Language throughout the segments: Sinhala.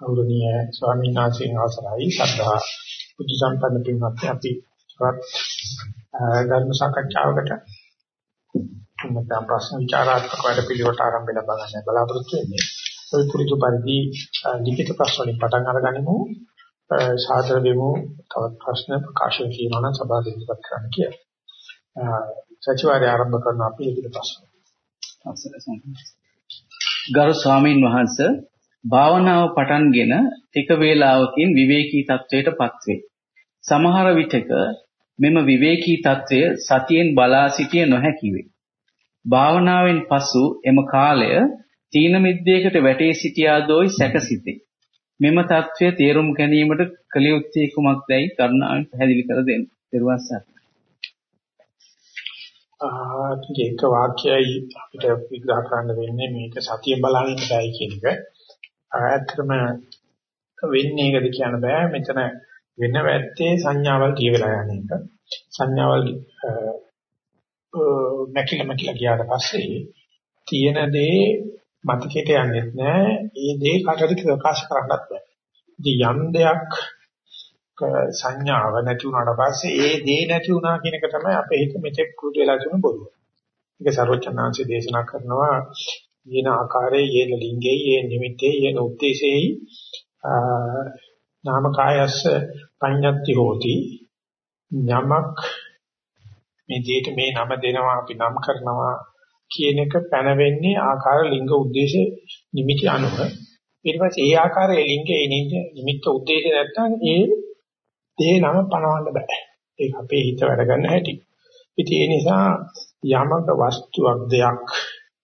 අවුරුණිය ස්වාමීන් වහන්සේගෙන් අවසරයි සද්ධා බුද්ධ සම්පන්න පින්වත්නි අපි තවත් ධර්ම සාකච්ඡාවකට නැත්නම් ප්‍රශ්න විචාරාත්මක වැඩ පිළිවෙලට ආරම්භ ලබා ගන්න බලාපොරොත්තු වෙන්නේ. ඒ පුරුදු පරිදි ලිඛිත ප්‍රශ්න වලින් පටන් අරගනිමු. සාතර වෙමු. තවත් ප්‍රශ්න ප්‍රකාශ කියනවා නම් සභාව දෙවිපත් කරන්න කියලා. සචිවාරය ආරම්භ කරන අපි ලිඛිත ප්‍රශ්න. ගරු ස්වාමින් වහන්සේ භාවනාව පටන්ගෙන ටික වේලාවකින් විවේකී තත්වයටපත් වේ. සමහර විටක මෙම විවේකී తත්වය සතියෙන් බලා සිටිය නොහැකි වේ. භාවනාවෙන් පසු එම කාලය තීන මිද්දේකට වැටේ සිටියාදෝයි සැකසිතේ. මෙම తත්වය තේරුම් ගැනීමට කළ යුත්තේ කුමක්දයි කරුණාවෙන් පැහැදිලි කර දෙන්න. ඊර්වාස ඒක වාක්‍යයි අපිට විග්‍රහ කරන්න වෙන්නේ මේක සතිය බලන්නේ බෑයි කියන එක. ඇත්තටම වෙන්නේ ඒකද කියන්න බෑ. මෙතන වෙන වැත්තේ සංඥාවල් කිය වෙලා යන එක. සංඥාවල් මැකිල මැකිල ගියාට පස්සේ තියෙන දේ මතකයට යන්නේ නැහැ. ඒ දේ කාටද ප්‍රකාශ කරන්නත් බෑ. ඉතින් යම් දෙයක් සංඥාව නැති වුණාට පස්සේ ඒ දේ නැති වුණා කියන එක තමයි අපේ හිත මෙතෙක් කුරුට වෙලා තියෙන බොරුව. ඒක සර්වචනාංශය දේශනා කරනවා යේන ආකාරයේ යේන ලිංගේ යේන නිමිත්තේ යේන උත්තේසෙයි නාම කායස්ස පඤ්ඤත්ති හෝති. යමක් මේ දෙයට මේ නම දෙනවා අපි නම් කරනවා කියන එක පැනවෙන්නේ ආකාර ලිංග උද්දේශ නිමිති අනුව. ඊට පස්සේ ඒ ආකාරයේ ලිංගේ නිමිත්ත උද්දේශ නැත්නම් ඒ දේ නම පනවන්න බෑ. ඒක අපේ හිත වැඩ ගන්න හැටි. ඉතින් ඒ නිසා යමක වස්තුවක් දෙයක්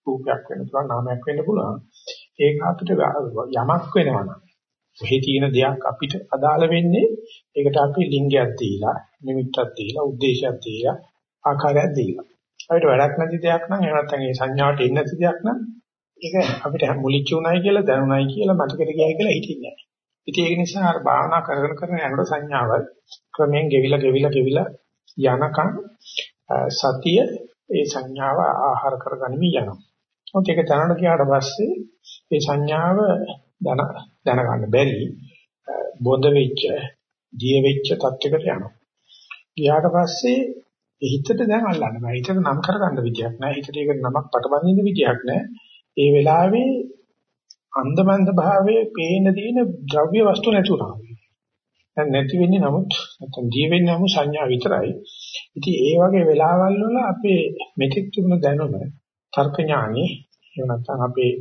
රූපයක් වෙන්න පුළුවන් නාමයක් වෙන්න පුළුවන්. ඒක අපිට යමක් වෙනවා නම් ඔහි තියෙන දෙයක් අපිට අදාළ වෙන්නේ ඒකට අපි ලිංගයක් දීලා නිමිත්තක් දීලා ಉದ್ದೇಶයක් දීලා ආකාරයක් දීලා. අපිට වැඩක් නැති දෙයක් නම් එහෙම නැත්නම් ඒ සංඥාවට එන්නේ නැති දෙයක් නම් ඒක අපිට මුලිච්ච උනායි කියලා දැනුණායි කියලා මතකෙට ගියායි කියලා හිතින්නේ නැහැ. ඉතින් ඒක නිසා අර භාවනා කරගෙන කරගෙන යනකොට සංඥාවල් ක්‍රමයෙන් ගෙවිලා ගෙවිලා ගෙවිලා යනකම් සතිය ඒ සංඥාව ආහාර කරගනිමින් යනවා. මොකද ඒක දැනන කියාට පස්සේ ඒ සංඥාව දැන දැනගන්න බැරි බොඳ වෙච්ච, දිය වෙච්ච තත්යකට යනවා. ගියාට පස්සේ හිතට දැන් අල්ලන්න බෑ. හිතට නම් කරගන්න විදියක් නෑ. හිතට ඒක නමක් පටබඳින්න විදියක් නෑ. ඒ වෙලාවේ අන්දමන්ද භාවයේ පේන දින ද්‍රව්‍ය වස්තු නැතුණා. දැන් නැති වෙන්නේ නමුත් නැත්නම් දී වෙන්නේ නමුත් සංඥා විතරයි. ඉතින් ඒ වගේ වෙලාවල් වල අපේ මෙතෙක් තිබුණ දැනුම තර්ක ඥානෙ එහෙම නැත්නම් අපේ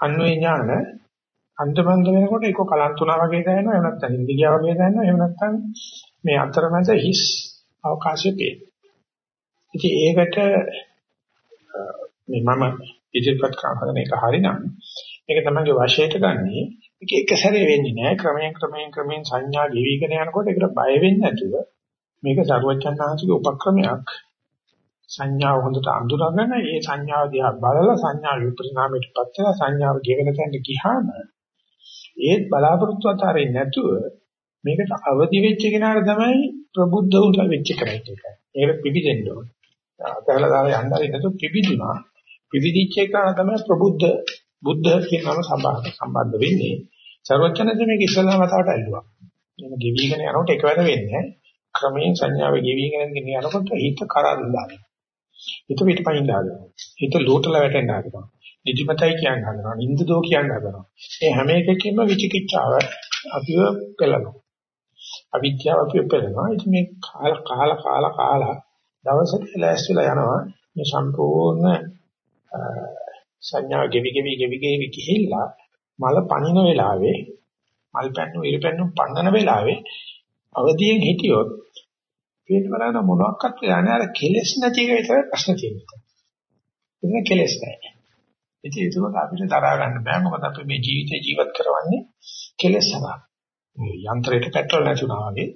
අන්වේ ඥාන අන්තබන්ද වෙනකොට ඒක කලන්තුනා වගේ දැනෙනවා. එහෙම නැත්නම් ඉන්දියා වගේ දැනෙනවා. එහෙම නැත්නම් මේ අතරමැද හිස් අවකාශයේ පේන. ඉතින් ඒකට මේ මම ඉදිරිපත් කරන එක හරිනම් මේක තමයි වශයට ගන්නේ ඒක එක සැරේ වෙන්නේ නැහැ ක්‍රමයෙන් ක්‍රමයෙන් ක්‍රමයෙන් සංඥා ගෙවිගෙන යනකොට ඒකට බය වෙන්නේ නැතුව මේක සරුවචනාංශික උපක්‍රමයක්. සංඥාව හොඳට අඳුරගෙන ඒ සංඥාව දිහා බලලා සංඥා විපරිණාමයටපත් වෙලා සංඥාව ගෙවෙන තැනට ගියාම ඒත් බලාපොරොත්තු අතරින් නැතුව මේකට අවදි වෙච්ච කෙනාට තමයි ප්‍රබුද්ධ වුණා වෙච්ච කෙනෙක් එක. ඒක පිබිදෙන්න ඕන. අතහලා දාලා යන්න හරි නැතුව පිබිදුනා. පිබිදිච්ච එක තමයි ප්‍රබුද්ධ බුද්ධ කියන නම සම්බන්ධ වෙන්නේ. සර්වඥයන් මේක ඉස්සල්ලාම වතාවට ඇල්ලුවා. එහෙනම් ගෙවිගෙන යනකොට එකවර වෙන්නේ ක්‍රමයෙන් සංඥාව ගෙවිගෙන යනකොට හිත කරාරින් දානවා. හිත පිටපයින් දානවා. හිත ලෝටල වැටෙන්න හදනවා. නිදිමතයි කියන්න හදනවා. නින්දදෝ කියන්න හදනවා. මේ හැම එකකින්ම විචිකිච්ඡාව අපිව පෙළනවා. අවිද්‍යාව අපිව පෙළනවා. ඉතින් මේ කාලා කාලා කාලා කාලා දවසට ලෑස්තිලා යනවා. මේ සම්පූර්ණ සංඥා ගෙවි ගෙවි ගෙවි ගෙවි ගිහිල්ලා මල පනින වෙලාවේ මල් පැන්නු ඉර පැන්නු පන්නන වෙලාවේ අවදියෙන් හිටියොත් පිට බලන මොනක්වත් වෙලා නැහැ අර කෙලස් නැති එක විතරයි ප්‍රශ්න තියෙන්නේ. ඒක කෙලස් නැහැ. ඉතින් ඒක අපිට දරා ගන්න බෑ මොකද අපි මේ ජීවිතේ ජීවත් කරවන්නේ කෙලස් සමග. මේ යන්ත්‍රයට පෙට්‍රල් නැතුණා වගේ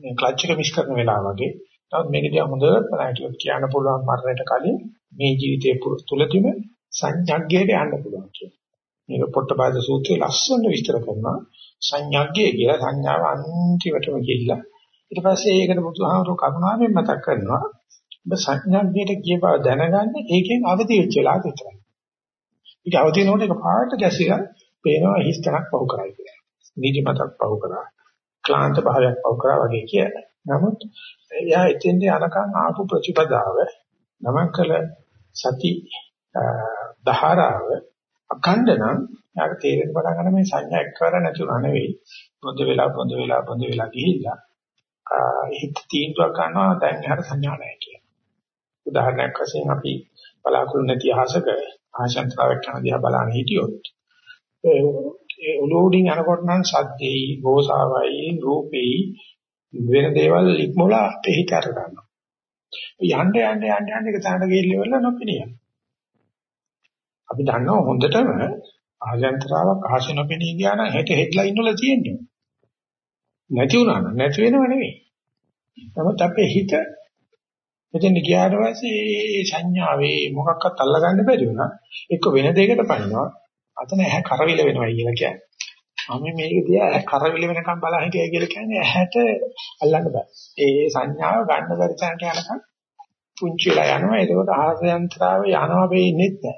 මේ ක්ලච් එක මිස් කරන වෙලාව වගේ. නමුත් මේක දිහා හොඳට බලන්න කියන්න පුළුවන් මරණයට කලින් මේ ජීවිතයේ තුලදීම සංඥාග්ගයට යන්න පුළුවන් කියලා. මේක පොට්ටපාද සූත්‍රයේ ලස්සන විස්තර කරනවා සංඥාග්ගය කියලා සංඥාව අන්තිමටම ගිහිල්ලා ඊට පස්සේ ඒකට බුදුහාමුදුරුවෝ කරුණාවෙන් මතක් කරනවා ඔබ සංඥාග්ගයට ගිය බව දැනගන්න ඒකෙන් අවදි වෙච්ච වෙලාව විතරයි. ඒක අවදිනකොට එක පාට ගැසිලා පේනවා හිස්තනක් පහු කරයි කියලා. නිදිමතක් පහු කරා. ක්ලාන්ත භාවයක් පහු කරා වගේ කියලා. නමුත් එයා එතෙන්දී අනකන් ආපු ප්‍රතිපදාව නමක් කළ සති දහරාව අඛණ්ඩ නම් යාට තේරෙන්න පටන් ගන්න මේ සංඥා එක්කවර නැතුණා නෙවෙයි. පොද වෙලා පොද වෙලා පොද වෙලා ගිහිල්ලා හිත තීන්දුවක් ගන්නවා දැන් එහාට සංඥා නැහැ කියලා. උදාහරණයක් වශයෙන් අපි බලාකුළු නැති අහසක ආශාන්තරාවක් කරන දිහා බලන හිටියොත් ඒ උලෝඩින් යනකොට නම් සද්දේ, ගෝසාවයි, රූපේ වෙන දේවල් ඉක්මොලා අපේ හිත අර ගන්නවා. යන්න යන්න යන්න යන්න එක තැනට ගිහිල්ලා නොපෙනියන. අපි දන්නවා හොඳටම ආයන්තරාවක් අහස නොපෙනී ගියා නම් හෙට හෙඩ්ලයින් වල තියෙන්නේ. නැති වුණා නම් නැති වෙනව නෙවෙයි. නමුත් අපේ හිත මෙතෙන් ගියාට පස්සේ සංඥාවේ මොකක්වත් අල්ලගන්න බැරි වුණා. එක්ක වෙන දෙයකට පනිනවා. අතන ඇහැ කරවිල වෙනවා කියලා කියන්නේ. මම මේක දිහා ඇහැ කරවිල වෙනකම් බලා හිටියයි කියලා කියන්නේ ඇහැට අල්ලන්න බෑ. ඒ සංඥාව ගන්න බැරි තැනට යනකම් පුංචි වෙලා යනවා. ඒකෝට ආහස යන්ත්‍රාව යනවා වෙන්නේ නැහැ.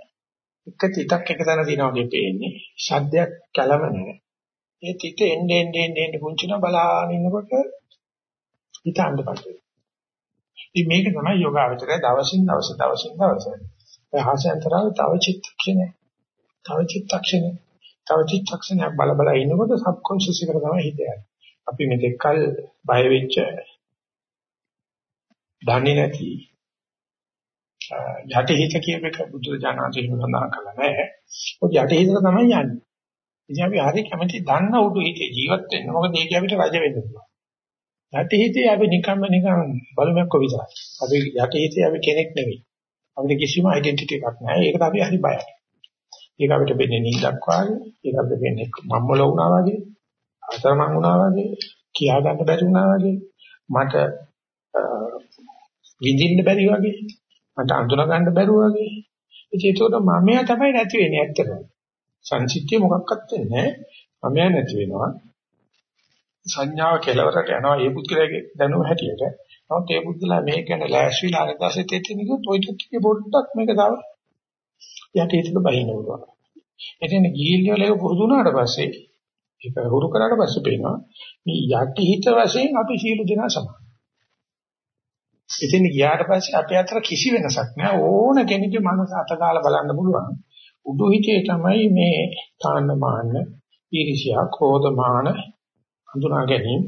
එක තිතක් එක තැන දිනා වගේ පේන්නේ. ශබ්දයක් කැළමන. ඒ තිත එන්නේ එන්නේ එන්නේ පුංචින බලාගෙන ඉන්නකොට හිත අන්දපත් ඉතින් මේක තමයි යෝගාවචරය දවසින් දවස දවසින් දවස. ඒ ආහසයන්තරාව තව චිත්තක්ෂණය. තව චිත්තක්ෂණය. තව චිත්තක්ෂණයක් බල බල ඉන්නකොට සබ්කොන්ෂස් එකට තමයි හිත යන්නේ. අපි මෙතෙක් කල බය වෙච්ච දන්නේ නැති යටිහිත කියප එක බුදුරජාණන්සේ සඳහන් කළා නෑ. ඔය යටිහිතට තමයි යන්නේ. ඉතින් අපි හරි කැමති දන්න උඩු හිතේ ජීවත් වෙන්න. මොකද ඒක අපිට රජ වෙන්න පුළුවන්. යටිහිතේ අපි නිකම්ම නිකන් බලමක් විතරයි. අපි යටිහිතේ අපි කෙනෙක් නෙවෙයි. අපිට කිසිම ඩෙන්ටිටි එකක් නැහැ. ඒකට අපි හරි බයයි. ඒක අපිට වෙන්නේ නිින්දක් වාගේ, ඒක අපිට වෙන්නේ මම්මල වුණා වගේ, අතරමං වුණා වගේ, කියා ගන්න බැරි වුණා වගේ, මට විඳින්න බැරි වගේ, මට අඳුන ගන්න බැරුව වගේ. ඉතින් ඒකට මමයා තමයි නැති වෙන්නේ ඇත්තටම. සංසිද්ධිය මොකක්වත් වෙන්නේ නැහැ. මමයා නැති වෙනවා. සංඥාව කෙලවරට යනවා ඒ පුද්ගලයාගේ දැනුම හැටියට. නමුත් ඒ පුද්ගලයා මේක ගැන ලෑස්තිලා අනිදාසේ තෙතිනිකුත් ඔය ටිකේ පොඩ්ඩක් මේක තව යටිහිතට බහින්න පුළුවන්. එතන ගිහිල්ලා වල ඒක පුරුදු වුණාට පස්සේ ඒක හුරු කරාට පස්සේ පේනවා මේ යටිහිත වශයෙන් අපි සීල දෙනා සමානයි. එතන ගියාට පස්සේ අපේ අතර කිසි වෙනසක් නැහැ ඕන කෙනෙකුගේ මනස අතගාලා බලන්න පුළුවන්. උඩු හිතේ තමයි මේ තාන්න මාන්න, ඊර්ෂ්‍යා, ක්‍රෝධ මාන හඳුනා ගැනීම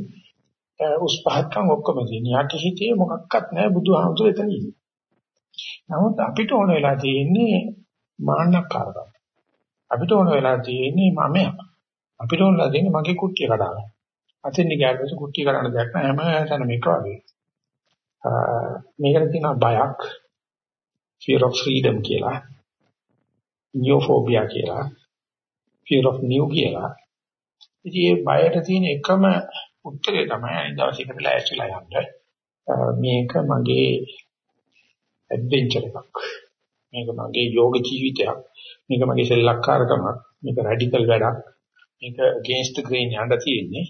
උස් පහත්කම් ඔක්කොම තියෙන. යට හිතේ මොකක්වත් නැහැ බුදුහාමුදුර එතන ඉන්නේ. නමුත් අපිට ඕන වෙලා තියෙන්නේ මාන්නකාරකම්. අපිට ඕන වෙලා තියෙන්නේ මමයා. අපිට ඕන වෙලා තියෙන්නේ මගේ කුට්ටිය කඩාගන්න. අතින් ගියාට පස්සේ කුට්ටිය කඩන දෙයක් නෑ හැම තැනම එක වගේ. මේකට කියනවා බයක් fear of freedom කියලා neophobia කියලා fear of new කියලා. ඉතින් මේ බයට තියෙන එකම උත්තරේ තමයි අනිදාසිකට ලෑස්තිලා යන්න. මේක මගේ ඇඩ්වෙන්චර් එකක්. මේක මගේ යෝග ජීවිතයක්. මේක මගේ සෙල්ලක්කාරකමක් මේක රැඩිකල් වැඩක්. මේක against the grain යන්න තියෙන්නේ.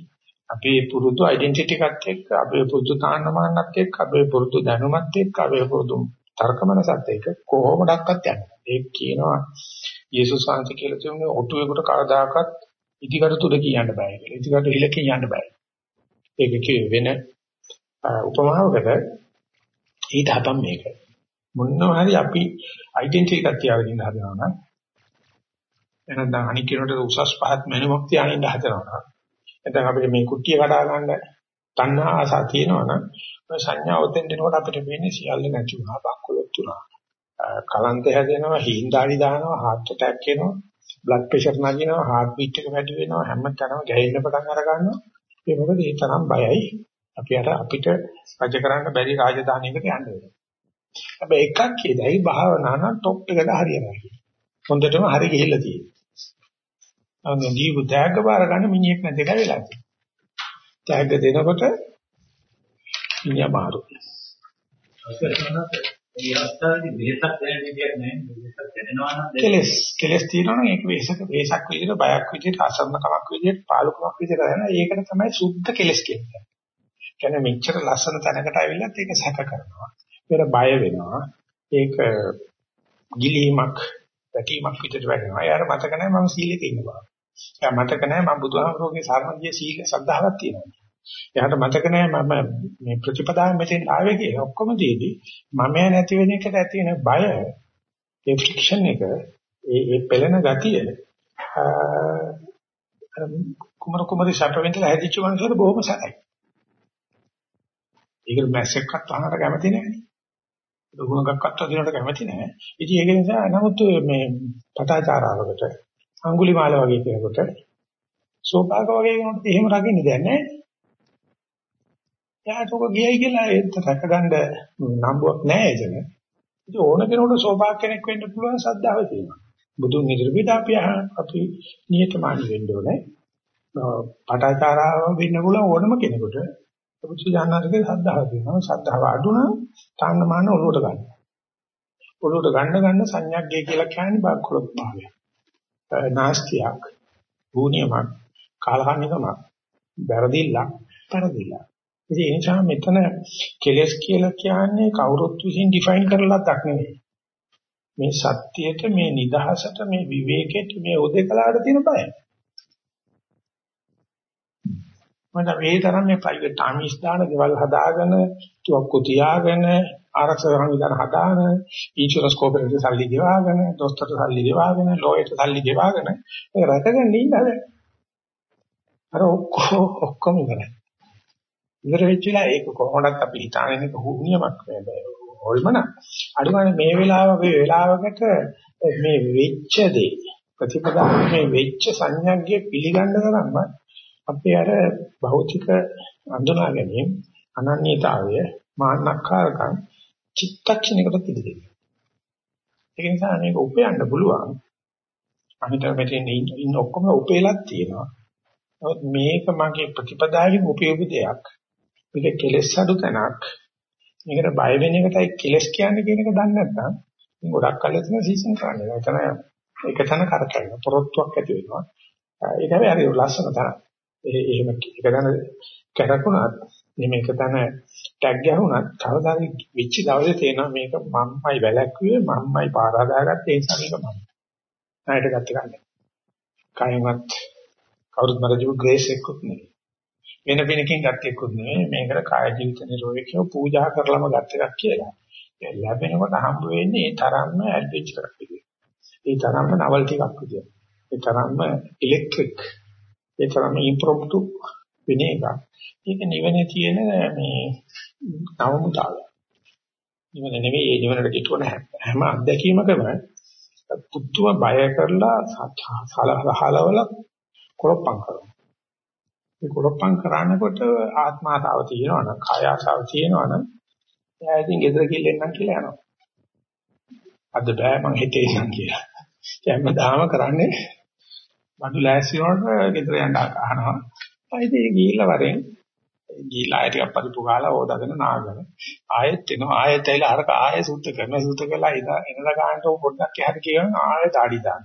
අපේ පුරුදු ඩෙන්ටිටි එකත් එක්ක අපේ පුරුදු තාන්නමානත් එක්ක අපේ පුරුදු දැනුමත් එක්ක අපේ පුරුදු තර්කමනසත් එක්ක කොහොමඩක්වත් යන්නේ. ඒක කියනවා යේසුස් වහන්සේ කියලා කියන්නේ ඔටුවෙකුට කවදාකවත් ඉදිකට තුඩ කියන්න බෑ කියලා. ඉදිකට හිල කියන්න බෑ. ඒක කිය වෙන උපමාවකට ඊට හතම් මේක. මොනවා හරි අපි ඩෙන්ටිටි එකක් තියාගෙන ඉන්න හදනවා නම් එහෙනම් අනික් කෙනෙකුට උසස් පහත් මනුවක් තියාගෙන ඉන්න හදනවා නම් නැත්නම් අපිට මේ කුට්ටිය කඩා ගන්න තණ්හා ආසාව තියෙනවනම් ඔය සංඥාව උතෙන් දෙනකොට අපිට වෙන්නේ සියල්ල නැති වුණා බක්කොලොත් වුණා. කලන්ත හැදෙනවා, හිඳාඩි දානවා, heart attack එනවා, blood pressure නගිනවා, heart beat එක වැඩි වෙනවා, හැමතැනම ගැහෙන්න පටන් අර ගන්නවා. ඒ මොකද ඒ තරම් බයයි. අපි අර අපිට රජ කරන්න බැරි රාජධානියකට යන්න වෙනවා. හැබැයි එකක් කියදයි භාවනා නම් টොප් එකට හරියනවා කියන්නේ. හොඳටම හරි ගිහිල්ලා තියෙනවා. අන්න දීපු තෑග්ග බාර ගන්න මිනිහෙක් නැති එක වෙලා තියෙනවා. තෑග්ග දෙනකොට මිනිහා මාරු. කෙලස් කෙලස් තියෙනවා නම් ඒක වේසක වේසක් විදිහට බයක් විදිහට අසරණකමක් විදිහට පාලුකමක් විදිහට කරන ඒකට තමයි සුද්ධ කෙලස් කියන්නේ. කියන්නේ මෙච්චර ලස්සන තැනකට ආවිල්ලත් ඒක සැක කරනවා. ඒක බය වෙනවා. ඒක ගිලීමක් පැටීමක් විදිහට වැඩෙනවා. එයාට මතක නැහැ මම සීලෙක ඉන්න බව. එයා මතක නැහැ මම බුදුහාමුදුරුවෝගේ සාරණිය සීල සද්ධාවක් තියෙනවා. එයාට මතක නැහැ මම මේ ප්‍රතිපදාව මෙතෙන් ආවේ කියලා. ඔක්කොම දෙදී මම නැති වෙන එකට ඇති වෙන බය, ඒ ෆ්‍රික්ෂන් එක, ඒ ඒ පෙළෙන ගතිය කුමරු කුමරි සැප වෙන්නලා හැදිච්ච මනුස්සයද බොහොම සැපයි. ඒකට මැස්සෙක්වත් අහකට කැමති නැහැ. දුගුණකක්වත් අදිනවට කැමති නැහැ. ඉතින් ඒක නිසා නමුත් මේ පටාචාරාවකට අඟුලිමාල වගේ කෙනෙකුට සෝපාක වගේ කෙනෙකුට එහෙම රකින්න දෙයක් නැහැ. එයාට ඔක ගියයි කියලා ඒත් රැකගන්න නම්බුවක් නැහැ එතන. ඉතින් ඕන කෙනෙකුට සෝපාක කෙනෙක් වෙන්න පුළුවන් සද්ධාව තියෙනවා. බුදුන් ඉදිරියට අපි අපි නියතමානී වෙන්න ඕනේ. පටාචාරාව වෙන්න පුළුවන් ඕනම කෙනෙකුට පුදුජානනාගේ ශ්‍රද්ධාව තියෙනවා. ශ්‍රද්ධාව අඩු නම් තාන්නමාන ඔලුවට ගන්න. ඔලුවට ගන්න ගන්න සංඥාග්ගය කියලා කියන්නේ බක්කොලොත් භාවය. නාස්තියක්, භූනියමක්, කාලහණිකමක්, වැරදිල්ලක්, පරදිල්ලක්. ඉතින් ඒ නිසා මෙතන කෙලස් කියලා කියන්නේ කවුරුත් විසින් ඩිෆයින් කරලා දක් නෙවෙයි. මේ සත්‍යයට, මේ නිදහසට, මේ විවේකයට, මේ උදේකලාට තියෙන බයයි. මම මේ තරම් මේ ප්‍රයිවට් ආමිස් දාන ගෙවල් හදාගෙන තුවක්කු තියාගෙන ආරක්ෂක සංවිධාන හදාගෙන ඉන්ෂුරන්ස් කෝපරේටිව් සල්ලි ගෙවාගෙන දොස්තරට සල්ලි ගෙවාගෙන ලෝයර්ට සල්ලි ගෙවාගෙන ඒක රැකගෙන ඉන්න හදන අර ඔක්කොම ඔක්කොම ඉවරයි. ඉවර වෙච්චිලා ඒක කොහොමදත් අපි හිතාගෙන ඉන්න නියමක් මේ හොල්මන අඩුගානේ මේ වෙලාව මේ වෙලාවකට මේ වෙච්ච දේ ප්‍රතිපදාව මේ වෙච්ච සංඥාග්ගය පිළිගන්න තරම්ම අපේ අර භෞතික අඳුනා ගැනීම අනන්‍යතාවය මාන්නක්කාරකම් චිත්තක්ෂණයකට පිළිදෙනවා. ඒක නිසා මේක උපයන්න පුළුවන්. අනිත් මෙතන ඉන්න ඔක්කොම උපේලක් තියෙනවා. නමුත් මේක මගේ ප්‍රතිපදාවෙන් උපයෝගී දෙයක්. මේක කෙලෙස් අඩු තැනක්. මේකට බය වෙන එකයි කෙලෙස් කියන්නේ කියන එක දන්නේ නැත්නම් ගොඩක් කල් එතන සීසන් කරන්නේ. එතන එක තැන කරකැවෙන පොරොත්තුවක් ඇති වෙනවා. ඒක හැබැයි හරි ලස්සන තරම්. ඒ එහෙම එකදැන කැරකුණත් මේක තන ටැග් ගහුණත් කවදාද විච්ච දවසේ තේනවා මේක මම්මයි වැලැක්කුවේ මම්මයි පාර හදාගත්තේ ඒ නිසා මේක මම. ණයට ගත්ත ගන්න. කයමත් කවුරුත් මරජු ග්‍රේස් එක්කුත් නෙවෙයි. වෙන වෙනකින් ගත්ත එක්කුත් නෙවෙයි මේකට කාය ජීවිත නිරෝධකව පූජා කරලම ගත්ත එකක් කියලා. ඒ ලැබෙනකොට හම්බ වෙන්නේ ඒ තරම්ම ඇඩ්වෙන්චර් එකක් විදියට. ඒ තරම්ම නවල් ටිකක් විදියට. ඒ තරම්ම ඉලෙක්ට්‍රික් ඒ තරම ඉම්ප්‍රොම්ප්ටු වෙන එක. ඒක නිවනේ තියෙන මේ නවමුතාවය. නිවන නෙවෙයි ඒ නිවනට කිට්ටුවන හැම අත්දැකීමකම පුදුම බය කරලා සලහලවල කොලොප්පම් කරනවා. මේ කොලොප්පම් කරනකොට ආත්මාතාව තියෙනවනම් කාය ආසාව තියෙනවනම් එයා ඉතින් ගෙදර ගිහින් කියලා යනවා. අද බෑ මං හිතේ ඉන්නම් කියලා. හැමදාම කරන්නේ බඩු ලෑස්ති වුණාට ගෙදර යන්න අහනවා. ආයෙත් ඒ ගිහිල්ලා වරෙන් ගිහිල්ලා ආයෙ ටිකක් පරිප්පු ගාලා ඕදාගෙන නාගෙන ආයෙත් එනවා ආයෙත් ඇවිල්ලා අරක ආයෙ සුද්ධ කරනවා සුද්ධ කරලා ඉඳ එනද ගන්නට පොඩ්ඩක් එහාට කියනවා ආයෙත් ආඩි දාන්න.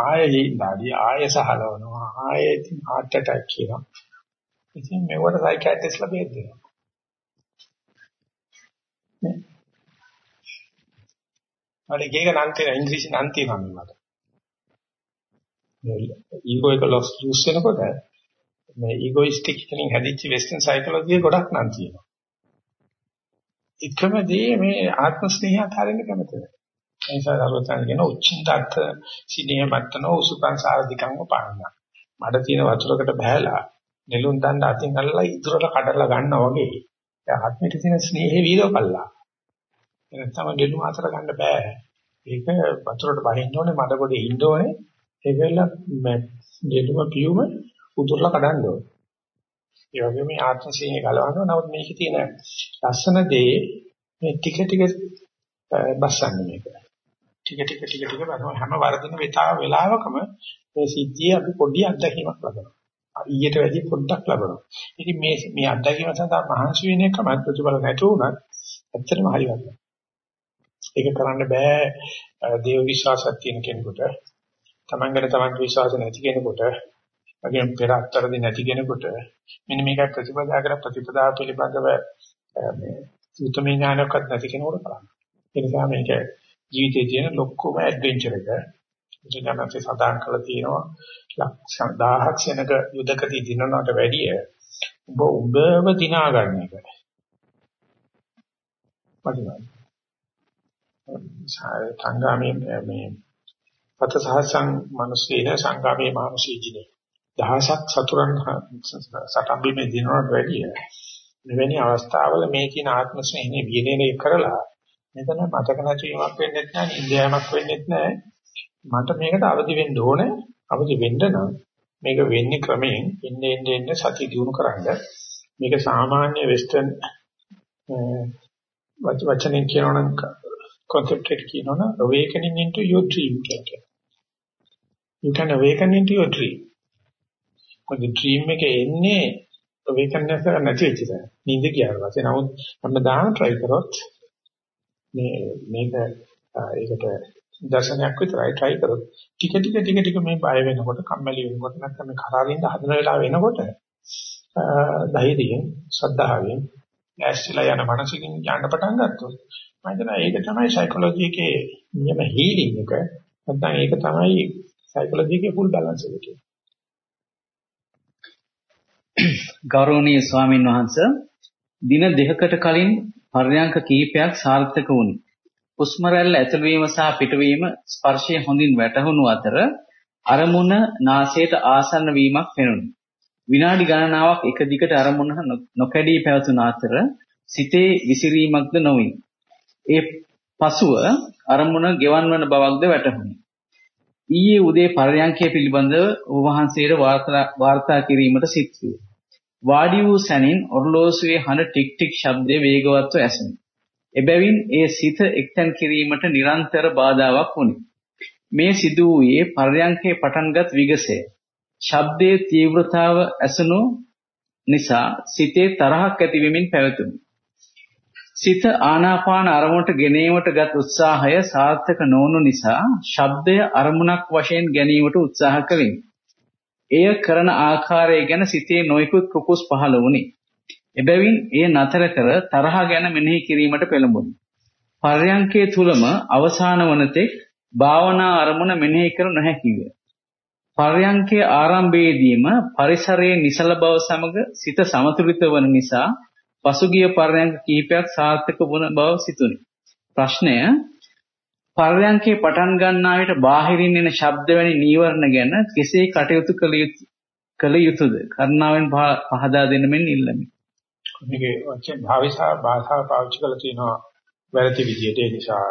ආයෙ ඊඩාඩි ආයෙ සහලවනවා ආයෙ ඉතින් heart attack කියනවා. ඉතින් මේවට සයිකියාට්‍රිස්ලා බෙහෙත් දෙනවා. නේ. අර එක එක නම් තියෙන ඉංග්‍රීසි නම් තියෙනවා මට. ඊගෝ එක ලොස් ලූස් වෙනකොට මේ ඊගොයිස්ටික් එකකින් හැදිච්ච වෙස්ටර්න් සයිකොලොජිය ගොඩක් නම් තියෙනවා. එකම දේ මේ ආත්ම ස්නේහය අතරින් කැමතිද? ඒ නිසා දරුවතන කියන උච්චින්තත් සිනේහ මත්තන උසුපන් සාරධිකංග පාන්න. මඩ තියෙන වතුරකට බහැලා නෙළුම් දණ්ඩ අතින් අල්ලලා ඉදුරට කඩලා ගන්නවා වගේ. ඒ ආත්මයට තියෙන ස්නේහය වීරව කළා. එනතම නෙළුම් අතර ගන්න බෑ. ඒක වතුරට බහින්න ඕනේ මඩ පොඩේ ඉන්න ඕනේ ඒකල දෙලුම පියුම උදුරලා කඩන්න ඕනේ. ඒ වගේම මේ ආත්ම සීහය ගලවනවා. නමුත් මේකේ තියෙන ලස්සන දේ මේ ටික ටික බස්සන්නේ මේක. ටික ටික ටික ටික බලනවා හැම වරදින වෙතාව වෙලාවකම මේ සිද්ධිය අපි පොඩි අත්දැකීමක් ලබනවා. ඊට වැඩි පොඩ්ඩක් ලබනවා. ඉතින් මේ මේ අත්දැකීම සඳහා මහන්සි වෙන එකම ප්‍රතිඵල නැතු වුණත් ඇත්තටම හරි වටිනවා. ඒක කරන්න බෑ දේව විශ්වාසයක් තියෙන කෙනෙකුට තමන්ගට තමන්ට විශ්වාස නැති කෙනෙකුට වගේම පෙර අත්තරදී නැති කෙනෙකුට මෙන්න මේක ප්‍රතිපදා කර ප්‍රතිපදා පිළිබඳව මේ උතුම් ඥානයක්වත් නැති කෙනෙකුට බලන්න. ඒ නිසා මේක ජීවිතයේ තියෙන ලොක්කම ඇඩ්වෙන්චර් එක. ජනපති සදාන් කළ තියෙනවා ලක්ෂ 1000ක් සෙනක යුදකදී දිනනකට වැඩිය ඔබ උඹව දිනා ගන්න එක. වටිනවා. සංගාමී මේ පත සහසං මිනිස්සේන සංගාමී මානුෂීජිනේ දහසක් සතුරන් සටම්බිමේ දිනනකට වැඩිය මෙවැනි අවස්ථාවල මේ කියන ආත්ම ස්නේහනේ වියනේ කරලා මෙතන මතක නැතිවීමක් වෙන්නේ නැහැ නින්දයමක් වෙන්නේ නැහැ මට මේකට අවදි වෙන්න ඕනේ අවදි වෙන්න නම් මේක වෙන්නේ ක්‍රමයෙන් එන්නේ එන්නේ එන්නේ සතිය දිනු කරන්න මේක සාමාන්‍ය වෙස්ටර්න් වචනෙන් කියනවනම් concept එක කියනවනම් awakening into your dream කියලා. You can awaken into your dream. මොකද ඩ්‍රීම් එක එන්නේ awakeness එක නැති වෙච්ච තැන. නිින්ද ගියාට පස්සේ නමුත් හැමදාම try කරොත් මේ මේක ඒකට දර්ශනයක් විතරයි try කරොත් ටික ටික ටික ටික මේ බය වෙනකොට කම්මැලි වෙනකොට නැත්නම් මේ කරාරින්න හදන වෙලාව වෙනකොට ධෛර්යයෙන් ශ්‍රද්ධාවෙන් ඇස්තිලා යන මනසකින් යන්න පටන් ගත්තොත් මම හිතනවා ඒක තමයි සයිකොලොජි එකේ නියම හීලින් එක. නැත්නම් ඒක තමයි සයිකොලොජි එකේ ෆුල් බැලන්ස් එක කියන්නේ. ගෞරවනීය ස්වාමින් වහන්සේ දින දෙකකට කලින් පර්යංක කිහිපයක් සාර්ථක වුණි. හුස්ම රැල්ල ඇතුළු වීම සහ පිටවීම ස්පර්ශය හොඳින් වැටහුණු අතර අරමුණ නාසයට ආසන්න වීමක් පෙනුනි. විනාඩි ගණනාවක් එක දිගට අරමුණ නොකැඩී පැවතුන අතර සිතේ විසිරීමක්ද නොවින්. ඒ පසුව අරමුණ ගෙවන් වන බවක්ද වැටහුණි. ඊයේ උදේ පරයන්කය පිළිබඳව ඔබ වහන්සේට වාර්තා කිරීමට සිත් විය. වාඩි වූ සැනින් ඔර්ලෝසුවේ හඬ ටික් ටික් ශබ්දයේ වේගවත්ව ඇසුණි. එබැවින් ඒ සිත එක්තැන් කිරීමට නිරන්තර බාධාවක් වුණි. මේ සිදු වූයේ පරයන්කේ පටන්ගත් විගසය. ශබ්දයේ තීව්‍රතාව ඇසුණු නිසා සිතේ තරහක් ඇති වෙමින් පැවතුණි. සිත ආනාපාන අරමුණට ගෙනීමට ගත් උත්සාහය සාර්ථක නොවුණු නිසා ශබ්දය අරමුණක් වශයෙන් ගැනීමට උත්සාහ කළෙමි. එය කරන ආකාරය ගැන සිතේ නොයෙකුත් කුකුස් පහළ වුණි. එබැවින් එය නතර කර තරහ ගැන මෙනෙහි කිරීමට පෙළඹුණි. පර්යංකයේ තුලම අවසාන වනතෙක් භාවනා අරමුණ මෙනෙහි කර නොහැකිය. පර්යංකයේ ආරම්භයේදීම පරිසරයේ නිසල බව සමග සිත සමතුලිත වන නිසා පසුගිය පර්යංක කිහිපයක් සාර්ථක වුණ බව සිතුනි. ප්‍රශ්නය පර්යංකේ පටන් ගන්නා විට බාහිරින් එන ශබ්ද වැනි නීවරණ ගැන කෙසේ කටයුතු කළ යුතු කළ යුතුද? කරුණාවෙන් පහදා දෙන්න මෙන් ඉල්ලමි. මේකේ වචන භාවිසා භාෂාව පාවිච්චි කරලා තියෙනවා වැරදි විදියට ඒ නිසා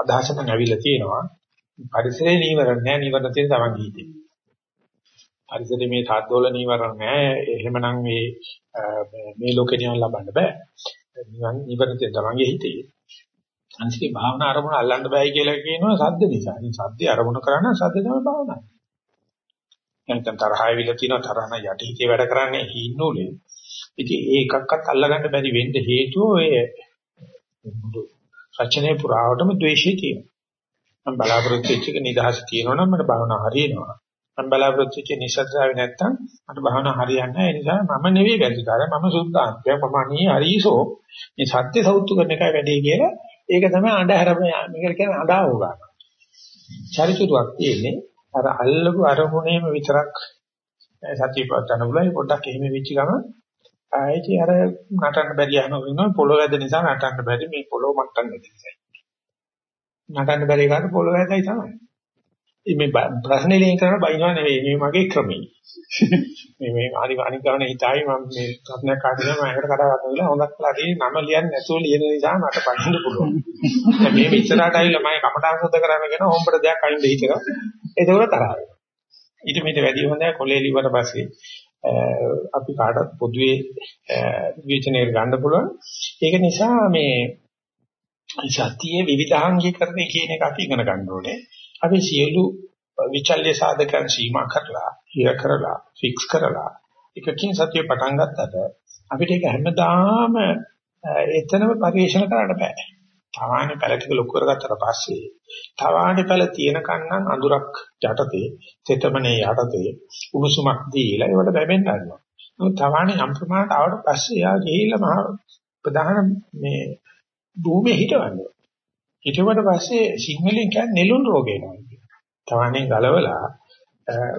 අදහසක් නැවිලා තියෙනවා. පරිසරේ නීවරණ නැහැ නීවරණ තියෙන තමන් හිතේ. පරිසරේ මේ සාද්දෝල නීවරණ නැහැ. එහෙමනම් මේ මේ ලෝකේ නිවන් ලබන්න බෑ. නිවන් නීවරණ තියෙන තමන්ගේ හිතේ. අනිත්‍ය භාවනා අරමුණ අල්ලන්න බෑ කියලා කියනවා සද්ද නිසා. ඉතින් සද්දේ අරමුණ කරන සද්ද තමයි භාවනාව. නැත්නම් තරහයවිල තියෙන තරහන යටි හිතේ වැඩ කරන්නේ හින්නෝලේ. ඉතින් ඒකක්වත් අල්ලගන්න බැරි වෙන්න හේතුව ඔය රචනයේ පුරාවටම ද්වේෂය තියෙනවා. මම බලාපොරොත්තු වෙච්ච එක නිදහස තියෙනවා නම් මට භාවනාව හරියනවා. මම බලාපොරොත්තු වෙච්ච නිසද්දාවේ නැත්තම් මට භාවනාව හරියන්නේ නැහැ. ඒ නිසා මම නෙවෙයි වැරදිකාරය. මම සුද්ධාන්තය. මම අනී හරිසෝ. මේ සත්‍ය සෞතු කරන එකයි වැඩේ කියලා ඒක තමයි අඳුර මේකට කියන්නේ අදාව ගන්න. චරිචුරුවක් තියෙන්නේ අර අල්ලපු අරමුණේම විතරක් සතිය පවත්වන්න බුලයි පොඩ්ඩක් එහෙම වෙච්ච ගම ආයෙත් අර නටන්න බැරි යනවා පොළොව වැද නිසා නටන්න බැරි මේ පොළොව මට්ටම් නැති නිසා. නටන්න බැරි කාට පොළොව වැදයි තමයි. මේ ප්‍රශ්නේ ලේන් කරන බයිනවා නෙවෙයි මේ මගේ ක්‍රමයි. මේ මේ අනික අනික ගන්න හිතයි මම මේ ප්‍රශ්නයක් අහගෙන මම ඒකට කතා කරලා කියලා හොඳක් ලාදී නම ලියන්නේ නැතුව ලියන නිසා මට පණින්න පුළුවන්. දැන් මේ ඉස්සරහට ආවිල්ලා මම කමටහන් සුද්ධ කරන්න කියන හොම්බට දෙයක් අයින් දෙහිට එක. ඒක තරහ වෙනවා. ඊට මෙතන වැඩි හොඳයි කොලේ ලිව්වට පස්සේ අපි කාටත් පොදුවේ විචනය ගන්න පුළුවන්. ඒක නිසා මේ සතියේ විවිධාංගීකරණය කියන එක අපි ඉගෙන ගන්න ඕනේ. අපි සියලු විචල්්‍ය සාධකයන් සීමා කරලා, ඉර කරලා, ෆික්ස් කරලා එකකින් සතිය පටන් ගත්තට අපිට ඒක හැමදාම එතනම පරිශන කරන්න බෑ. තවාණි පැල ටික ලොකු කරගත්තට පස්සේ තවාණි පැල තියෙන කන්නම් අඳුරක් යටතේ, තෙතමනේ යටතේ උණුසුමක් දීලා ඒවට බැබෙන්න ගන්නවා. නමුත් තවාණි යම් ප්‍රමාණයට ආවට පස්සේ යා ගිහිල්ලා මහා ප්‍රධාන මේ භූමියේ හිටවන්නේ. ඊට පස්සේ සිංහලෙන් කියන්නේ නෙළුම් රෝග එනවා කියනවා. තවන්නේ ගලවලා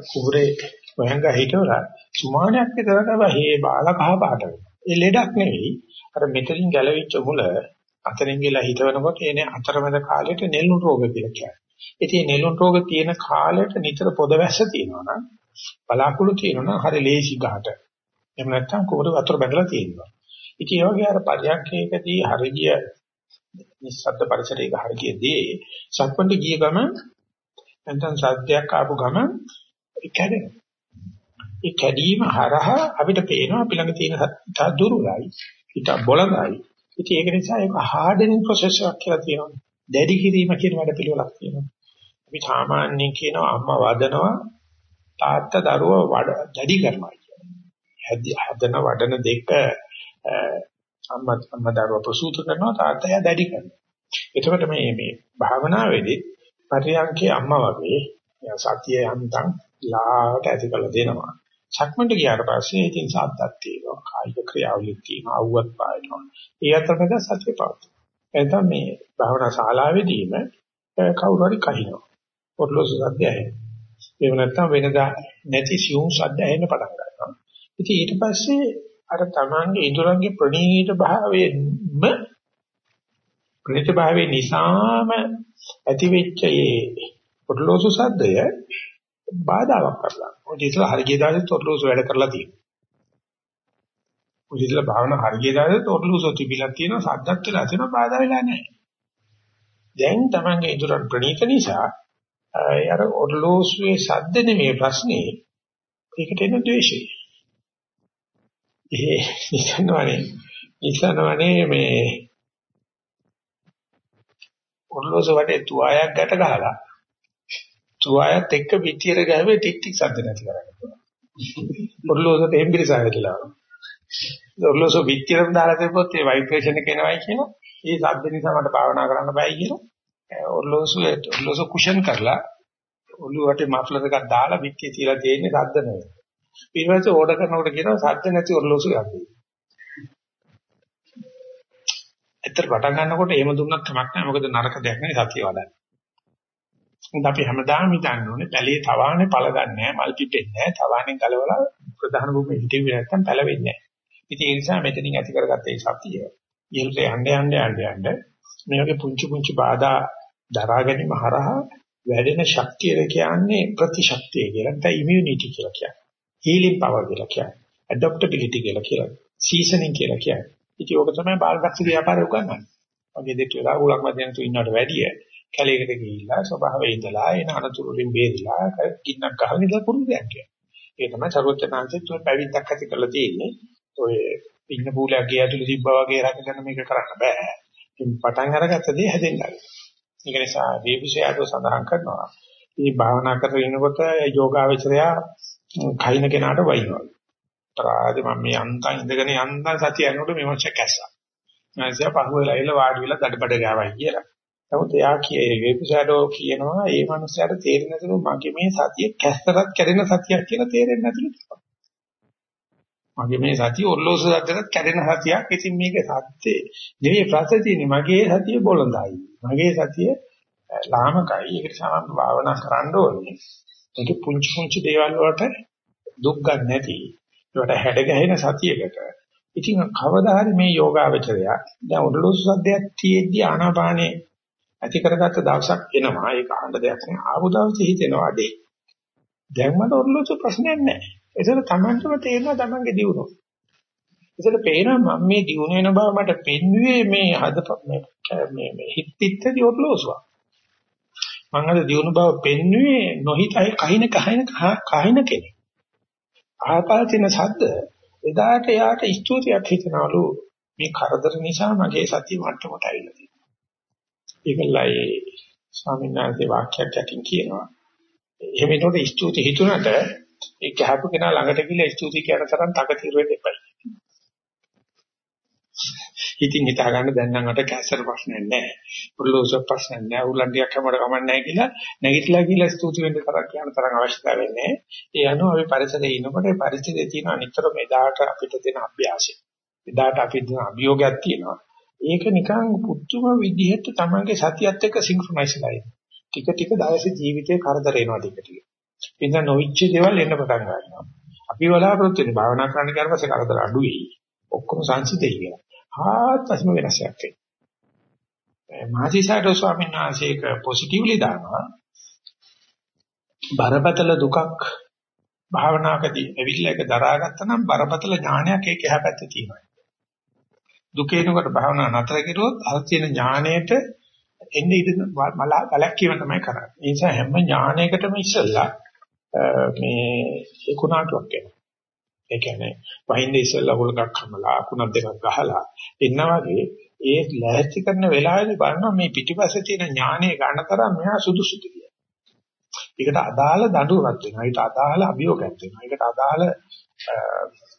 කුඹුරේ වහංග හිටවලා සුමානයක් විතර තමයි හේ බාල කහ පාට වෙනවා. ඒ ලෙඩක් නෙවෙයි. අර මෙතනින් ගැලවිච්ච මුල අතරින් ගිලා හිටවනකොට එනේ අතරමැද කාලෙට නෙළුම් රෝග කියලා කියන්නේ. ඉතින් නෙළුම් රෝග තියෙන කාලෙට නිතර පොද වැස්ස තියෙනවා නම් බලාකුළු තියෙනවා නම් හරි ලේසි ගහට. එහෙම නැත්නම් කුඹුර වතුර බැඳලා තියෙනවා. ඉතින් ඒ වගේ අර පරියන්කේකදී හරිය නිස්සද්ද පරිසරයක හරියදී සක්මණේ ගිය ගමන් නැත්නම් සද්දයක් ආපු ගමන් ඒ කැඩෙනවා. ඒ කැඩීම හරහා අපිට පේනවා අපි ළඟ තියෙන තා දුරුලයි, හිත බොළඳයි. ඉතින් ඒක නිසා ඒක හાર્ඩනින් ප්‍රොසෙස් එකක් කියලා තියෙනවා. දැඩි කිරීම කියන වැඩ පිළිවෙලක් තියෙනවා. අපි සාමාන්‍යයෙන් කියනවා අම්මා වදනවා තාත්තා දරුවා වඩ දැඩි කරනවා කියන්නේ. හදන වඩන දෙක අම්මා අම්මා දරුවා ප්‍රසූත කරනවා තාත්තා දැඩි කරනවා. එතකොට මේ මේ භාවනාවේදී පරියන්කේ අම්මා වගේ සතිය යන්තම් ලාවට ඇති කළ දෙනවා. සක්මන්ට ගියාට පස්සේ ඉතින් සාද්දක් තියෙනවා. කායික ක්‍රියාවලියක් තියෙනවා. අවුවත් පායනවා. ඒ අතරමැද සතිය පවතී. එතන මේ භාවනා ශාලාවේදීම කවුරු හරි කහිනවා. පොඩ්ලොස් සද්ද ඇහෙනවා. එහෙම නැත්නම් වෙනදා නැති සියුම් සද්ද ඇහෙන්න පටන් ගන්නවා. ඉතින් ඊට පස්සේ අර තමන්ගේ ඉදurangගේ ප්‍රණීත භාවයෙන්ම ප්‍රණීත භාවයේ නිසාම ඇතිවෙච්ච මේ පොඩ්ලොසු සද්දය බාධාවක් කරලා. ඔය ඉතල හරිය දාසේ පොඩ්ලොසු වැඩ කරලා තියෙනවා. ඔය ඉතල භාවනා හරිය දාසේ පොඩ්ලොසු තිබිලා තියෙනවා සද්දත් වෙලා තියෙනවා බාධා වෙලා නැහැ. දැන් තමන්ගේ ඉදurang ප්‍රණීත නිසා අර ඔර්ලෝසුවේ සද්ද නෙමේ ප්‍රශ්නේ. ඒකට එන ද්වේෂය. ඒ ඉස්සනවනේ ඉස්සනවනේ මේ ඔර්ලෝසු වටේ තුවායක් ගැට ගහලා තුවායත් එක්ක පිටියට ගහුවේ ටික් ටික් සද්ද නැති කරගන්නවා. ඔර්ලෝසුට එම්බිරිසා වෙලා. ඔර්ලෝසු පිටියට දාලා තිබ්බොත් ඒ ভাইබ්‍රේෂන් එක එනවයි කියනවා. ඒ සද්ද නිසා මට භාවනා කරන්න බෑ කියනවා. ඔර්ලෝසු ඔර්ලෝසු කුෂන් කරලා ඔළුවට මෆ්ලර් එකක් දාලා පිටියේ තියලා තියෙන්නේ සද්ද නෙවෙයි. ඊට පස්සේ ඕඩර් කරනකොට කියනවා සද්ද නැති ඔර්ලෝසු යන්නේ. ඇත්තට පටන් ගන්නකොට එහෙම දුන්නත් කමක් නැහැ මොකද නරක දෙයක් නෙවෙයි සතිය වඩන්නේ. උන්ට අපි හැමදාම හිතන්න ඕනේ පැලේ තවානේ පළ ගන්නෑ මල් පිටෙන්නේ නැහැ තවානේ ගලවලා ප්‍රධාන භූමියේ හිටින්නේ නැත්තම් පැල වෙන්නේ නැහැ. ඉතින් ඒ නිසා මෙතනින් ඇති කරගත්ත ඒ සතිය ඉහළට යන්න යන්න යන්න යන්න මේ වගේ පුංචි පුංචි බාධා දරා ගැනීම හරහා වැඩෙන ශක්තිය කියන්නේ ප්‍රතිශක්තිය කියලා නැත්නම් ඉමුනිටි කියලා කියන්නේ. හීලින් පවර් කියලා කියන්නේ. ඇඩොප්ටබිලිටි කියලා කියන්නේ. සීසනින් කියලා කියන්නේ. ඉතින් ඕක තමයි බාලදක්ෂ ව්‍යාපාරය උගන්වන්නේ. වගේ දෙක වෙලා උලක් මැදයන් තු ඉන්නවට වැඩිය කැලේකට ගිහිල්ලා ස්වභාවයේ ඉඳලා එන අනතුරු වලින් බේරිලා ගින්නක් ගහගෙන ඉඳලා පුරුදු දෙයක් කියන්නේ. ඒක තමයි සර්වඥාන්සේ තුන් පැවිද්දක් ඇති කරලා තියෙන්නේ. ඔය ඉන්න පූලයක් ගේ ඇතුළේ තිබ්බා වගේ රැකගෙන මේක කරන්න බෑ. ඉතින් පටන් අරගත්ත දේ හැදෙන්නයි. ඒක නිසා දීපිසයද සඳහන් කරනවා. මේ භාවනා කරගෙන ඉනකොට යෝගාවචරය කයින් කෙනාට වයින්නවා. තරාද මම මේ අන්තන් ඉඳගෙන යන්තම් සතිය යනකොට මේ මොච්ච කැස්සා. නැසියා පහුවෙලා ඉල වාඩි වෙලා දඩබඩ ගාවයි කියලා. නමුත් එයා කියේ වේපිසඩෝ කියනවා ඒ මනුස්සයාට තේරෙන්නේ නැතුණු මගේ මේ සතිය කැස්සරත් කැඩෙන සතියක් කියලා තේරෙන්නේ නැතුළු. මගේ මේ සතිය ඔර්ලෝසු සද්දට කැඩෙන සතියක්. ඉතින් මේක සත්‍යේ නෙවෙයි ප්‍රශ්නේ තියෙන්නේ මගේ සතිය බොළඳයි. මගේ සතිය ලාමකයි. ඒකට සමහර භාවනා කරන්න ඕනේ. ඒක පුංචි පුංචි දේවල් වලට දුක් ගන්න නැති. ඒකට හැඩ ගැහෙන සතියකට. ඉතින් කවදා හරි මේ යෝගාවචරය දැන් ඔඩලෝසු සද්දයක් තියෙද්දි ආනාපානේ ඇති කරගත්ත දවසක් එනවා. ඒක අහන්න දෙයක් නෑ. ආපු දවසේ හිතෙනවා අඩේ. දැන් මට ඔඩලෝසු ප්‍රශ්නයක් නෑ. ඒසල Tamanටම තේරෙනවා Tamanගේ දියුණුව. ඒසල පේනවා මම මේ දියුණු වෙන බව මට පෙන්වුවේ මේ හද මේ මේ හිත පිටදී ඔඩලෝසුවක්. මම අද දියුණු බව පෙන්වුවේ නොහිතයි කහින කහින කහින කෙනෙක්. ආපාතින සද්ද එදාට යාට ස්තුතියක් හිතනවලු මේ කරදර නිසා මගේ සතිය මට්ටමට ඇවිල්ලා තියෙනවා. ඒකලයි ස්වාමීන් වහන්සේ වාක්‍යයක් යටින් කියනවා. එහෙම එතකොට ස්තුති හිතුණට ඒ කහපු කෙනා ළඟට ගිහලා ස්තුති කියන තරම් තකතිර වෙන්න එපා. ඉතින් හිතා ගන්න දැන් නම් අට කැන්සර් ප්‍රශ්නයක් නැහැ. පුරුලෝස ප්‍රශ්නයක් නැහැ. උලන්ඩියක් හැමෝට කමක් නැහැ කියලා නැගිටලා කියලා ස්තුති වෙන්න තරක් කියන තරම් අවශ්‍යතාවය නැහැ. ඒ අනුව අපි පරිසරයේ ඉනකොට පරිසරයේ තියෙන අනිතරම එදාට අපිට දෙන අභ්‍යාසය. එදාට අපිට දෙන අභියෝගයක් තියෙනවා. ඒක නිකන් පුදුම විදිහට තමන්ගේ සතියත් එක්ක සින්ක්‍රොනයිස් වෙලා ඉන්නේ. ටික ටික දවසේ ජීවිතේ කරදර එනවා ටික ටික. ඉතින් නොවිච්ච දේවල් එන්න පටන් ගන්නවා. අපි බලාපොරොත්තු වෙන භාවනා කරන්න ගියාම පස්සේ කරදර අඩු වෙයි. ඔක්කොම සංසිතයි කියලා. ආත්මස්ම වෙනසක් වෙයි. මාජිසාරෝ ස්වාමීන් වහන්සේ ඒක පොසිටිව්ලි දානවා. බරපතල දුකක් භාවනාවකදී ඇවිල්ලා ඒක දරාගත්තා නම් බරපතල ඥානයක් ඒක එහා පැත්තේ තියෙනවා. දුකේනකොට භාවනාව නතර කෙරුවොත් අර තියෙන ඥාණයට එන්නේ ඉඳ මල බලක් කියව තමයි කරන්නේ. ඒ නිසා හැම ඥානයකටම ඉස්සෙල්ලා මේ ඒකුණාටුවක් වෙනවා. ඒ කියන්නේ වහින්නේ ඉස්සෙල්ලා උලකක් හමලා අකුණක් දෙකක් ගහලා එන්න වගේ ඒ ලෑස්ති කරන වෙලාවේදී බලනවා මේ පිටිපස්සේ තියෙන ඥානය ගන්න තරම් මෙහා සුදුසුද කියලා. ඒකට අදාළ දඬුවමක් වෙනවා. ඒකට අදාළ අභියෝගයක් වෙනවා. ඒකට අදාළ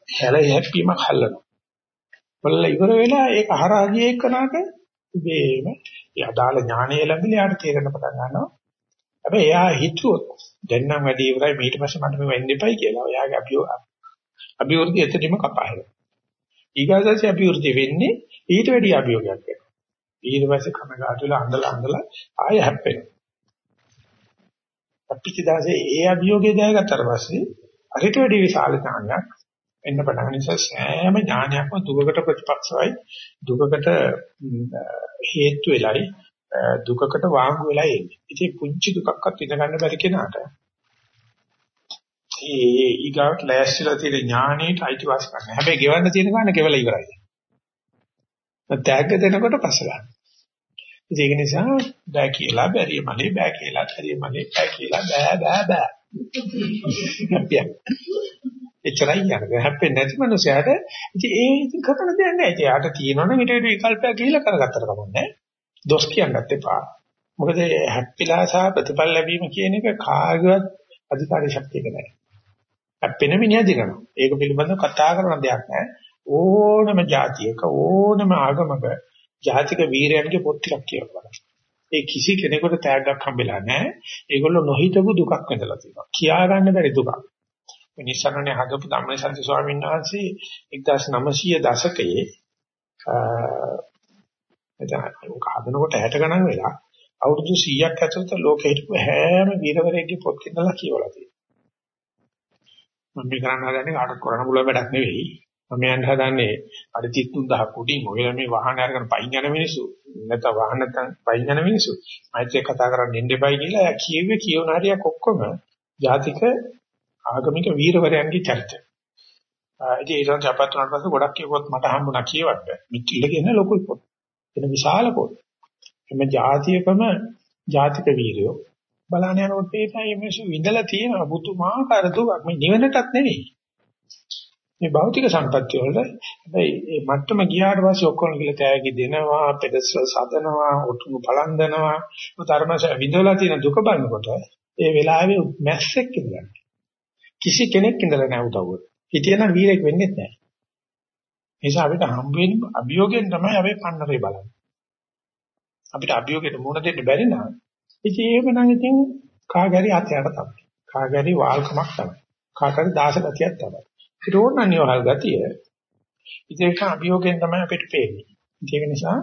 හැල හැප්පීමක් හල්ලනවා. බලලා ඉවර වෙලා ඒක හරහා ගියේ එක්කනට ඉබේම ඒ අදාළ ඥානය ලැබිලා යාට තේරෙන්න පටන් ගන්නවා. හැබැයි එයා හිතුවොත් දැන් නම් වැඩි ඉවරයි ඊට පස්සේ මට මේ වෙන්න එපයි කියලා. එයාගේ අභියෝග අභිවෘද්ධිය එතනම කපායන. ඊගාසසේ අභිවෘද්ධිය වෙන්නේ ඊට වැඩි අභියෝගයක් වෙනවා. ඊට පස්සේ කනගාටු වෙලා අඬලා අඬලා ආයෙ හැප්පෙනවා. අපිට දැසේ ඒ අභියෝගය දැනගත්තට පස්සේ අරිට වැඩි විශාල ඥානයක් එන්න පටන් නිසා සෑම ඥානයක්ම දුකකට ප්‍රතිපක්ෂවයි දුකකට හේතු වෙලයි දුකකට වාංගු වෙලයි එන්නේ. ඉතින් පුංචි දුකක්වත් ඉඳ ගන්න බැරි කෙනාට ඒ ඊගාවට ලෑස්තිලා තියෙන ඥානෙට අයිතිවාසිකම් නැහැ. හැබැයි ගෙවන්න තියෙන ගාන කෙවලා ඉවරයි. තෑග්ග දෙනකොට පස්සලා. ඒක නිසා බෑ කියලා බැරිය මලේ බෑ කියලා බැරිය මලේ බෑ කියලා බෑ බෑ බෑ. එච්චරයි යන්නේ. හැප්පෙන්නේ නැති මනුස්සයාට ඉතින් ඒ ඉතින් කරන දෙයක් නැහැ. ඉතින් යාට තියෙනවනේ ඊට වඩා විකල්පයක් ගිහිල්ලා කරගත්තට කමන්නේ. දොස් කියන්නත් එපා. මොකද හැප්පිලා සහ ප්‍රතිඵල ලැබීම කියන එක කාගවත් අධිකාරී ශක්තියක නැහැ. හැප්පෙන මිනිහා දිනනවා. ඒක පිළිබඳව කතා කරන දෙයක් නැහැ. ඕනම જાතියක ඕනම ආගමක ජාතික වීරයන්ගේ පොත් ටිකක් කියවලා ඒ කිසි කෙනෙකුට තෑග්ගක් හම්බෙලා නැහැ. ඒගොල්ලෝ නොහිතපු දුකක් විඳලා තියෙනවා. කියා ගන්න බැරි දුකක්. නිසරණේ හදපු ධම්මසන්ති ස්වාමීන් වහන්සේ 1900 දශකයේ එතන හදනකොට 60 ගණන් වෙලා අවුරුදු 100ක් ඇතුළත ලෝකෙ හිටපු හැම වීරවරයෙක්ගේ පොත් කියනලා කියවලා තියෙනවා. මම මේ කරන්න හදන්නේ කාටවත් කරන්න පුළුවන් වැඩක් නෙවෙයි. මම යන්න හදන්නේ අර 33000 කුඩින් ඔයලා මේ වාහන අරගෙන පයින් යන මිනිස්සු නැත්නම් වාහන නැත්නම් පයින් යන මිනිස්සු මෛත්‍රී කතා කරන්න ඉන්න එපයි කියලා එයා කියෙව්වේ කියවන හරියක් ඔක්කොම ජාතික ආගමික වීරවරයන්ගේ චරිත. ඉතින් ඒ නිසා අපත් උනාට පස්සේ ගොඩක් කියවුවත් මට හම්බුණා කියවට. මිත්‍රිලගෙන ලොකු පොත්. එන විශාල පොත්. එමෙ ජාතියකම ජාතික වීරයෝ බලන්න යනකොට මේ මිනිස්සු විඳලා තියෙන පුදුමාකාර දුක් මේ නිවනටත් නෙවෙයි. මේ භෞතික සම්පත්‍ය වල හැබැයි මේ මට්ටම ගියාට පස්සේ ඔක්කොම කියලා තෑගි දෙනවා, පෙදස්ව සදනවා, උතුම් බලන්දනවා, උතරමස විඳලා තියෙන දුක බලනකොට ඒ වෙලාවේ මැස්සෙක් ඉඳලා කිසි කෙනෙක් ඉඳලා නැහැ උදව්ව. හිටියනම් වීරෙක් වෙන්නේ නැහැ. ඒ නිසා අපිට හම්බ වෙන අභියෝගයෙන් තමයි අපි පන්නරේ බලන්නේ. අපිට අභියෝගයට මුහුණ දෙන්න බැරි නම් ඉතින් එහෙම නම් ඉතින් කාගරි අතයට තමයි. කාගරි වාල්කමක් තමයි. කාටරි දාස ගතියක් තමයි. ඒක ඕනන්නේ වහල් ගතිය. ඉතින් ඒක අභියෝගයෙන් තමයි අපිට පේන්නේ. ඒක නිසා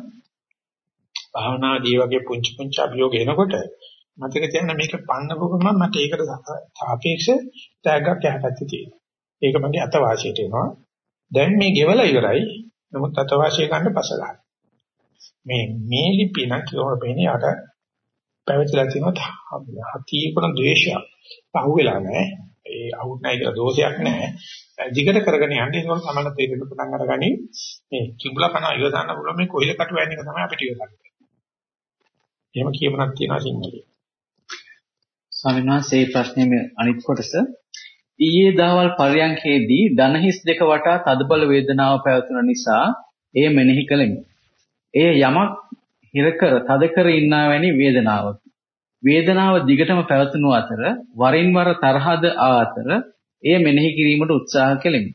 භාවනාදී වගේ පුංචි පුංචි අභියෝග එනකොට මතක තියාගන්න මේක පන්නපු ගමන් මට ඒකට සාපේක්ෂ තෑග්ගක් යහපැත්තේ තියෙනවා. ඒක මගේ අතවාසියට එනවා. දැන් මේ ගෙවලා ඉවරයි. නමුත් අතවාසිය ගන්න පසලයි. මේ මේ ලිපිය නම් කියවල පේන්නේ යට පැවතිලා තියෙනවා හතියකුණ ද්වේෂයක්. අහුවෙලා නැහැ. ඒ අහුත් නැහැ කියලා දෝෂයක් නැහැ. දිගට කරගෙන යන්න ඒක තමයි තේරෙන්න පටන් අරගනි. මේ කිඹුලා කන ඉවසන්න පුළුවන් මේ කොයිල කටු වැන්නේ තමයි අපිට ඉවසන්නේ. එහෙම කියමනක් තියෙනවා සිංහලේ. ස්වාමීන් වහන්සේ ප්‍රශ්නේ අනිත් කොටස ඊයේ දහවල් පරයන්කේදී දනහිස් දෙක වටා තදබල වේදනාව පැවතුන නිසා එය මෙනෙහි කළෙමි. එය යමක් හිර කර තද කර ඉන්නා වැනි වේදනාවක්. වේදනාව දිගටම පැවතුණු අතර වරින් වර තරහද ආ අතර එය මෙනෙහි කිරීමට උත්සාහ කෙලිමි.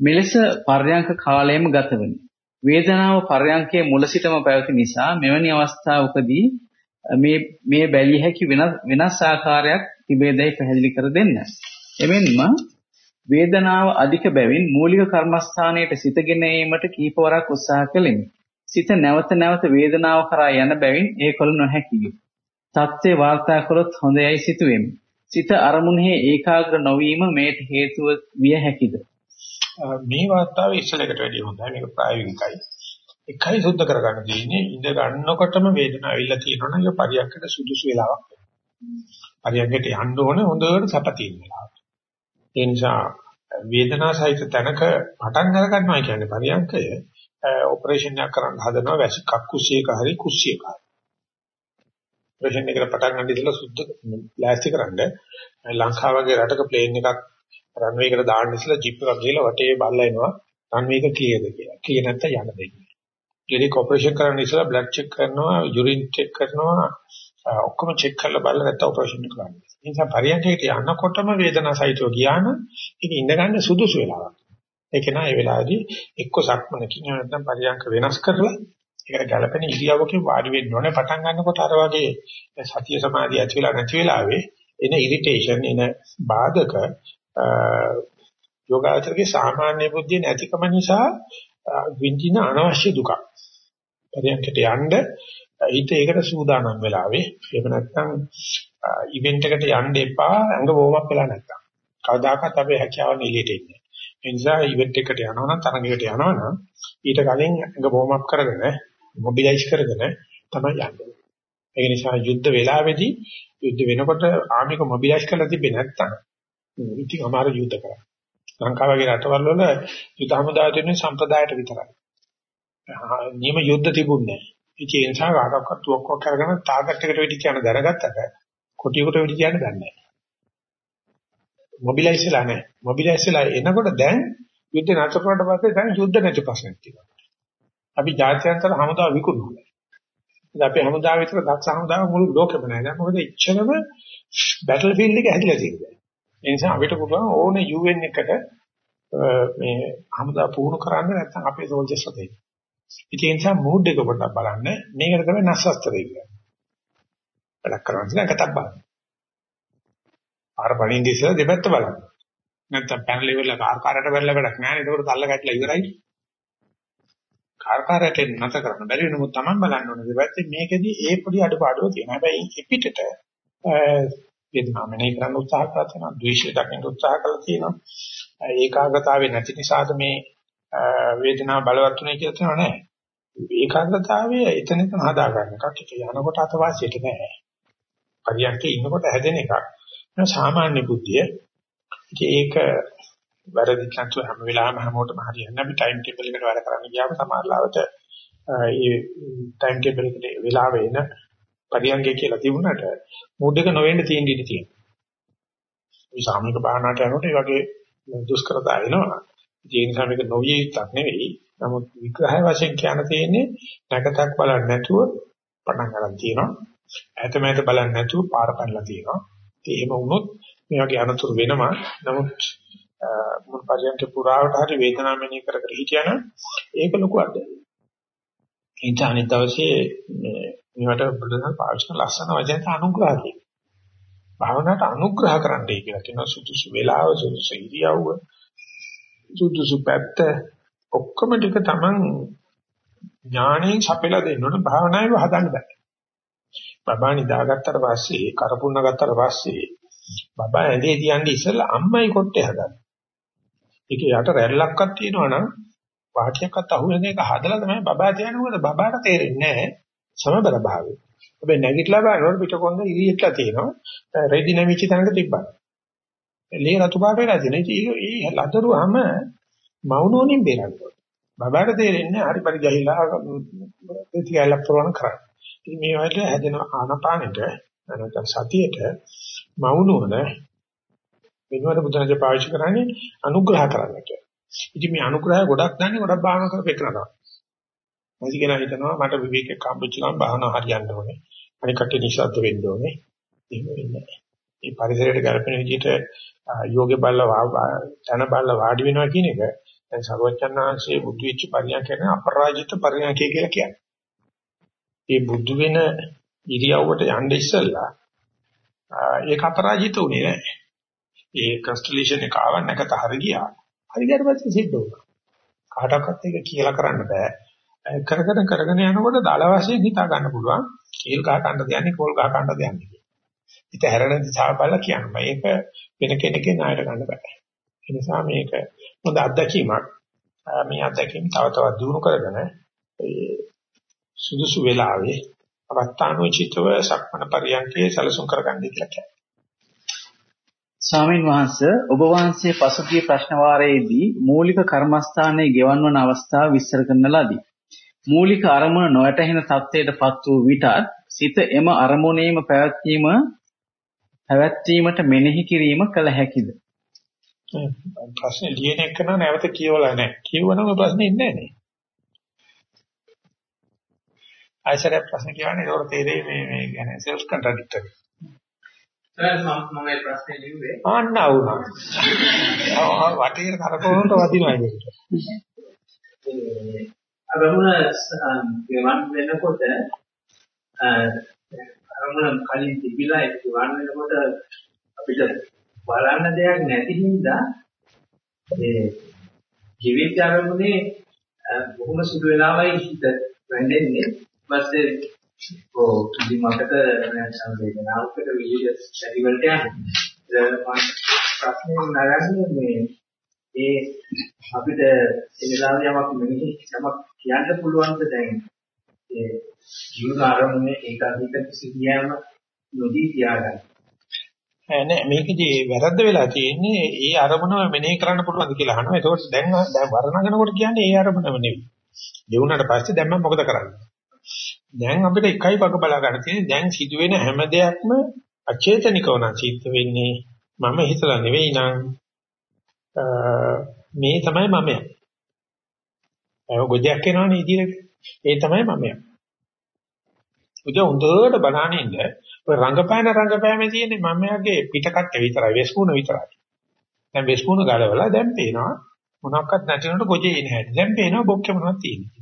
මෙලෙස පර්යංක කාලයම ගත වෙමි. වේදනාව පර්යංකයේ මුල සිටම පැවති නිසා මෙවැනි අවස්ථාවකදී මේ මේ බැලිය හැකි වෙනස් වෙනස් ආකාරයක් තිබේදයි පැහැදිලි කර දෙන්න. එමෙන්ම වේදනාව අධික බැවින් මූලික කර්මස්ථානයේ සිටගෙන ඒමට කීපවරක් උත්සාහ කෙලිමි. සිත නැවත නැවත වේදනාව කරා යන බැවින් ඒ කළ නොහැකිය. தත්ත්වේ වාර්තා කළොත් හොඳයයි සිතුවෙමි. සිත අරමුණෙහි ඒකාග්‍ර නොවීම මේට හේතුව විය හැකිද? මේ වාර්තාවේ ඉස්සලකට වැඩිය හොඳයි. මේක ප්‍රායෝගිකයි. එකයි සුද්ධ කරගන්න තියෙන්නේ ඉඳ ගන්නකොටම වේදනාව ඇවිල්ලා තියෙනවා නම් ඒ පරියක්කට සුදුසු වෙලාවක්. පරියක්කට යන්න ඕනේ හොඳට සැප තියෙන වෙලාවට. ඒ නිසා වේදනාව සහිත තැනක පටන් අර ගන්නවා කියන්නේ පරියක්කය ඔපරේෂන් එකක් කරන්න හදනවා වැසි කක්කුසියක හරි කුස්සියක හරි. ඔපරේෂන් එකට පටන් ගන්න ඉතලා සුද්ධ ප්ලාස්ටි කරන්න ලංකාව වගේ රටක ප්ලේන් එකක් රන්වේ එකට දාන්න ඉස්සලා ජිප් එකක් ගිහලා වටේ බල්ලා එනවා රන්වේ එක ක්ලියර්ද කියලා. ක්ලියර් නැත්නම් යන්න දෙන්නේ. ඊට ඔපරේෂන් කරන්න ඉස්සලා බ්ලඩ් චෙක් කරනවා, යුරින් චෙක් කරනවා, ඔක්කොම චෙක් කරලා බලලා නැත්නම් ඔපරේෂන් එක කරන්න. ඒ නිසා පරියන්කයට යනකොටම වේදනාව සහිතව ගියා නම් ඒක ඉඳ ගන්න සුදුසු වෙලාවක්. ඒක නෑ ඒ වෙලාවේදී එක්ක සක්මනකින් නැත්නම් පරියන්ක වෙනස් කරලා ඒකට ගැළපෙන ඉරියව්වකින් වාඩි වෙන්න ඕනේ පටන් ගන්නකොට අර වගේ සතිය සමාධිය ඇති වෙලා නැති වෙලාවේ එන ඉරිටේෂන් එන බාධක යෝගාචරයේ සාමාන්‍ය බුද්ධිය නැතිකම නිසා විඳින අනවශ්‍ය දුකක්. පරියන්කට යන්න හිත ඒකට සූදානම් වෙලාවේ එහෙම නැත්නම් ඉවෙන්ට් එකට යන්න එපා ඇඟ වෝම් අප් වෙලා නැත්නම්. කවදාකවත් අපේ හැකියාව නිලියට එන්නේ. ඒ නිසා ඉවෙන්ට් එකට යනවා නම් තරඟයකට යනවා නම් ඊට කලින් ඇඟ වෝම් අප් කරගෙන මොබිලයිස් කරගෙන තමයි යන්නේ. ඒ නිසා යුද්ධ වෙලාවේදී යුද්ධ වෙනකොට ආමික මොබිලයිස් කරලා තිබෙන්නේ නැත්නම් ඉතින් අමාරු යුද්ධ කරා. ලංකාව වගේ රටවල් වල යුද හමුදාව දෙන්නේ සම්ප්‍රදායට විතරයි. නියම යුද්ධ තිබුණේ නැහැ. ඒ නිසා කාටවත් තුවක්කුවක් කරගෙන ටාගට් එකට වෙඩි කියන දැනගත්තට කොටියකට වෙඩි කියන්න දන්නේ නැහැ. මොබිලයිස් වෙලා නැහැ. මොබිලයිස් වෙලා එනකොට දැන් යුද්ධ නැතර කරනකොට පස්සේ දැන් යුද්ධ නැති ප්‍රශ්නයක් තියෙනවා. අපි ජාත්‍යන්තර හමුදාව විකුණුවා. ඉතින් අපි හමුදාව විතර දක්ෂ හමුදාව මුළු ලෝකෙම නැහැ. දැන් මොකද ඉච්ඡනම බැටල් ෆීල්ඩ් එක හැදිලා තියෙනවා. ඒ නිසා අපිට පුළුවන් ඕනේ UN එකට මේ හමුදා පුහුණු කරන්න නැත්නම් අපේ සෝල්ජර්ස් හදේ. ඉතින් ඒ නිසා මූඩ් එක පොඩ්ඩක් බලන්න. මේකට තමයි නස්සස්තරය කියන්නේ. වැඩක් කරන්නේ නැහැ කතාවක් බලන්න. ආර පණින් දිසලා දෙපැත්ත බලන්න. නැත්නම් පැනල ඉවරලා කාර්කාරයට බැලලා වැඩක් නැහැ. ඒකෝට තල්ල ගැටලා ඉවරයි. කාර්කාරයට නැත කරන්න බැරි වෙනමුත් Taman බලන්න ඕනේ. දෙපැත්තේ මේකෙදි ඒ පොඩි අඩපාඩුව තියෙනවා. හැබැයි පිටිට වේදනාව මෙනෙහි කරන්න උත්සාහ කරලා තියෙනවා. ද්වේෂය දකින්න උත්සාහ කරලා තියෙනවා. ඒකාග්‍රතාවේ නැති නිසාද මේ වේදනාව බලවත් උනේ කියලා තේරෙන්නේ නැහැ. ඒකාග්‍රතාවය එතන එතන හදා ගන්න එකක්. ඒක යනකොට අතවාසියට නෑ. පරියන්කේ ඉන්නකොට හැදෙන එකක්. සාමාන්‍ය බුද්ධිය. ඒක වැරදි නැතු හැම වෙලාවෙම හැමෝටම හරියන්නේ අපි ටයිම් ටේබල් එකට වැඩ කරන්න ගියාම සමහරවිට ඒ ටයිම් ටේබල් එකේ වෙලාව එන පරියන්කේ කියලා තිබුණාට මූඩ් එක නොවෙන්න තියෙන ඉඩ තියෙනවා. මේ සාමූහික භාවනාවට යනකොට ඒ වගේ දුෂ්කරතා එනවා. ඒ නිසා මේක නොවිය යුක්තක් නෙවෙයි. නමුත් විග්‍රහය වශයෙන් කියන්න තියෙන්නේ නැකතක් බලන්නේ නැතුව පටන් ගන්න තියෙනවා. ඇතමැත බලන්නේ නැතුව පාර පැනලා තියෙනවා. ඉතින් එහෙම වුණොත් මේ වගේ අනතුරු වෙනවා. නමුත් මුල් පරියන්ක පුරාවට හරි වේදනාව මෙනෙහි කර කර හිටියනම් ඒක ලොකු අත්දැකීමක්. ඒ නිසා අනිත් දවසේ මේවට බුදුසසුන පාවිච්චි කරන ලස්සන වචන අනුග්‍රහ කියනවා. භාවනාවට අනුග්‍රහ කරන්නයි කියලා කියන සුදුසු වේලාව සුදුසු ඉරියව්ව සුදුසු පැත්ත ඔක්කොම ටික Taman ඥාණයෙන් සපෙලා දෙන්න ඕන භාවනාවේ හදන්න බෑ. බබා නිදාගත්තට පස්සේ කරපුන්න ගත්තට පස්සේ බබා ඇඳේ තියන්නේ ඉස්සෙල්ලා අම්මයි කොට්ටේ හදන්නේ. ඒක යට රැල්ලක්වත් තියෙනවා නම් වාක්‍යයක්වත් අහුවෙන එක හදලා තමයි බබා තියන්නේ මොකද බබාට තේරෙන්නේ නැහැ සමබර භාවය. හැබැයි නැගිටලා බලනකොට පිටකොන්ද ඉරියට්ලා තියෙනවා. රෙදි නැමිච්ච තැනක තිබ්බා. ලේ රතු පාට වෙලා තියෙන. ඉතින් ඒ ලදරුවම මවුනෝනින් බේරන්නේ. බබාට තේරෙන්නේ හරි පරිගහිලා දෙතියලක් ප්‍රවණ කරා. ඉතින් මේ වලට හැදෙන ආනපානෙට නැත්නම් සතියේට මවුනෝන වෙනවට බුදුරජාණන් පාවිච්චි කරන්නේ අනුග්‍රහ කරන්නට. ඉතින් මේ අනුග්‍රහය ගොඩක් දන්නේ ගොඩක් භාවනා කරපෙන්නනවා. නැති කෙනා හිතනවා මට විවේකයක් හම්බෙච්ච ගමන් භාවනා හරියන්න ඕනේ. අනික කටේ නිශ්ශබ්ද වෙන්න ඕනේ. එහෙම වෙන්නේ නැහැ. මේ පරිසරයට ගැලපෙන විදිහට යෝගේ බල්ලා තන බල්ලා වාඩි වෙනවා කියන එක දැන් සර්වචන්නාංශයේ බුදු වෙච්ච පරිණාම කියන අපරාජිත පරිණාමය කියලා කියන්නේ. ඒ බුදු වෙන ඉරියව්වට යන්න ඉස්සෙල්ලා ඒක අපරාජිත උනේ නැහැ. ඒ කන්ස්ටලේෂන් එක ආව නැකත හරි ගියා. හරි ගියාට පස්සේ සිද්ධ වුණා. කාටවත් ඒක කියලා කරන්න බෑ. කරගෙන කරගෙන යනකොට දල වශයෙන් හිතා ගන්න පුළුවන් කේල් ගහ ගන්න දෙන්නේ කෝල් ගහ ගන්න දෙන්නේ කියලා. හිත හැරෙන දිශාව බලලා කියන්න බෑ. ඒක වෙන කෙනෙක්ගේ ණයට ගන්න බෑ. ඒ නිසා මේක හොඳ අත්දැකීමක්. මේ අත්දැකීම් තව තවත් දියුණු කරගෙන සුදුසු වෙලාවේ අවස්ථානෝචිතව සක්මණ පරියන්කේ සැලසුම් කරගන්න කියලා කියනවා. ස්වාමීන් වහන්සේ ඔබ වහන්සේ පසුගිය ප්‍රශ්න වාරයේදී මූලික කර්මස්ථානයේ ගෙවන්වන අවස්ථාව විස්තර කරන ලදී. මූලික අරමුණ නොයටහෙන තත්ත්වයටපත් වූ විටත් සිත එම අරමුණේම පැවැත්වීම පැවැත්වීමට මෙනෙහි කිරීම කළ හැකිද? ප්‍රශ්නේ ලියන එක නම් නැවත කියවලා නැහැ. කියවනම ප්‍රශ්නේ ඉන්නේ නැහැ නේ. ආයසර ප්‍රශ්න කියන්නේ ඒකට තේරෙයි මේ මේ කියන්නේ සෙල්ෆ් කන්ට්‍රඩික්ටරි. සර් මම මම ප්‍රශ්නේ ලිව්වේ. ආන්න වුණා. ආ වටේ කරකවනට වදිනවා ඒක. අරමුණ ගෙවන් වෙනකොට අරමුණ කලින් තිබිලා ඒක ගෙවන් වෙනකොට අපිට බලන්න දෙයක් නැති හින්දා ඒ ජීවිත අරමුණේ බොහොම සුළු වෙලාවයි හිත වැටෙන්නේ ඊපස්සේ ඔව් ඉතින් මකට සංවේදනාවකට විවිධ ශරීර වලට යනවා ප්‍රශ්නේ නගන්නේ මේ ඒ අපිට ඒ වෙලාවේ යමක් මෙහි යමක් කියන්න පුළුවන්ද දැන් ඒ ජීවන ආරම්භයේ ඒකාධික කිසියම් නොදී තියාගන්න. නෑ මේකදී වැරද්ද වෙලා තියෙන්නේ ඒ අරමුණම මෙනෙහි කරන්න පුළුවන්ද කියලා අහනවා. ඒකෝට දැන් දැන් වර්ණනනකොට කියන්නේ ඒ අරමුණම නෙවෙයි. දෙවුනට පස්සේ දැන් මම මොකද කරන්නේ? දැන් අපිට එකයි බග බලා ගන්න තියෙන්නේ දැන් සිදුවෙන හැම දෙයක්ම අචේතනිකව නම් සිද්ධ වෙන්නේ මම හිතලා නෙවෙයි නං මේ තමයි මමයා. ඒක ගොජයක් එනවනේ ඉදිරියට. ඒ තමයි මමයා. උද හොඳට බලහන් ඉන්න ඔය රංගපෑන රංගපෑමේ තියෙන්නේ මමයාගේ පිටකට්ට විතරයි වෙස්මුණ විතරයි. දැන් වෙස්මුණ ගලවලා දැන් පේනවා මොනක්වත් නැතිනොට ගොජේ එන හැටි. දැන් පේනවා බොක්කේ මොනවද තියෙන්නේ.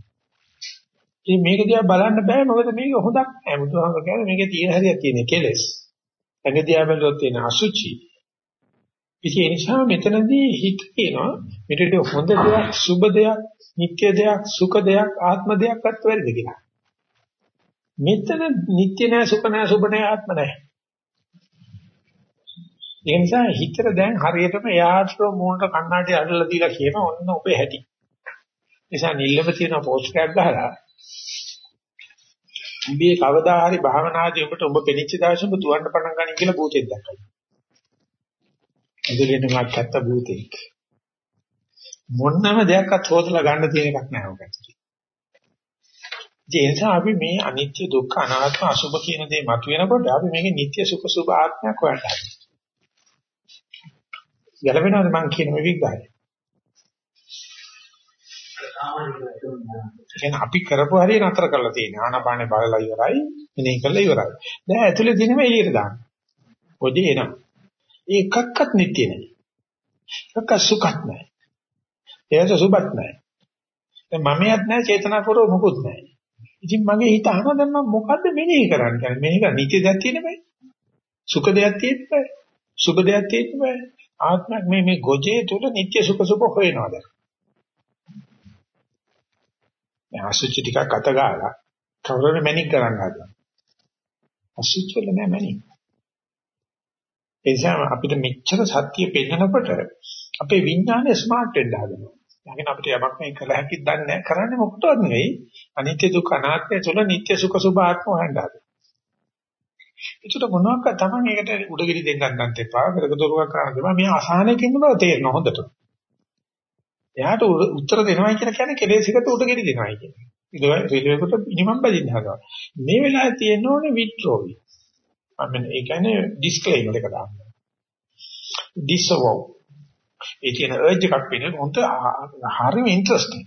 ඉතින් මේක දිහා බලන්න බෑ මොකද මේක හොඳක් නෑ. බුදුහාමර කියන්නේ මේකේ තියෙන හරියක් තියෙන කෙලෙස්. ඇඟ දිහා බැලුවොත් තියෙන අසුචි. ඉතින් ඒ නිසා මෙතනදී හිත කියනවා මෙතන හොඳ දෙයක්, සුබ දෙයක්, නිත්‍ය දෙයක්, සුඛ දෙයක්, ආත්ම දෙයක්වත් වැරදිද කියලා. මෙතන නිත්‍ය නෑ, සුඛ නෑ, සුබ නෑ, ආත්ම නෑ. ඒ නිසා හිතට දැන් හරියටම එයාට මූණට කණ්ණාඩි අල්ලලා දීලා කියන ඔන්න ඔබේ හැටි. නිසා නිල්ලම තියෙන පෝස්ට් එකක් ගහලා උඹේ කවදා හරි භාවනාදී උඹට උඹ පෙනිච්ච දවසේ උඹ තුවන්න පටන් ගන්න කියලා භූතෙක් දැක්කා. එදෙලෙන් මාත් භූතෙක්. මොන්නම දෙයක්වත් හොදලා ගන්න තියෙන එකක් නෑ ඔකට. ඒ නිසා අපි මේ අනිත්‍ය දුක්ඛ අනාත්ම අසුභ කියන දේ මතුවෙනකොට අපි මේකේ නිට්ටය සුඛ සුභ ආත්මයක් හොයන්න හදනවා. ගැලපෙනවද මං කියන මේ විග්‍රහය? කියන්නේ අපි කරපු හරිය නතර කරලා තියෙනවා. ආනාපානේ බලලා ඉවරයි, මෙනෙහි කරලා ඉවරයි. දැන් ඇතුලේ දිනම එළියට දාන්න. ඔදී එනවා. ඒ එකක්වත් නිට්ටිය නෑ. එකක් සුඛත් නෑ. ඒස සුබත් නෑ. දැන් මමියත් නෑ, චේතනාපූර්ව මොකුත් නෑ. ඉතින් මගේ හිත අහනවා දැන් මම මොකද්ද මෙනෙහි කරන්නේ? කියන්නේ මෙනෙහි කර නිත්‍ය දෙයක් තියෙන බෑ. සුඛ දෙයක් තියෙන්න බෑ. සුභ දෙයක් තියෙන්න බෑ. ආත්මයක් මේ මේ ගොජේ තුල නිත්‍ය සුඛ සුභ හොයනවාද? මේ අසුචි ටිකක් අත ගාලා කවුරුනේ මැනික් කරන්න හදනවා. අසුචි වල නෑ මැනික්. ඒ නිසා අපිට මෙච්චර සත්‍ය පෙන්නකොට අපේ විඥානය ස්මාර්ට් වෙන්න හදනවා. යකින් අපිට යමක් මේ කළ හැකිද දන්නේ නැහැ. කරන්නේ මොකටවත් නෙවෙයි. අනිත්‍ය දුක්ඛ අනාත්මය තුළ නිට්ටය සුඛ සුභ ආත්ම හොයන්න හදනවා. ඒකට මොනවාක් තමයි ඒකට උඩගිරි දෙන්න ගන්නත් එපා. කරක දොරුවක් කරන්න දෙපා. මේ අසහනයක ඉන්න බව තේරෙනවා හොඳට. එයාට උත්තර දෙනවා කියලා කියන්නේ කෙලෙසිකට උඩගිරි දෙනවායි කියන්නේ. ඒක රිලෙවකට මිනිමම් බදින්න හදනවා. මේ වෙලාවේ තියෙන්න ඕනේ විත්‍රෝවි. මම ඒ කියන්නේ ඩිස්ක්ලේමර් එක දාන්න. ඩිසවෝ. ඒ කියන අර්ජ් එකක් වෙන හොඳ හරිම ඉන්ටරෙස්ටිං.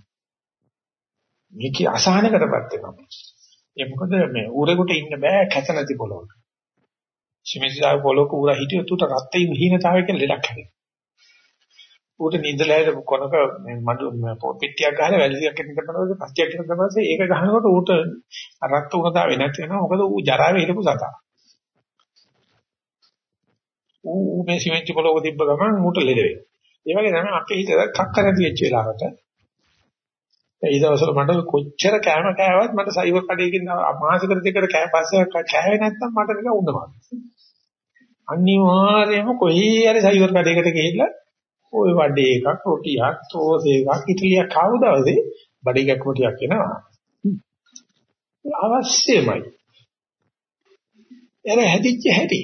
මේක අසහනකටපත් වෙනවා. ඒ මොකද මේ ඌරෙකුට ඉන්න බෑ කැත නැති පොළොවක. සිමෙන්තිදාව පොළොවක ඌරා හිටියොත් උට රත්තේ විහීනතාවය කියලා ලෙඩක් හැදෙනවා. ඌට නින්දලයිද කොනක මඩු පිටියක් ගහලා වැලියක් එක්ක ඉඳපනවද පස්තියක් එක්ක ඉඳපස්සේ ඒක ගහනකොට ඌට රක්ත උණතාවේ නැති වෙනවා මොකද ඌ ජරාවේ හිටපු සතා. ඌ මේ සිමෙන්ති පොළොව තිබ්බ ගමන් ඌට ලෙඩ වෙනවා. ඒ වගේ තමයි අපේ හිත කක්ක නැති වෙච්ච වෙලාවට ඒ දවස්වල මට කොච්චර කෑම කෑවත් මට සයිවර් කඩේකින් මාසෙකට දෙකකට කෑ පස්සේ කෑවේ නැත්තම් මට නිකන් උඳනවා. අනිවාර්යයෙන්ම කොහේ හරි සයිවර් කඩේකට ගිහිල්ලා ওই වඩේ එකක් රොටියක් සෝස් එකක් ඉටලියක් කාව දවසේ බඩේ ගැක්ම ටිකක් එනවා. අවශ්‍යමයි. එර හැදිච්ච හැටි.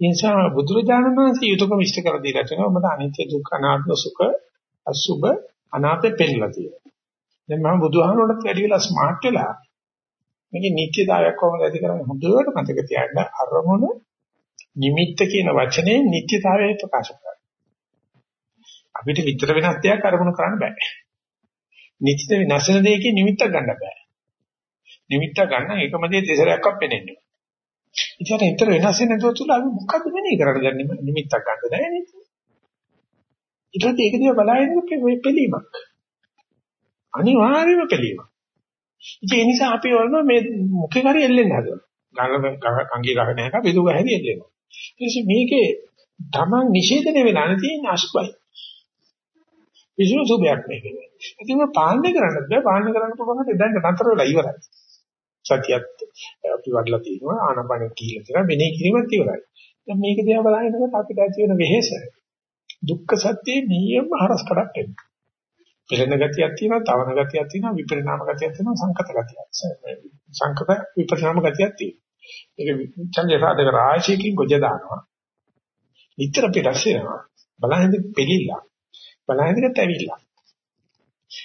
නිසා බුදුරජාණන් වහන්සේ යුතුයකම ඉෂ්ට කර දීලා තියෙනවා මට අනිත්‍ය දුක්ඛ අනාත්ම සුඛ අසුභ අනාත්ම පෙන්නලා තියෙනවා. දැන් මම බුදුහාමුදුරට වැඩි වෙලා ස්මාර්ට් වෙලා මේකේ නිත්‍යතාවයක් කොහොමද ඇති කරන්නේ හොඳට මතක තියාගන්න අරමුණ නිමිත්ත කියන වචනේ නිත්‍යතාවය ප්‍රකාශ කරනවා. අපිට විතර වෙනස් දෙයක් අරමුණු කරන්න බෑ. නිත්‍ය වෙනස් වෙන දෙයකින් නිමිත්ත ගන්න බෑ. නිමිත්ත ගන්න එකම දේ දෙසරයක්වත් පෙනෙන්නේ. ඉතින් හිතර වෙනස් වෙන දේ තුල අපි මොකද්ද මෙනේ කරන්නේ දැන් නිමිත්තක් ගන්න නැහැ නේද? ඊට පස්සේ ඒක දිහා බලහින්නකොට පිළීමක්. අනිවාර්යයෙන්ම පිළීමක්. ඉතින් ඒ නිසා අපි වුණා මේ මොකේ හරි එල්ලෙන්න හදනවා. ගඟ අංගී ගහන එක බෙදු ගහරි එල්ලෙනවා. ඊට මේකේ තමන් නිෂේධනය වෙලා නැතින අසුබයි. විසු සුභයක් මේකේ. ඉතින් මේ පාලනය කරන්න බෑ පාලනය කරන්න පුළුවන් දැන් නතර වෙලා ඉවරයි. සතියත් අපි වඩලා තියෙනවා ආනපන කියලා තියෙනවා මෙනේ කිරීමත් ඉවරයි. දැන් මේක දිහා බලනකොට අපිට ඇති වෙන වෙහෙස දුක්ඛ සත්‍යයේ නියම හරස් කඩක් එන්නේ. පෙළෙන ගතියක් තියෙනවා, තවන ගතියක් තියෙනවා, විපරිණාම ගතියක් තියෙනවා, සංකත ගතියක්. සංකත විපරිණාම ගතියක් තියෙනවා. ඒක ඡන්දේ සාධක රාශියකින් ගොජ දානවා. නිතර පිටස් වෙනවා. බලහින්ද පිළිලා. බලහින්දට ඇවිල්ලා.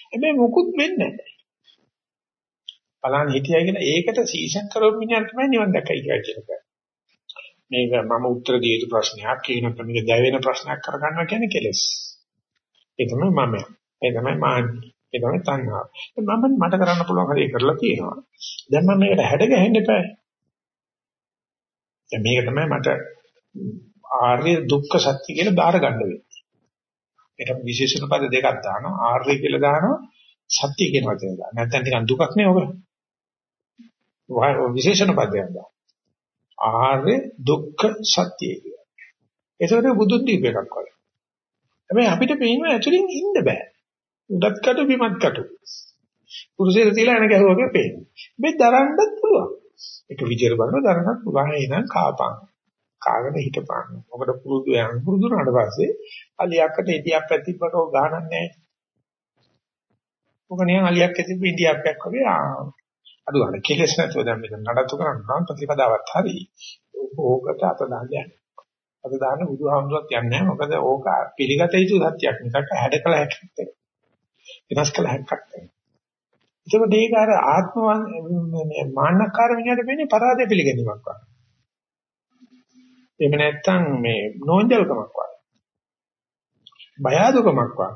හැබැයි මොකුත් වෙන්නේ නැහැ. බලන්න හිටියයි කියලා ඒකට සීසන් කරොත් මිනිහන් තමයි නිවන් දැකයි කියලා කියන්නේ. මේක මම උත්තර දිය යුතු ප්‍රශ්නයක් කියන මේක දැවෙන ප්‍රශ්නයක් කරගන්නවා කියන්නේ කෙලෙස්. ඒ තමයි මම. ඒ තමයි මාන්නේ. ඒ තමයි තණ්හාව. මම මට කරන්න පුළුවන් හරිය කරලා තියෙනවා. දැන් මම මේකට හැඩ ගැහෙන්න එපා. දැන් මේක තමයි මට ආර්ය දුක්ඛ සත්‍ය කියලා බාර ගන්න වෙන්නේ. ඒකට විශේෂණ පද දෙකක් දානවා. ආර්ය කියලා දානවා. සත්‍ය කියන වචනේ දානවා. නැත්නම් නිකන් දුකක් නේ ඔබ. විශේෂණ පදයක් දානවා. ආර්ය දුක්ඛ සත්‍ය කියලා. ඒකට බුදුන් දීප එකක් වගේ. හැබැයි අපිට පේනවා ඇතුලින් ඉන්න බෑ. උඩත් කටු බිමත් කටු. කුරුසෙට තියලා එන ගැහුවගේ පේන්නේ. මේ දරන්නත් පුළුවන්. ඒක විචාර බලන දරන්නත් පුළුවන්. එහෙනම් කාපන්. කාගෙන හිටපන්. මොකද පුරුදු යන පුරුදු වුණාට පස්සේ අලියක්කට ඉතියක් පැතිබ්බට ඔය ගහනක් නැහැ. ඔක නිකන් අලියක් ඇතිබ්බ ඉන්දියාප්පයක් වගේ අඩු ගන්න කෙලස් නැතුව දැන් මෙතන නඩත්තු කරන්න නම් ප්‍රතිපදාවත් හරි. ඕකට අත දාන්න අත දාන්න බුදුහාමුදුරුවෝ කියන්නේ මොකද ඕක පිළිගත යුතු සත්‍යයක් මිසක් හැඩකල හැක්කක් වෙනස් කළ හැක්කක් නෙවෙයි. ඒකම ඒක අර ආත්ම මාන්නකාර විඤ්ඤාණය වෙන්නේ පරාදේ පිළිගැනීමක් වගේ. එහෙම නැත්නම් මේ නෝන්ජල්කමක් වගේ. බය අඩුකමක් වගේ.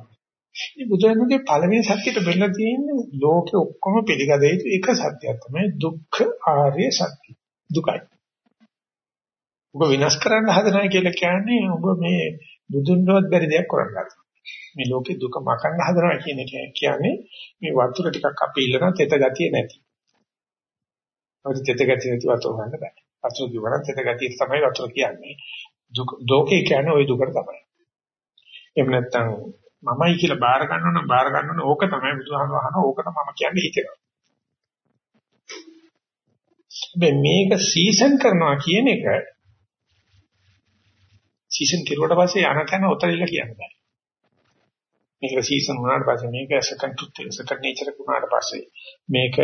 මේ බුදුරජාණන්ගේ පළවෙනි සත්‍යයට බෙල්ල තියෙන්නේ ලෝකෙ ඔක්කොම පිළිගත යුතු එක සත්‍යයක් තමයි දුක්ඛ ආර්ය සත්‍ය. දුකයි. ඔබ විනාශ කරන්න හදනවා කියලා කියන්නේ ඔබ මේ බුදුන්වත් බැරි දෙයක් කරන්න මේ ලෝකේ දුක මකන්න හදනවා කියන එක කියන්නේ මේ වතුර ටිකක් අපි ඉල්ලන තෙත ගතිය නැති. අපිට තෙත ගතිය නැති වතුර ගන්න බෑ. වතුර දුවන තෙත ගතිය තමයි වතුර කියන්නේ. දුක දෝකේ කියන්නේ ওই දුකට තමයි. එහෙම නැත්නම් මමයි කියලා බාර ගන්න ඕන බාර ගන්න ඕන ඕක තමයි බුදුහාම අහන ඕකට මම කියන්නේ හිතෙනවා. හැබැයි මේක සීසන් කරනවා කියන එක සීසන් කෙරුවට පස්සේ අනකන උතරිලා කියන්න බෑ. මේක සීසන් වුණාට පස්සේ මේක සෙකන්ඩ් ටුත් සෙකන්ඩ් නේචර් වුණාට පස්සේ මේක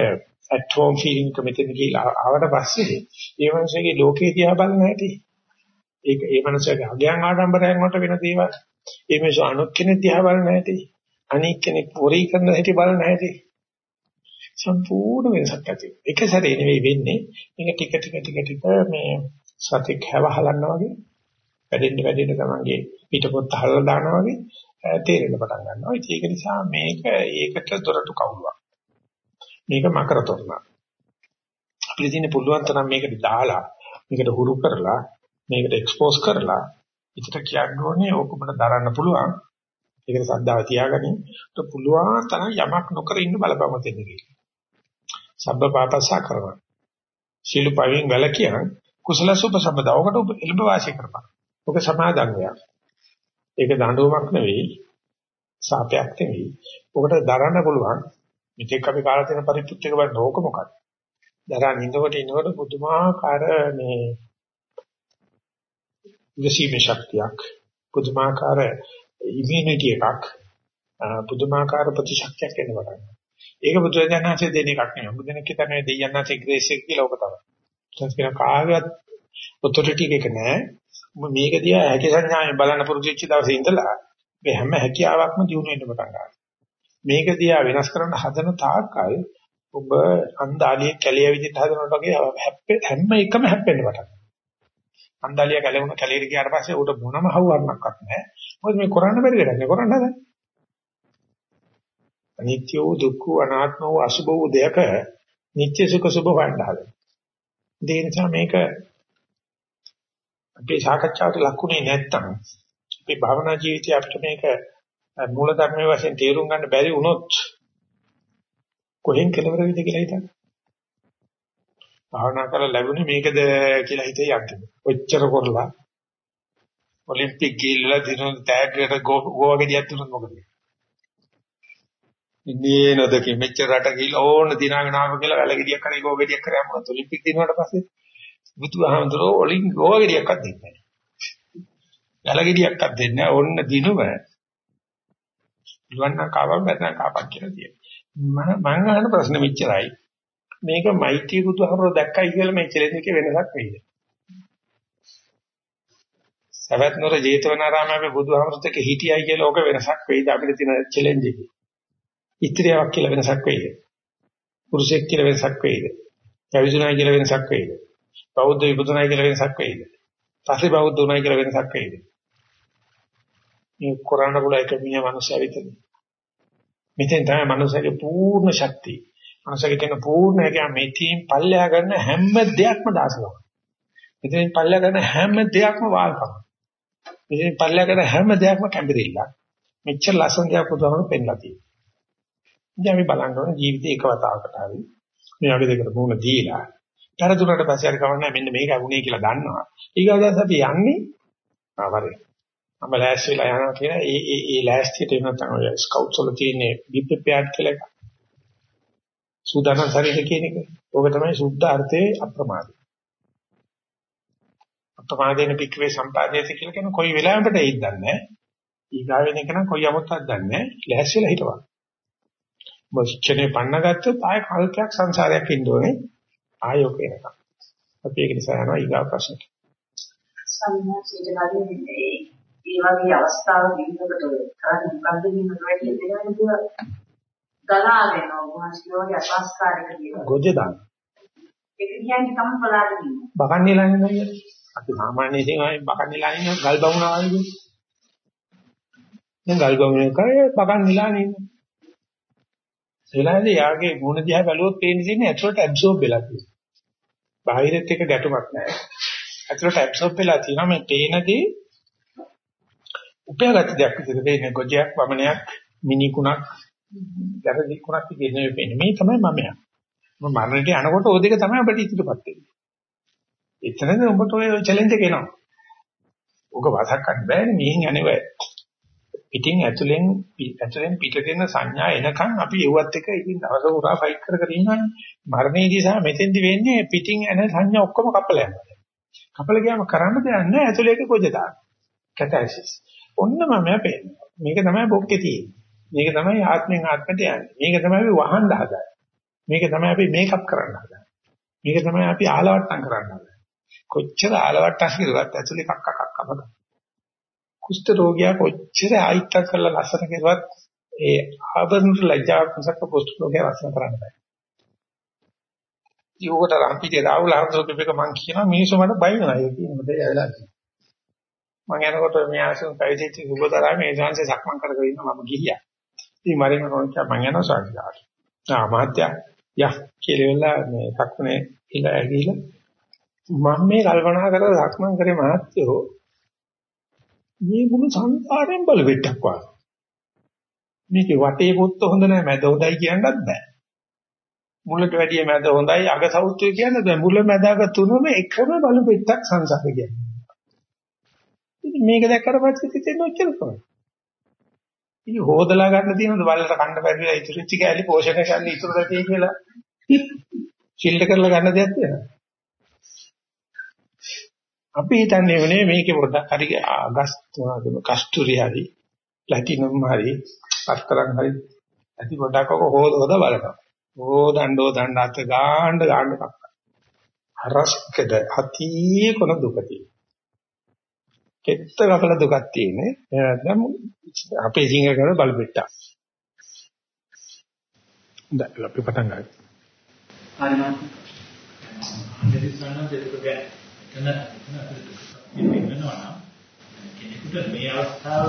at home feeling එක මෙතන ගිහලා ආවට පස්සේ ඒ මනුස්සයාගේ ලෝකේ දිහා බලන හැටි ඒක ඒ මනුස්සයාගේ අගයන් ආඩම්බරයන් වලට වෙන දේවල් ඒ මිනිස්සු අනුක් කෙනෙක් දිහා බලන හැටි, අනික් කෙනෙක් පොරී කරන හැටි බලන හැටි සම්පූර්ණ වෙනසක් ඇති වෙනවා. එක සැරේ නෙවෙයි වෙන්නේ. මේක ටික ටික ටික ටික මේ සතික් හැවහලන්න වගේ වැඩෙන්න වැඩෙන්න තමන්ගේ පිටපොත් හලලා දානවා වගේ තේරෙන්න පටන් ගන්නවා. ඒක නිසා මේක ඒකට දොරටු කවුලුවක්. මේක මකර තොරණ. අපිට තියෙන පුළුවන් තරම් මේකට දාලා මේකට හුරු කරලා මේකට එක්ස්පෝස් කරලා ඉතට කියන්න ඕනේ ඕක මට දරන්න පුළුවන්. ඒකට සද්ධාව තියාගනින්. તો පුළුවන් තරම් යමක් නොකර ඉන්න බලපෑම දෙන්න කියලා. සබ්බ පාපස්සා කරනවා. සීල පවින් වැලකියන කුසල සුභ සම්පදා. ඔකට එළඹ වාසය කරපන්. ඔක සමාදන් වෙනවා. ඒක දඬුවමක් නෙවෙයි. සාපයක් නෙවෙයි. ඔකට දරන්න පුළුවන්. මෙතෙක් අපි කාලා තියෙන පරිපූර්ණක බලන්න ඕක මොකක්ද? දරා නින්දකොට ඉන්නකොට පුදුමාකාර මේ විශ්ීමේ ශක්තියක් පුදුමාකාර ඉමුනිටි එකක් පුදුමාකාර ප්‍රතිශක්තියක් එන්න පටන් ගන්නවා. ඒක බුදුරජාණන්සේ දෙන එකක් නෙමෙයි. බුදුනෙක් කියන්නේ දෙයයන්ාසේ ග්‍රේස් එක කියලා ඔක තමයි. සංස්කෘත කාගවත් ඔතොරිටි එක නෑ. මේක දිහා හැකි සංඥාවෙන් බලන්න පුරුදු වෙච්ච දවසේ ඉඳලා මේ හැම හැකියාවක්ම දිනු වෙන්න පටන් ගන්නවා. මේක දිහා වෙනස් කරන්න හදන තාක්කල් ඔබ අන්දාලිය කැලිය විදිහට හදනකොට වගේ හැම එකම හැප්පෙන්න පටන් ගන්නවා. අන්දාලිය කැලෙවුන කැලියට ගියාට පස්සේ උට මොනම හවුවක්වත් නැහැ. මොකද මේ කරන්න බැරි වැඩක් නේ කරන්න හදන්නේ. අනිත්‍ය වූ දුක්ඛ අනාත්ම වූ අසුභ වූ දෙයක නිත්‍ය සුඛ සුභ වණ්ඩ හදන. ඒ නිසා මේක අපේ සාකච්ඡාවට ලකුණේ නැත්තම් අපේ භාවනා ජීවිතය අපිට මේක මූල ධර්මයේ වශයෙන් තේරුම් ගන්න බැරි වුණොත් කොහෙන් කෙලවර වෙයිද කියලා හිතන්න. භාවනා කරලා ලැබුණේ මේකද කියලා හිතේ යන්නේ. ඔච්චර කරලා ඔලිම්පික් ගිහිල්ලා දිනුන තෑග්ගකට ගෝවගෙඩියක් දුන්නොත් මොකද? ඉන්නේ නොදකි මෙච්චර රට ගිහිල්ලා ඕන දිනාගෙන ආව කියලා වැලගෙඩියක් කරේ ගෝවගෙඩියක් කරේ මොකද ඔලිම්පික් දිනුවාට පස්සේ බුදුහාමුදුරෝ ඔලින් ගෝවගෙඩියක්වත් දෙන්නේ නැහැ. වැලගෙඩියක්වත් දෙන්නේ නැහැ. ඕන්න දිනුව. ඉවන්න කාවක් බැතන කාපක් කියලා තියෙනවා. මම මම අහන ප්‍රශ්න මෙච්චරයි. මේක මෛත්‍රී බුදුහාමුදුරෝ දැක්කයි කියලා මේ චලෙන්ජ් වෙනසක් වෙයිද? සවැත් නුර ජේතවනාරාමයේ බුදුහාමුදුරුත් එක්ක හිටියයි කියලා ඕක වෙනසක් වෙයිද අපිට තියෙන චැලෙන්ජ් එකේ. ඉත්‍ත්‍යාවක් කියලා වෙනසක් වෙයිද? පුරුෂයෙක් කියලා වෙනසක් වෙයිද? පැවිදුණයි කියලා වෙනසක් වෙයිද? බෞද්ධ විපදුණයි කියලා වෙනසක් වෙයිද? පස්සේ බෞද්ධ උණයි කියලා වෙනසක් වෙයිද? මේ කරන්න බුල එක මිනිහ මනුස්සය විතරයි. මෙතෙන් තමයි මනුස්සයගේ පූර්ණ ශක්තිය. මනුස්සයගේ තියෙන පූර්ණ හැකියාව මේ තීම් පල්ලෙහා ගන්න හැම දෙයක්ම දාසනවා. මෙතෙන් පල්ලෙහා ගන්න හැම දෙයක්ම වාල්කම. මෙතෙන් පල්ලෙහා ගන්න හැම දෙයක්ම කැඹිරිල්ල. මෙච්චර ලස්සන දෙයක් පුදුමව පෙන්නලා තියෙනවා. ඉතින් අපි බලන්න ඕන ජීවිතේ එක වතාවකට හරි මේ වගේ දෙකට මුණ දීලා පෙරදුනට පස්සේ හරි කවන්නේ මෙන්න මේක වුණේ කියලා දන්නවා. ඊගවදාස් අපි යන්නේ ආවරේ. මම ලෑස්ති වෙලා යනවා කියන ඒ ඒ ඒ ලෑස්තියට එන තමයි ස්කවුට්ස් වල තියෙන බිප්පියාඩ් කියලා එක. සූදානම් ශරීර කියන එක. ඕක තමයි සුද්ධ අර්ථයේ අප්‍රමාදී. අප්‍රමාදේන පිටුවේ සම්පාදේත කියලා කියන කොයි වෙලාවකට ඒත් දන්නේ නැහැ. ඊගාවෙන එක නම් කොයි යමුත්තක් දන්නේ නැහැ. ලෑස්තිලා හිටවා. මොස්චනේ පන්නගත්තොත් ආය කල්පයක් සංසාරයක් ඉන්න ඕනේ. ආයෝක වෙනකම්. අපි ඒක නිසා යනවා ඊගා ප්‍රශ්නට. සම්මාසීජනාදී මේ ඒ වගේ අවස්ථාවක ඉන්නකොට කරන්නේ මොකද්ද කියන වැඩි දෙනවද දලාගෙන වහන්සේගේ අසස්කාරයක කියනවා. ගොජ දාන. ඒක කියන්නේ තම බලාගෙන ඉන්න. බකන් නෙලා නේද? අපි සාමාන්‍ය ඉතින් ආයේ බකන් නෙලා ඉන්න ගල් බමුණා වගේ. දැන් ගල් බමුණේ කරේ බකන් නෙලා නේ. එලාදී යාගේ ගුණ දිහා බැලුවොත් පේන්නේ ඉන්නේ ඇතුළට ඇබ්සෝබ් වෙලා තියෙනවා. බාහිරත් එක්ක ගැටුමක් නැහැ. ඇතුළට ඇබ්සෝබ් වෙලා තියෙනවා මේ පේනදී උපයාගත් දෙයක් විදිහට පේන්නේ ගොජයක් වමනයක් මිනිකුණක් ගැරදි කුණක් විදිහට නෙවෙයි පේන්නේ. මේ තමයි මමයා. මම මරණයට යනකොට ওই දෙක තමයි අපිට ඉතිරිපත් වෙන්නේ. එතනදී ඔබට ඔය චැලෙන්ජ් එක එනවා. ඔක වසක් ගන්න බෑනේ මෙහෙන් යන්නේ පිටින් ඇතුලෙන් ඇතුලෙන් පිටට එන සංඥා එනකන් අපි ඒවත් එක ඉතින් දවස පුරා ෆයිට් කර කර ඉන්නවනේ. මරණයේදී සහ මෙතෙන්දි වෙන්නේ පිටින් එන සංඥා ඔක්කොම කපලා යනවා. කපලා ගියාම කරන්න දෙයක් නැහැ ඇතුලේ එක කොජ දාන්න. කැටැසිස්. ඔන්න මම පේන්නේ. මේක තමයි බොක්කේ තියෙන්නේ. මේක තමයි ආත්මෙන් ආත්මට යන්නේ. මේක තමයි අපි වහන්න හදන්නේ. මේක තමයි අපි මේකප් කරන්න හදන්නේ. මේක තමයි අපි ආලවට්ටම් කරන්න හදන්නේ. කොච්චර ආලවට්ටම් කරුවත් ඇතුලේ කක්ක කක්ක බග. කුෂ්ඨ රෝගියා කොච්චර ආයිත්ත කරලා ලස්සන කරුවත් ඒ ආවරණට ලැජ්ජාවක් මිසක් කුෂ්ඨ රෝගියා ලස්සන කරන්න බෑ. යෝගට රාම්පිටේ රාහුල හර්තෝපේක මං කියනවා මිනිස්සු මට බය වෙනවා ඒ කියන දේ ඇවිල්ලා මම යනකොට මේ ආසන පැවිදිච්ච සුබතරා මේ ශාන්සේ සක්මන් කර කර ඉන්න මම ගිහියා. ඉතින් මරින්න කොහොමද මං යනවා සාක්ෂාත්. ආ මහත්තයා යක් කියලා මේ සක්මනේ ඉලා ඇවිල්ලා මම මේ කල්පනා කරලා සක්මන් කරේ මහත්තයෝ මේ මුළු සංසාරයෙන් බලපෙට්ටක් වගේ. මේකේ වටේ පොත්ත හොඳ නැහැ මැද හොඳයි කියන්නත් බෑ. මුලට වැඩිය මැද හොඳයි අග සෞත්වය කියන්නත් බෑ. මුල මැද අග තුනම එකම බලපෙට්ටක් සංසාරේ කියන්නේ. ඉතින් මේක දැක්කට පස්සේ හිතෙන්නේ ඔච්චර තමයි. ඉතින් හොදලා ගන්න තියෙනවද බල්ලට කන්න බැරිලා ඉතුරුච්ච කැලේ පෝෂණය කරන්න ඉතුරු දෙකේ කියලා ෂිල්ඩ් කරලා ගන්න දෙයක් තියෙනවා. අපි හිතන්නේ වනේ මේකේ පොඩ්ඩක් හරි අගස්තු කස්තුරි හරි ප්ලැටිනම් හරි පස්තරන් හරි ඇති පොඩ්ඩක් ඔක හොද හොද බලනවා. හොදන්න හොදන්න අත ගාන්න ගාන්න කක්ක. හරස්කද අති කොන දුකතියි. කෙත්ත කකල දුකක් තියෙන්නේ. එහෙනම් අපේ සිංහ කරන බලපෙට්ටා. දැන් අපි පටන් ගමු. හරි මම. දෙවිසන දෙකක එතන ඉන්නවා නම් කෙනෙකුට මේ අවස්ථාව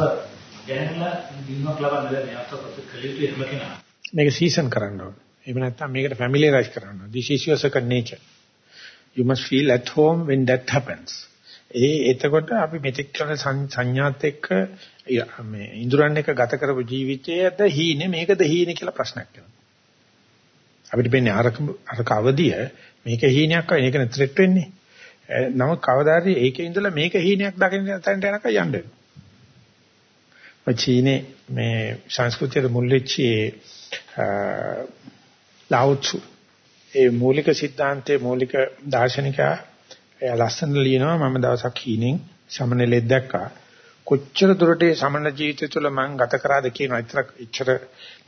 දැනලා දිනුවක් ලබන්න මේ අවස්ථාව පසු කළ යුතු හැම කෙනා. මේක සීසන් කරන්න ඕනේ. එහෙම නැත්නම් මේකට ෆැමිලියරයිස් කරන්න ඕනේ. This is your second nature. You must feel at home when that happens. ඒ එතකොට අපි මෙතෙක් කරන සංඥාත් එක්ක මේ ඉඳුරන් එක ගත කරපු ජීවිතයේද හීනේ මේකද හීනේ කියලා ප්‍රශ්නයක් වෙනවා. අපිට වෙන්නේ අරක අරක අවදිය මේක හීනයක් වගේ ඒක නෙත්‍රෙට් වෙන්නේ. නමුත් කවදා හරි ඒකේ ඉඳලා මේක හීනයක් දකින්න තැනට යනකම් යන්න වෙනවා. පචීනේ මේ සංස්කෘතියේ මුල් වෙච්චි ලාවුචු ඒ මූලික સિદ્ધාන්තයේ මූලික දාර්ශනිකයා එයා ලස්සන ලියනවා මම දවසක් හීනෙන් සමනලෙක් දැක්කා. කොච්චර දුරට මේ සමන ජීවිතය තුළ මම ගත කරාද කියන විතරක් ඉච්චර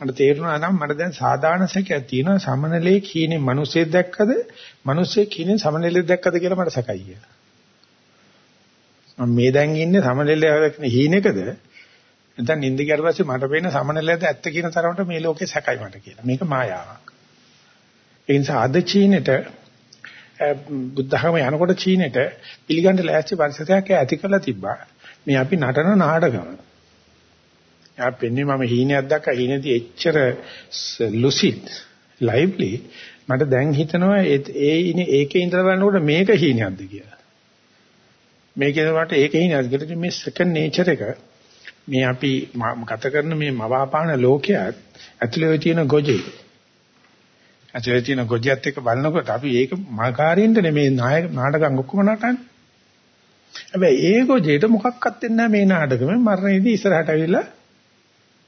මට තේරුණා නම් මට දැන් සාධාරණ සැකයක් තියෙනවා සමනලේ කීනේ මිනිස්සෙක් දැක්කද මිනිස්සෙක් කීනේ සමනලෙක් දැක්කද කියලා මට සැකයි කියලා. මම මේ දැන් ඉන්නේ සමනලේ වරකනේ හීනෙකද නැත්නම් නිින්ද ගියාට පස්සේ මට පේන සමනලයද ඇත්ත කියන තරමට මේ ලෝකේ සැකයි මට කියලා. මේක මායාවක්. ඒ නිසා අද චීනෙට බුද්ධ ධර්ම යනකොට චීනෙට පිළිගන්න ලෑස්ති පරිසරයක් ඇති කරලා තිබ්බා. මේ අපි නටන නාටකම. යා පෙන්නේ මම හීනයක් දැක්ක හීනේදී එච්චර ලුසිඩ් ලයිව්ලි මට දැන් හිතනවා ඒ ඉන්නේ ඒකේ ඉඳලා බලනකොට මේක හීනයක්ද කියලා. මේකේ මට ඒක හීනයක්ද කියලා මේ සෙකන්ඩ් නේචර් එක මේ අපි ගත කරන මේ මවාපාන ලෝකයක් ඇතුළේ තියෙන ගොජේ ඇතුලේ තියෙන ගොජියත් එක්ක බලනකොට අපි ඒක මාකාරින්ද නෙමේ නායක නාටකම් ඔක්කොම නටන්නේ. හැබැයි ඒ ගොජේට මොකක්වත් වෙන්නේ නැහැ මේ නාටකෙම මරණයේදී ඉස්සරහට ඇවිල්ලා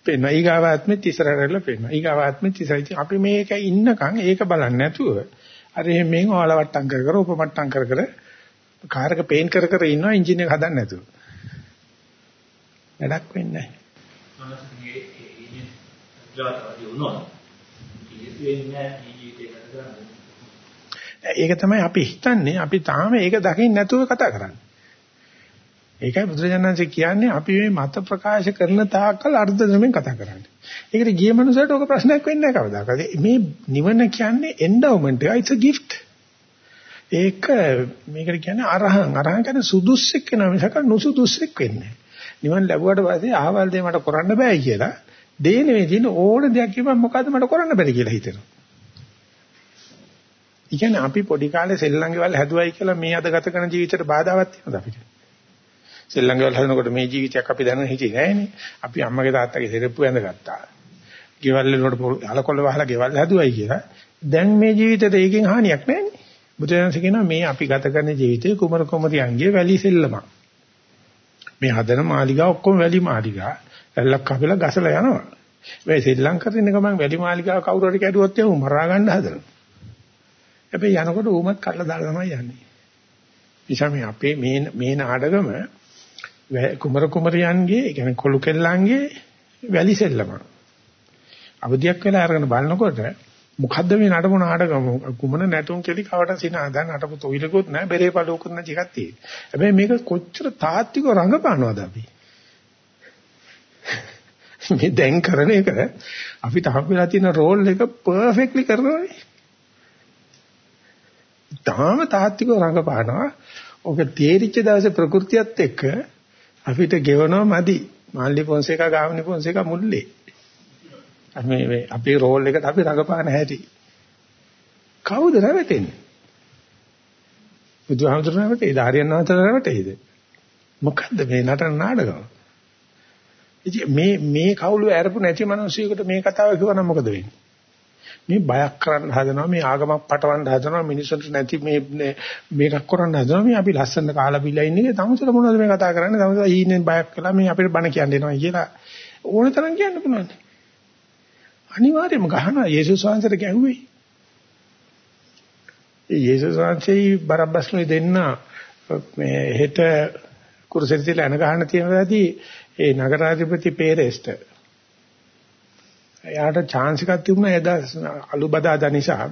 පේනවා. ඊගාවාත්මෙත් ඉස්සරහට ඇවිල්ලා පේනවා. ඊගාවාත්මෙත් ඉස්සරහට අපි මේක ඉන්නකම් ඒක බලන්නේ නැතුව අර එහෙම ඕලවට්ටම් කර කර උපමට්ටම් කර කර කාර් එක පේන් කර කර ඉන්නවා එන්ජින් එක හදන්න නැතුව. වැඩක් වෙන්නේ නැහැ. මනසේ ඉන්නේ ජාතකදී වුණා. ඉන්නේ ඒක තමයි අපි හිතන්නේ අපි තාම ඒක දකින්න නැතුව කතා කරන්නේ. ඒකයි බුදුරජාණන්සේ කියන්නේ අපි මේ මත ප්‍රකාශ කරන තාක්කල් අර්ධ ධර්මයෙන් කතා කරන්නේ. ඒකට ගිය මනුස්සයට ඔක ප්‍රශ්නයක් වෙන්නේ නැහැ කවදාකද. මේ නිවන කියන්නේ endowment එක. it's a gift. ඒක මේකට කියන්නේ අරහං. අරහං කියන්නේ සුදුස්සෙක් වෙනවා මිසක නුසුදුස්සෙක් වෙන්නේ නිවන ලැබුවට පස්සේ ආවල් දෙය මට කරන්න බෑ කියලා දේ නෙවෙයි තියෙන ඕන දෙයක් කිව්වම මොකද්ද මට කරන්න බැරි කියලා හිතෙනවා. ඉතින් අපි පොඩි කාලේ සෙල්ලංගේවල් හැදුවයි කියලා මේ අද ගත කරන ජීවිතේට බාධාවක් තියෙනවද අපිට? සෙල්ලංගේවල් හදනකොට මේ ජීවිතයක් අපි දැනන හිටියේ නෑනේ. අපි අම්මගේ තාත්තගේ සෙරප්පු ඇඳගත්තා. ගෙවල් වලට අලකොල්ල වහලා ගෙවල් හැදුවයි කියලා. දැන් මේ ජීවිතේට ඒකෙන් හානියක් නෑනේ. බුදුරජාණන් කියනවා මේ අපි ගත කරන ජීවිතේ කුමර කුමරියන්ගේ වැලි සෙල්ලමක්. මේ හදන මාලිගා ඔක්කොම වැලි මාලිගා. ඇල්ලක් කපලා ගසලා යනවා. මේ ශ්‍රී ලංකාවේ ගමන් වැලි මාලිගාව කවුරු හරි කැඩුවොත් එහෙම මරා ගන්න හදනවා. හැබැයි යනකොට ඌමත් කඩලා දාලා තමයි යන්නේ. නිසා මේ අපේ මේ මේ නාඩගම කුමර කුමරියන්ගේ ඒ කියන්නේ කොළු කෙල්ලන්ගේ වැලි සෙල්ලම. අවදියක් වෙලා අරගෙන බලනකොට මොකද්ද මේ නටපු නාටකම කුමන නැටුම් කෙලි කවට සිනාදන් නටපු තොইলකුත් නැහැ බෙරේ පළුවකුත් නැති එකක් තියෙන්නේ. හැබැයි මේක කොච්චර තාත්විකව රඟපානවද අපි? මේ දැන් කරන එක අපිට හම්බෙලා තියෙන රෝල් එක පර්ෆෙක්ට්ලි කරනවානේ. තාම තාත්තිකව රඟපානවා. ඔක තේරිච්ච දවසේ ප්‍රകൃතියත් එක්ක අපිට ගෙවනවා මදි. මාල්ලි පොන්සේකා ගාමිණි පොන්සේකා මුල්ලේ. අපි මේ අපේ රෝල් එකට අපි රඟපාන හැටි. කවුද රැවටෙන්නේ? බුදුහාමුදුරුවෝ රැවටේ, ධාරියන් වහන්සේලා රැවටේද? මොකද්ද මේ නටන නාටකම? ඉතින් මේ මේ කවුළු ඇරපු නැති මිනිස්සුයෙකුට මේ කතාව කිව්වනම් මොකද වෙන්නේ? මේ බයක් කරන්න හදනවා මේ ආගමක් පටවන්න හදනවා මිනිස්සුන්ට නැති මේ මේකක් කරන්න හදනවා මේ අපි ලස්සන කාලා බිලා ඉන්නේ තමුසල මොනවද මේ කතා කරන්නේ තමුසල ඊනේ බයක් කළා මේ අපිට බණ කියන්න එනවා කියලා ඕන තරම් කියන්න පුළුවන්. අනිවාර්යයෙන්ම ගහනවා යේසුස් වහන්සේට ගැහුවේ. ඒ යේසුස් වහන්සේයි බරබ්බස්ලුයි දෙන්න මේ හෙට කුරුසෙට තියලා එන ගහන්න තියෙන වෙලාවදී ඒ නගරාධිපති පේරෙස්ට එයාට chance එකක් තිබුණා එදා අලු බදාදා නිසා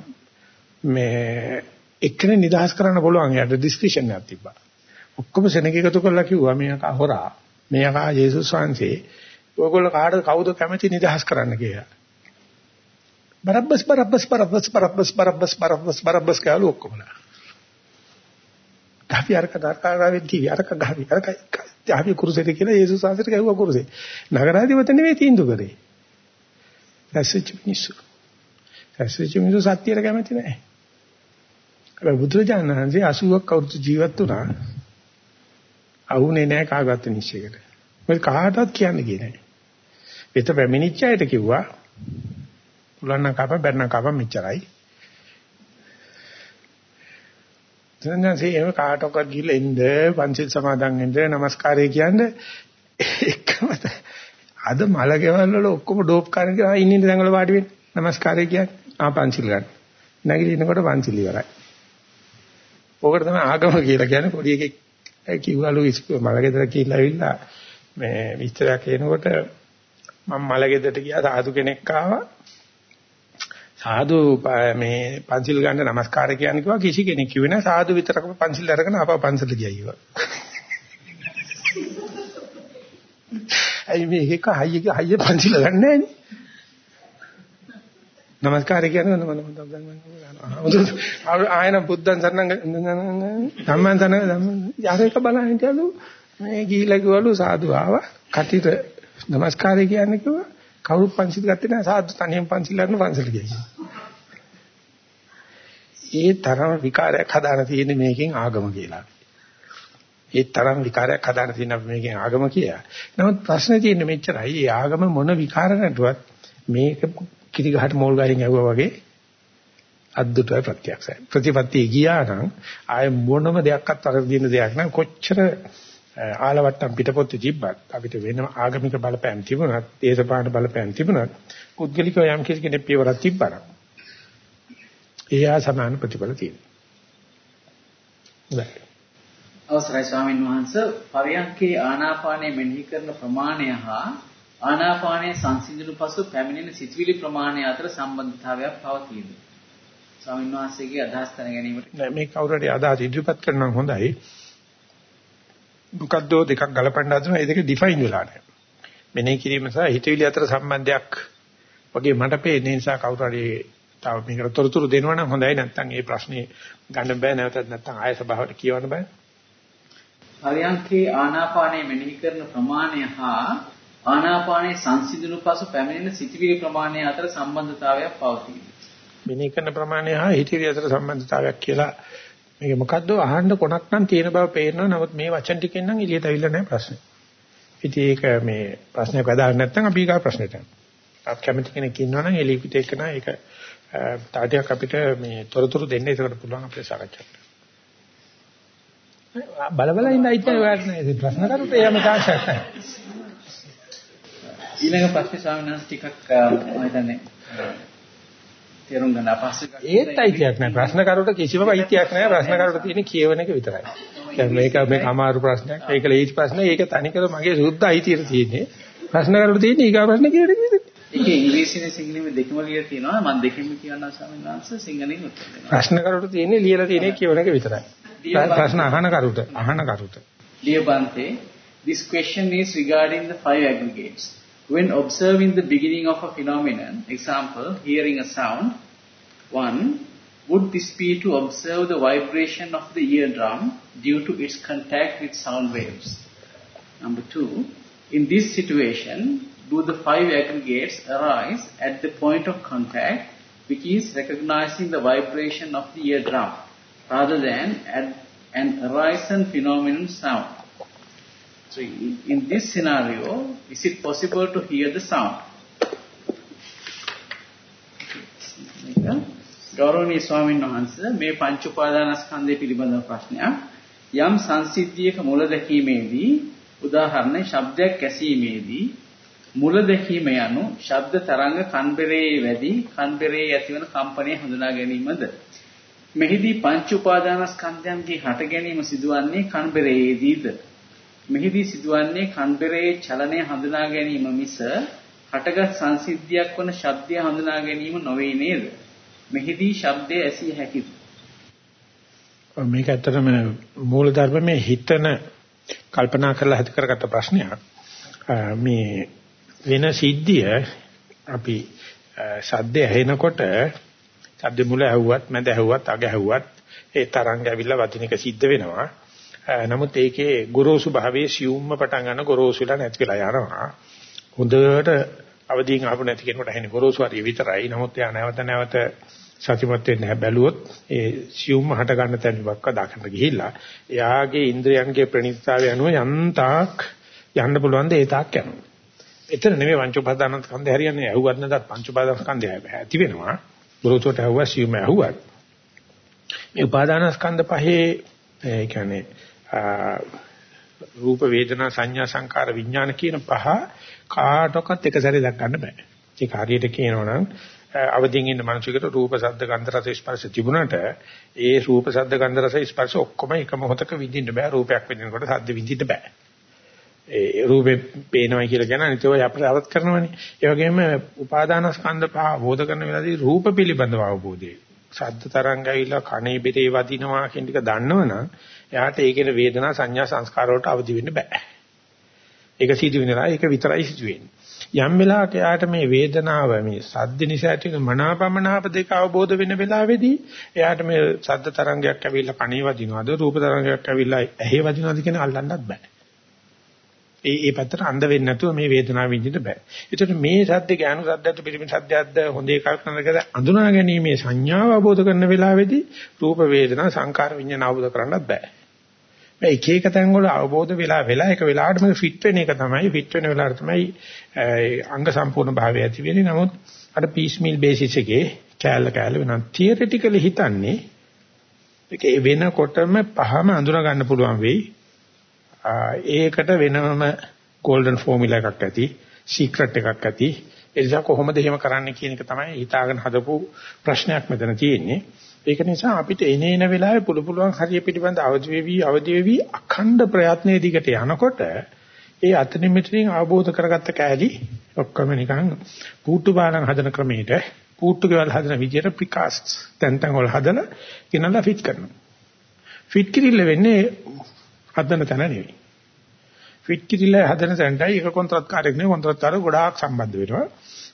මේ එක්කෙනෙක් නිදහස් කරන්න පුළුවන් එයාට ඩිස්ක්‍රිප්ෂන් එකක් තිබ්බා. ඔක්කොම සෙනග එකතු කරලා කිව්වා මේක හොරා. මේක යේසුස් වහන්සේ. ඔයගොල්ලෝ කාටද කවුද කැමති නිදහස් කරන්න කියලා. Barabbas Barabbas Barabbas Barabbas Barabbas Barabbas Barabbas කාලු ඔක්කොමලා. ගහපි අරක දරකාරාවෙන් කිවි අරක ගහපි අරක ගහපි කුරුසෙට කියලා යේසුස් වහන්සේට කිව්වා කුරුසේ. නගරාධිපති නෙවෙයි තීන්දුව කරේ. රැස්වෙච්ච මිනිස්සු. රැස්වෙච්ච මිනිස්සු සත්‍යයට කැමති නැහැ. හැබැයි බුදුරජාණන් වහන්සේ 80ක් අවුරුදු ජීවත් වුණා. අහුනේ නැහැ කාගවත් නිශ්චයකට. මොකද කාටවත් කියන්න ගියේ නැහැ. ඒත පැමිණිච්ච අයට කිව්වා පුළුවන් නම් කප බැරි නම් කප මෙච්චරයි. සෙන්දන්සේ එහෙම කාටවත් ගිහලා එන්න පන්සිල් සමාදන් වෙන්න නමස්කාරය කියන්නේ. එකම අද මල ගෙවල් වල ඔක්කොම ඩෝප් කරන ගා ඉන්න ඉන්න දැන්වල වාඩි වෙන්න. නමස්කාරය කියන්නේ ආ පන්සිල් ගන්න. නැගිටිනකොට පන්සිල් ඉවරයි. ඕකට තමයි ආගම කියලා කියන්නේ. පොඩි එකෙක් කිව්වලු මල ගෙදර කියලා ඇවිල්ලා මේ විස්තරයක් එනකොට මම මල ගෙදරට ගියා සාදු කෙනෙක් ආවා. සාදු මේ පන්සිල් ගන්න නමස්කාර කියන්නේ කිව්වා. කිසි කෙනෙක් කිව්වේ නැහැ සාදු විතරකම පන්සිල් අරගෙන ආපහු පන්සලට ගියා ඊවා. අයි මේක හයිය හයිය පන්සිල් ගන්න නැහැ නේ. නමස්කාර කියන්නේ මම මම ආයන බුද්ධං සරණං ධම්මං සරණං ධම්මං යාරේක බලන්න හිටියලු. මේ ගිහිලා කිව්වලු සාදු ආවා. කටිට නමස්කාරය කියන්නේ කිව්වා. කවුරු පන්සිල් ගත්තේ නැහැ සාදු තනියෙන් පන්සිල් ගන්න පන්සල ගියා. ඒ තරම විකාරයක් හදාන තියෙන මේකෙන් ආගම කියලා. ඒ තරම් විකාරයක් හදාන තියෙන අපි මේකෙන් ආගම කියලා. නමුත් ප්‍රශ්නේ තියෙන්නේ මෙච්චරයි. ඒ ආගම මොන විකාර නැතුවත් මේක කිරි ගහට මෝල් ගහින් ඇහුවා වගේ අද්දුටයි ප්‍රත්‍යක්ෂයි. ප්‍රතිපත්තිය ගියා නම් ආය මොනම දෙයක්වත් අරගෙන දෙයක් නෑ කොච්චර ආලවට්ටම් පිටපොත්තේ තිබ්බත් අපිට වෙන ආගමික බලපෑම් තිබුණත් දේශපාලන බලපෑම් තිබුණත් පුද්ගලිකව යම් කිසි කෙනෙක් පියවරක් තිබ්බනම් එයා සමාන ප්‍රතිඵල තියෙනවා. අවසරයි ස්වාමීන් වහන්ස පරයන්කේ ආනාපානය මෙනෙහි කරන ප්‍රමාණය හා ආනාපානයේ සංසිඳුණු පසු පැමිණෙන සිතුවිලි ප්‍රමාණය අතර සම්බන්ධතාවයක් පවතීද? ස්වාමීන් වහන්සේගේ අදහස් දැන ගැනීමට නෑ මේ කවුරු හරි අදහස් ඉදිරිපත් කරනවා හොඳයි. මොකද්ද දෙකක් ගලපන්න හදනවා ඒ දෙක ඩිෆයින් වෙලා නැහැ. මෙනෙහි කිරීම සහ හිතවිලි අතර සම්බන්ධයක් වගේ මට පේන නිසා කවුරු හරි තව මේකට තොරතුරු දෙනවා නම් හොඳයි නැත්නම් ඒ ප්‍රශ්නේ ගන්න බෑ නැවතත් නැත්නම් ආය සභාවට කියවන්න බෑ. පරයන්කේ ආනාපානය මෙනෙහි කරන ප්‍රමාණය හා ආනාපානයේ සංසිඳුණු පසු පැමිණෙන සිතිවිලි ප්‍රමාණය අතර සම්බන්ධතාවයක් පවතී. මෙනෙහි කරන ප්‍රමාණය හා හිතවිලි අතර සම්බන්ධතාවයක් කියලා මේක මොකද්ද අහන්න කොනක් නම් තියෙන බව පේනවා. නමුත් මේ වචන ටිකෙන් නම් එළියට අවිල්ල නැහැ ප්‍රශ්නේ. ඉතින් ඒක මේ ප්‍රශ්නයක් වදාගෙන නැත්නම් අපි ඊගා ප්‍රශ්නෙට යනවා. අප කැමති කෙනෙක් ඉන්නවා නම් එළියට ඒක නා ඒක තාටියක් අපිට මේ තොරතුරු දෙන්න ඒකට පුළුවන් අපිට සාකච්ඡා කරන්න. බල බල ඉන්න අයිතිය ඔයාලට නෑ ප්‍රශ්න කරුට එයාම තාක්ෂයක් නැහැ. ඊළඟ ප්‍රශ්නේ ස්වාමීන් වහන්සේ ටිකක් මම හිතන්නේ තේරුම් ගන්න අපහසුයි. ඒත් අයිතියක් නැහැ. ප්‍රශ්න කරුට කිසිම අයිතියක් නැහැ. ප්‍රශ්න කරුට තියෙන කියවන එක විතරයි. දැන් මේක මේක අමාරු ප්‍රශ්නයක්. ඒක ලේසි ප්‍රශ්නයක්. ඒක තනිකර මගේ සුද්ධ අයිතියට තියෙන්නේ. ප්‍රශ්න කරුට තියෙන ඊගා ප්‍රශ්න විතරයි. ඒක ඉංග්‍රීසියෙන් සිංහලෙන් දෙකම ලියලා තියෙනවා. මම දෙකෙන්ම කියනවා ස්වාමීන් වහන්සේ සිංහලෙන් උත්තර දෙනවා. ප්‍රශ්න කරුට තියෙන්නේ ලියලා තියෙන කියවන එක විතරයි. ප්‍රශ්න අහන කරුට අහන කරුට. Dear this question is regarding the five aggregates. When observing the beginning of a phenomenon, example, hearing a sound, one, would this be to observe the vibration of the eardrum due to its contact with sound waves? Number two, in this situation, do the five aggregates arise at the point of contact, which is recognizing the vibration of the eardrum, rather than at an arisen phenomenon sound? So in this scenario, is it possible to hear the sound? ගෞරවනීය ස්වාමීන් වහන්සේ මේ පංච උපාදානස්කන්ධය පිළිබඳව ප්‍රශ්නයක් යම් සංසිද්ධියක මුල දැකීමේදී උදාහරණ ශබ්දයක් ඇසීමේදී මුල දැකීම යනු ශබ්ද තරංග කන්බරේ වැඩි කන්බරේ ඇතිවන කම්පනය හඳුනා ගැනීමද? මෙහිදී පංච උපාදානස්කන්ධයන්ගේ හට ගැනීම සිදුවන්නේ කන්බරේදීද? මෙහිදී සිදුවන්නේ කන්බරේ චලනය හඳුනා ගැනීම මිස හටගත් සංසිද්ධියක් වන ශබ්දය හඳුනා ගැනීම නොවේ නේද? මෙහිදී ශබ්දය ඇසිය හැකිද? මේක ඇත්තටම මූල ධර්මයේ හිතන කල්පනා කරලා හිත කරගත්ත ප්‍රශ්නයක්. මේ වෙන සිද්ධිය අපි සද්ද ඇහෙනකොට සද්ද මුල ඇහුවත් මැද ඇහුවත් අග ඇහුවත් ඒ තරංග ඇවිල්ලා වදින එක සිද්ධ වෙනවා. නමුත් ඒකේ ගොරෝසු භාවයේ සියුම්ම පටන් ගන්න ගොරෝසු වෙලා නැති වෙලා යනවා. හොඳට අවදීන් ආපු නැති කෙනෙකුට ඇහෙන්නේ ගොරෝසු හරිය විතරයි. නමුත් එයා නැවත නැවත සතිමත් වෙන්න බැලුවොත් ඒ සියුම්ම හට ගන්න තැන වක්ක දාන්න ගිහිල්ලා එයාගේ ඉන්ද්‍රයන්ගේ ප්‍රණීතතාවය අනුව යන්තාක් යන්න පුළුවන් ද ඒ තාක් යනවා. එතන නෙමෙයි පංච උපාදාන ස්කන්ධය හරියන්නේ ඇහුවත් නැත්නම් පංච උපාදාන ස්කන්ධය ඇති වෙනවා. ගුරුතුමෝට ඇහුවා සියුම ඇහුවත්. මේ උපාදාන ස්කන්ධ පහේ ඒ කියන්නේ රූප වේදනා සංඥා සංකාර විඥාන කියන පහ කාටවත් එක සැරේ දක්වන්න බෑ. ඒක හරියට කියනවා නම් අවදින් ඉන්න මිනිසෙකුට රූප ශබ්ද ගන්ධ රස ස්පර්ශ තිබුණාට ඒ රූප ශබ්ද ගන්ධ රස ස්පර්ශ ඔක්කොම එක මොහොතක විඳින්න බෑ රූපයක් විඳිනකොට ශබ්ද විඳින්න බෑ ඒ රූපේ පේනවා කියලා කියන අනිත් ඒවා අපරාධ කරනවනේ. ඒ වගේම උපාදානස්කන්ධ පහ අවබෝධ කරන වෙලාවදී රූප පිළිබඳව අවබෝධය. ශබ්ද තරංග ඇවිල්ලා කණේ බිරේ වදිනවා කියන ටික දන්නවනම් එයාට ඒකේ වේදනා සංඥා සංස්කාර වලට අවදි වෙන්න බෑ. ඒක සිදු වෙනවා ඒක විතරයි සිදු වෙන්නේ. යම් වෙලාවක යාට මේ වේදනාව මේ සද්ද නිසා ඇති වෙන මනාපමනාප දෙක අවබෝධ වෙන වෙලාවේදී එයාට මේ සද්ද තරංගයක් ඇවිල්ලා කණේ වදිනවද රූප තරංගයක් ඇවිල්ලා ඇහි වදිනවද කියන අල්ලන්නත් බෑ. ඒ ඒ පැත්තට අඳ වෙන්නේ නැතුව මේ වේදනාව විඳින්න බෑ. ඒතකොට මේ සද්ද ඥාන සද්දත් පිළිමින් සද්දයක්ද හොඳ එකක් නරකද අඳුනා ගැනීමේ සංඥාව අවබෝධ කරන වෙලාවේදී රූප වේදනා සංකාර විඤ්ඤාණ අවබෝධ කරන්නත් බෑ. මේ එක එක තැන් වල අවබෝධ වෙලා වෙලා එක වෙලාවට මේක ෆිට වෙන එක තමයි ෆිට වෙන වෙලාවට තමයි අංග සම්පූර්ණ භාවය ඇති වෙන්නේ. නමුත් අර පීස් මීල් බේසිස් එකේ කෑල්ල කෑල්ල වෙනවා. තියරිටිකලි හිතන්නේ ඒක වෙනකොටම පහම අඳුන ගන්න පුළුවන් වෙයි. ඒකට වෙනම golden formula එකක් ඇති, secret එකක් ඇති. ඒ නිසා කොහොමද එහෙම කරන්න කියන එක තමයි හිතාගෙන හදපු ප්‍රශ්නයක් මෙතන තියෙන්නේ. ඒක නිසා අපිට එනේන වෙලාවේ පුළු පුළුවන් හරිය පිටිබඳ අවදි වෙවි අවදි වෙවි අඛණ්ඩ ප්‍රයත්නයේ දිගට යනකොට ඒ අතනින් මෙතනින් අවබෝධ කරගත්ත කෑලි ඔක්කොම නිකන් පුට්ටු බාලන් හදන ක්‍රමයට පුට්ටු ගෙවල් හදන විදියට ප්‍රිකාස්ට් තැන් තැන් වල හදලා කිනලා ෆිට කරනවා. ෆිට කිරිල්ල වෙන්නේ හදන තැන නෙවෙයි. ෆිට කිරිල්ල හදන තැනටයි එක කොන්ත්‍රාත්කාරයක් නෙවෙයි කොන්ත්‍රාත්කාර ගොඩාක් සම්බන්ධ වෙනවා.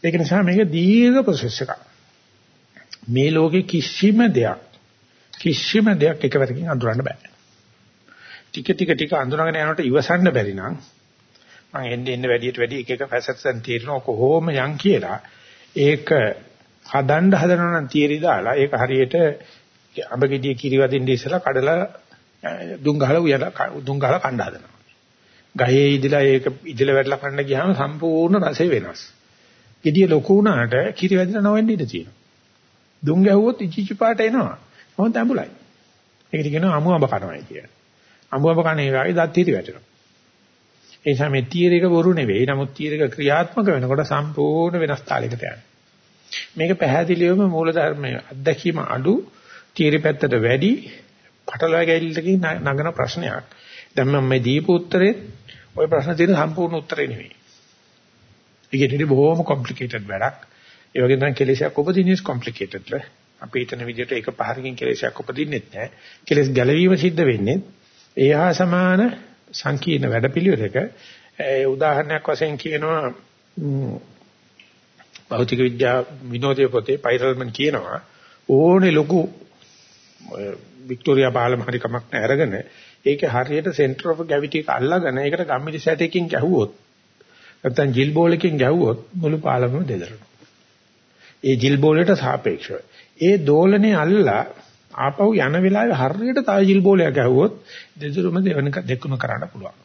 ඒක නිසා මේක දීර්ඝ ප්‍රොසෙස් එකක්. මේ ලෝකේ කිසිම දෙයක් කිසිම දෙයක් එකවරකින් අඳුරන්න බෑ. ටික ටික ටික අඳුරගෙන යනකොට ඉවසන්න බැරි නම් මම එන්නේ එන්නේ වැඩියට වැඩි එක එක ෆැසට්ස් දැන් තීරණ කොහොම යන් කියලා ඒක හදන්න හදනවා නම් තීරි දාලා ඒක හරියට අඹ ගෙඩිය කිරි වදින්න ඉස්සලා කඩලා දුම් ගහලා උයලා දුම් ගහලා කණ්ඩා හදනවා. ගහේ ඉදලා ඒක ඉදලා වැටලා කන්න ගියාම සම්පූර්ණ රසය වෙනස්. ගෙඩිය ලොකු වුණාට කිරි වැදිලා නොවෙන්න ඉඩ තියෙනවා. දුම් ගැහුවොත් ඉචිචි පාට එනවා. මොහොත ඇඹුලයි. ඒකට කියනවා අමු අඹ කනවායි කියන්නේ. අමු අඹ කන එකයි දත් තීරි වැටෙනවා. ඒ නිසා මේ තීරයක බොරු නෙවෙයි. නමුත් තීරයක ක්‍රියාත්මක වෙනකොට සම්පූර්ණ වෙනස් තාලයකට යනවා. මේක පැහැදිලිවම මූලධර්මයේ අත්දැකීම අඩු තීරි පැත්තට වැඩි පටලවා ගැනීමකින් නගන ප්‍රශ්නයක්. දැන් මම මේ දීපු උත්තරේ ওই ප්‍රශ්න තියෙන සම්පූර්ණ උත්තරේ නෙවෙයි. ඒකෙදී බොහොම කොම්ප්ලිකේටඩ් වැඩක්. ඒ වගේ නම් කෙලෙසයක් උපදින්නේ කොම්ප්ලිකේටඩ් ල. අපි හිතන විදිහට එක පහරකින් කෙලෙසයක් උපදින්නෙත් නැහැ. කෙලෙස් ගැලවීම සිද්ධ වෙන්නේ ඒහා සමාන සංකීර්ණ වැඩපිළිවෙලක ඒ උදාහරණයක් වශයෙන් කියනවා භෞතික විද්‍යා විනෝදයේ පොතේ පයිරල්මන් කියනවා ඕනේ ලොකු වික්ටෝරියා පාලම හරි කමක් නැහැ අරගෙන ඒකේ හරියට සෙන්ටර් ඔෆ් ග්‍රැවිටි එක අල්ලගෙන ඒකට ගම්මිරි සැටයකින් ගැහුවොත් නැත්නම් ජිල් බෝලකින් ගැහුවොත් මුළු පාලමම දෙදරනවා. ඒ ජිල් බෝලයට සාපේක්ෂව. ඒ දෝලනේ අල්ලලා ආපහු යන වෙලාවේ හරියට තව ජිල් බෝලයක් ගැහුවොත් දෙදරුම දෙවනක දෙකුණ කරන්න පුළුවන්.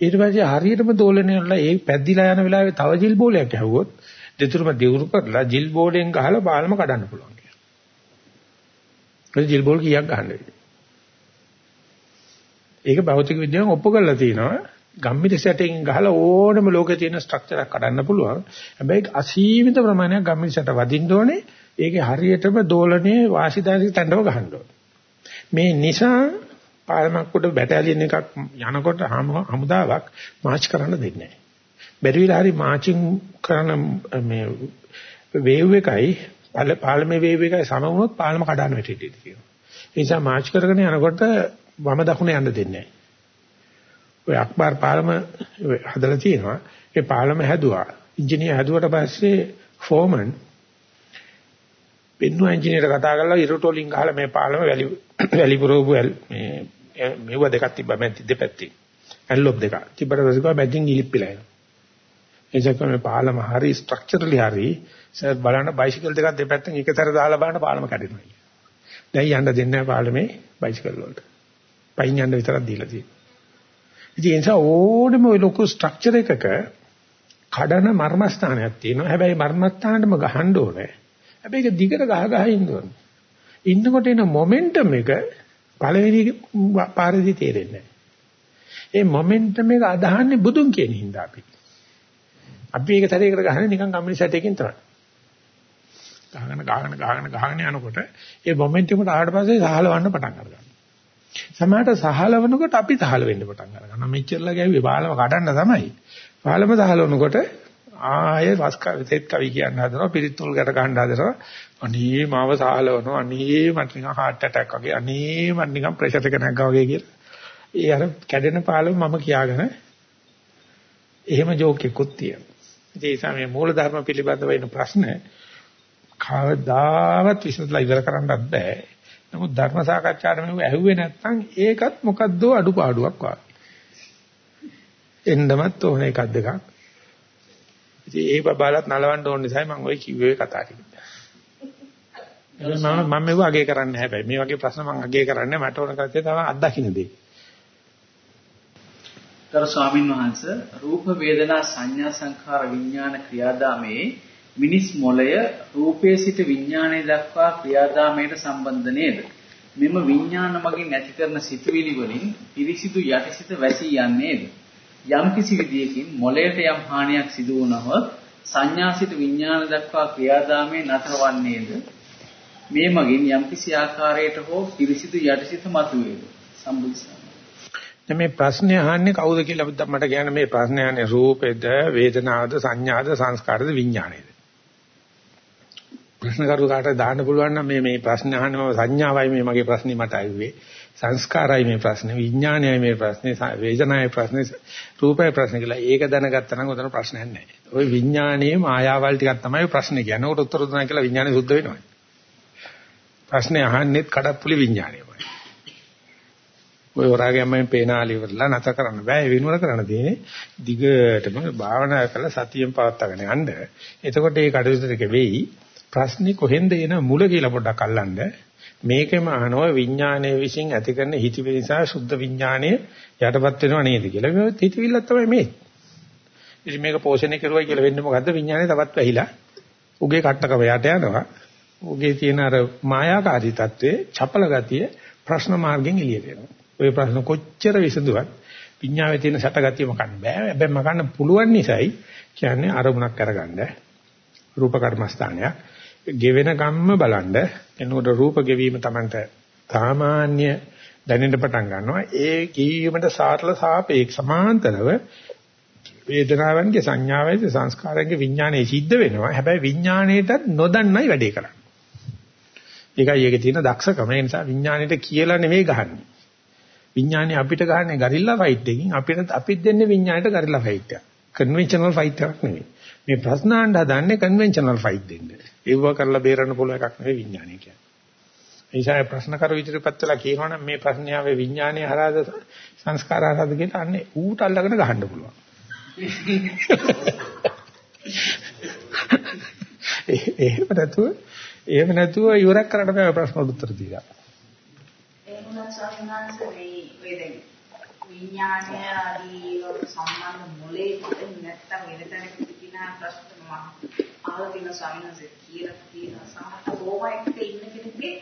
ඊට පස්සේ හරියටම දෝලනේ වල ඒ පැද්දිලා යන වෙලාවේ තව ජිල් බෝලයක් ගැහුවොත් දෙතුරුම දියුරු කරලා ජිල් බෝලෙන් ගහලා බාලම කඩන්න පුළුවන් කියලා. ඒ ජිල් බෝල් කීයක් ගහන්න වෙන්නේ? ඒක භෞතික විද්‍යාවෙන් ඔප්පු කරලා තිනවා ගම්මිරි සැටකින් ගහලා ඕනම ලෝකේ තියෙන ස්ට්‍රක්චර් එකක් කඩන්න පුළුවන්. හැබැයි අසීමිත ප්‍රමාණයක් ගම්මිරි සැට වදින්න ඕනේ. ඒකේ හරියටම දෝලනයේ වාසිදායක තණ්ඩව ගහන්න ඕනේ. මේ නිසා පාලමක් උඩ බැටාලියන් එකක් යනකොට හමුදාවක් මාච් කරන්න දෙන්නේ නැහැ. බැරි විලා හරි මාචින් කරන මේ වේව් එකයි පාලමේ වේව් එකයි සම වුණොත් පාලම කඩන්න වැටෙටි කියනවා. ඒ නිසා මාච් කරගෙන යනකොට වම දකුණ යන්න දෙන්නේ නැහැ. ඔය අක්බර් පාලම හදලා තියෙනවා. ඒ පාලම හැදුවා. ඉංජිනේර හැදුවට පස්සේ ෆෝමන් පෙන්නුවා ඉංජිනේර කතා කරලා ඉරටෝලින් ගහලා මේ පාලම වැලි වැලි පුරවපු මේ මෙව දෙකක් තිබ්බා මැද දෙපැත්තේ. ඇල්ලොප් දෙක. තිබ්බට පස්සේ කව මැදින් ඉලිප්පිලා යනවා. එසක මේ පාලම හරි ස්ට්‍රක්චරලි හරි සර් බලන්න බයිසිකල් දෙකක් දෙපැත්තෙන් එකතර දාලා බලන්න පාලම කැඩෙනවා. දැන් යන්න දෙන්නේ නැහැ පාලමේ බයිසිකල් වලට. පයින් යන්න විතරක් දීලා තියෙනවා. ඉතින් ඒ නිසා ඕනෙම ওই ලොකු ස්ට්‍රක්චර් එකක කඩන මර්මස්ථානයක් තියෙනවා. හැබැයි මර්මස්ථානෙටම ගහන්න ඕනේ. හැබැයි ඒක දිගට ගහ ගහ ඉන්න ඕනේ. ඉන්නකොට එන මොමන්ටම් එක පළවෙනි පාරේදී තේරෙන්නේ නැහැ. ඒ මොමන්ටම් එක අදහන්නේ බුදුන් කියන හින්දා අපි. අපි ඒක තරයකට ගහන්නේ නිකන් කම්මිනි සැටයකින් තමයි. ගහගෙන ගහගෙන ගහගෙන ගහගෙන යනකොට ඒ මොමන්ටම් එකට ආවට පස්සේ සහලවන්න පටන් ගන්නවා. සමහරට සහලවනකොට අපි සහල වෙන්න පටන් ගන්නවා. මෙච්චරලා ගැව්වේ පාලම කඩන්න තමයි. පාලම සහලවනකොට ආයේ වස්කවිතෙත් කවි කියන්න හදනවා පිරිත්තුල් ගැට ගන්න හදනවා. අනේ මාව සහලවනවා. අනේ මට නිකන් heart attack වගේ. අනේ මට නිකන් pressure එක නැග්ගා වගේ කියලා. ඒ අර කැඩෙන පාලම මම කියාගෙන එහෙම ජෝක් එකකුත් තියෙනවා. ඒ නිසා මේ මූලධර්ම පිළිබඳව එන ප්‍රශ්න කවදාවත් විසඳලා ඉවර කරන්නත් බෑ. නමුත් ධර්ම සාකච්ඡාවට මෙව ඇහුවේ නැත්නම් ඒකත් මොකද්ද අඩුපාඩුවක් වගේ. එන්නමත් ඕන එකක් දෙකක්. ඉතින් ඒ බබාලත් නලවන්න ඕන නිසා මම ওই කිව්වේ කතා ටික. මම මම මේව අගේ කරන්නේ හැබැයි මේ වගේ ප්‍රශ්න මම අගේ කරන්නේ මට ඕන කරත්තේ තමයි අත්දකින්න දෙයි. තර ස්වාමින් වහන්සේ රූප වේදනා සංඥා සංඛාර විඥාන ක්‍රියාදාමයේ මිනිස් මොළය රූපයේ සිට විඥානය දක්වා ක්‍රියාදාමයට සම්බන්ධ නේද? මෙම විඥාන මගින් ඇති කරන සිතුවිලි වලින් පිරිසිදු යටිසිත වැසී යන්නේද? යම් කිසි විදියකින් මොළයට යම් හානියක් සිදු වුණහොත් සංඥා සිට විඥාන දක්වා ක්‍රියාදාමයේ නතරවන්නේද? මේ මගින් යම් කිසි ආකාරයකට හෝ පිරිසිදු යටිසිත මතුවේද? සම්බුද්ධ දැන් මේ ප්‍රශ්නේ අහන්නේ කවුද කියලා මට කියන්න මේ ප්‍රශ්නේ අහන්නේ රූපෙද වේදනාවද සංඥාද සංස්කාරද විඥානේද ප්‍රශ්න කරු කාට දාන්න පුළුවන් නම් මේ මේ ප්‍රශ්න අහන්නේ මම සංඥාවයි මේ මගේ ප්‍රශ්නේ මට ආවේ සංස්කාරයි මේ ප්‍රශ්නේ විඥානයයි මේ ප්‍රශ්නේ වේදනාවයි ප්‍රශ්නේ රූපයි ප්‍රශ්නේ කියලා ඒක දැනගත්තා නම් උතන ප්‍රශ්නයක් නැහැ. ওই විඥානයේ මායාවල් ටිකක් තමයි ප්‍රශ්නේ කියන්නේ. උකට උත්තර දුන්නා කියලා විඥානේ සුද්ධ වෙනවා. ප්‍රශ්නේ අහන්නෙත් කඩප්පුලි විඥානයමයි. ඔය හොරාගෙන් මම පේනාලි ඉවරලා නැත කරන්න බෑ. ඒ වෙනුවර කරන්න තියෙන්නේ දිගටම භාවනා කරලා සතියෙන් පවත්වාගෙන යන්න. එතකොට මේ කටයුතු ටික වෙයි. ප්‍රශ්නේ කොහෙන්ද එන මුල කියලා පොඩ්ඩක් අල්ලන්න. මේකෙම අහනවා විඥානයේ විසින් ඇති කරන හිතවිලි නිසා සුද්ධ විඥානය යටපත් වෙනව නේද කියලා. මේවත් හිතවිල්ල තමයි මේ. ඉතින් මේක පෝෂණය කරුවා කියලා වෙන්නේ මොකද්ද? විඥානය තවත් වැහිලා උගේ කට්ටකම යට යනවා. උගේ තියෙන අර මායාකාරී తත්වයේ චපල ගතිය ප්‍රශ්න මාර්ගෙන් එළියට එනවා. ওই ප්‍රශ්න කොච්චර විසඳුවත් විඥාවේ තියෙන සැටගතිය මකන්න බෑ. හැබැයි මකන්න පුළුවන් නිසායි කියන්නේ අරමුණක් අරගන්න. රූප කර්මස්ථානයක් ගෙවෙන ගම්ම බලන්න එනකොට රූප ගෙවීම Tamanට සාමාන්‍ය දැනෙන්න පටන් ගන්නවා. ඒ කීමට සාරල සාපේක්ෂ සමාන්තරව වේදනාවන්ගේ සංඥාවයි සංස්කාරයන්ගේ විඥානයේ සිද්ධ වෙනවා. හැබැයි විඥාණයටත් නොදන්නයි වැඩේ කරන්නේ. ඒකයි ඒකේ තියෙන දක්ෂකම. ඒ නිසා විඥාණයට කියලා නෙවෙයි ගහන්නේ. විඥානේ අපිට ගහන්නේ ගරිල්ලා ෆයිට් එකකින් අපිට අපිත් දෙන්නේ විඥාණයට ගරිල්ලා ෆයිට් එකක්. කන්වෙන්ෂනල් ෆයිට් එකක් නෙවෙයි. මේ ප්‍රශ්න අහන්න හදන්නේ කන්වෙන්ෂනල් ෆයිට් දෙන්න. ඒව කරලා බේරන්න පුළුවන් එකක් නෙවෙයි විඥානය කියන්නේ. ඒ නිසා ප්‍රශ්න කර විදිහට වෙලා කියනවනම් මේ ප්‍රශ්නේ ආවේ විඥානයේ හරහාද සංස්කාර හරහාද කියලා අන්නේ ඌට අල්ලගෙන ගහන්න පුළුවන්. එහෙම නැතුව එහෙම නැතුව ඉවරක් කරන්න බෑ ප්‍රශ්න උත්තර දීලා. එහෙනම් ස්වාමීන් වහන්සේ මේ වේදෙන විඥානය ආදී සම්බන්ධ මොලේ කොටින් නැත්තම් වෙන තැනක තිබිනා ප්‍රශ්න මම අහලා තියෙන ස්වාමීන් වහන්සේ කියලා තියෙන සමහර කොමයිකට ඉන්න කෙනෙක්ගේ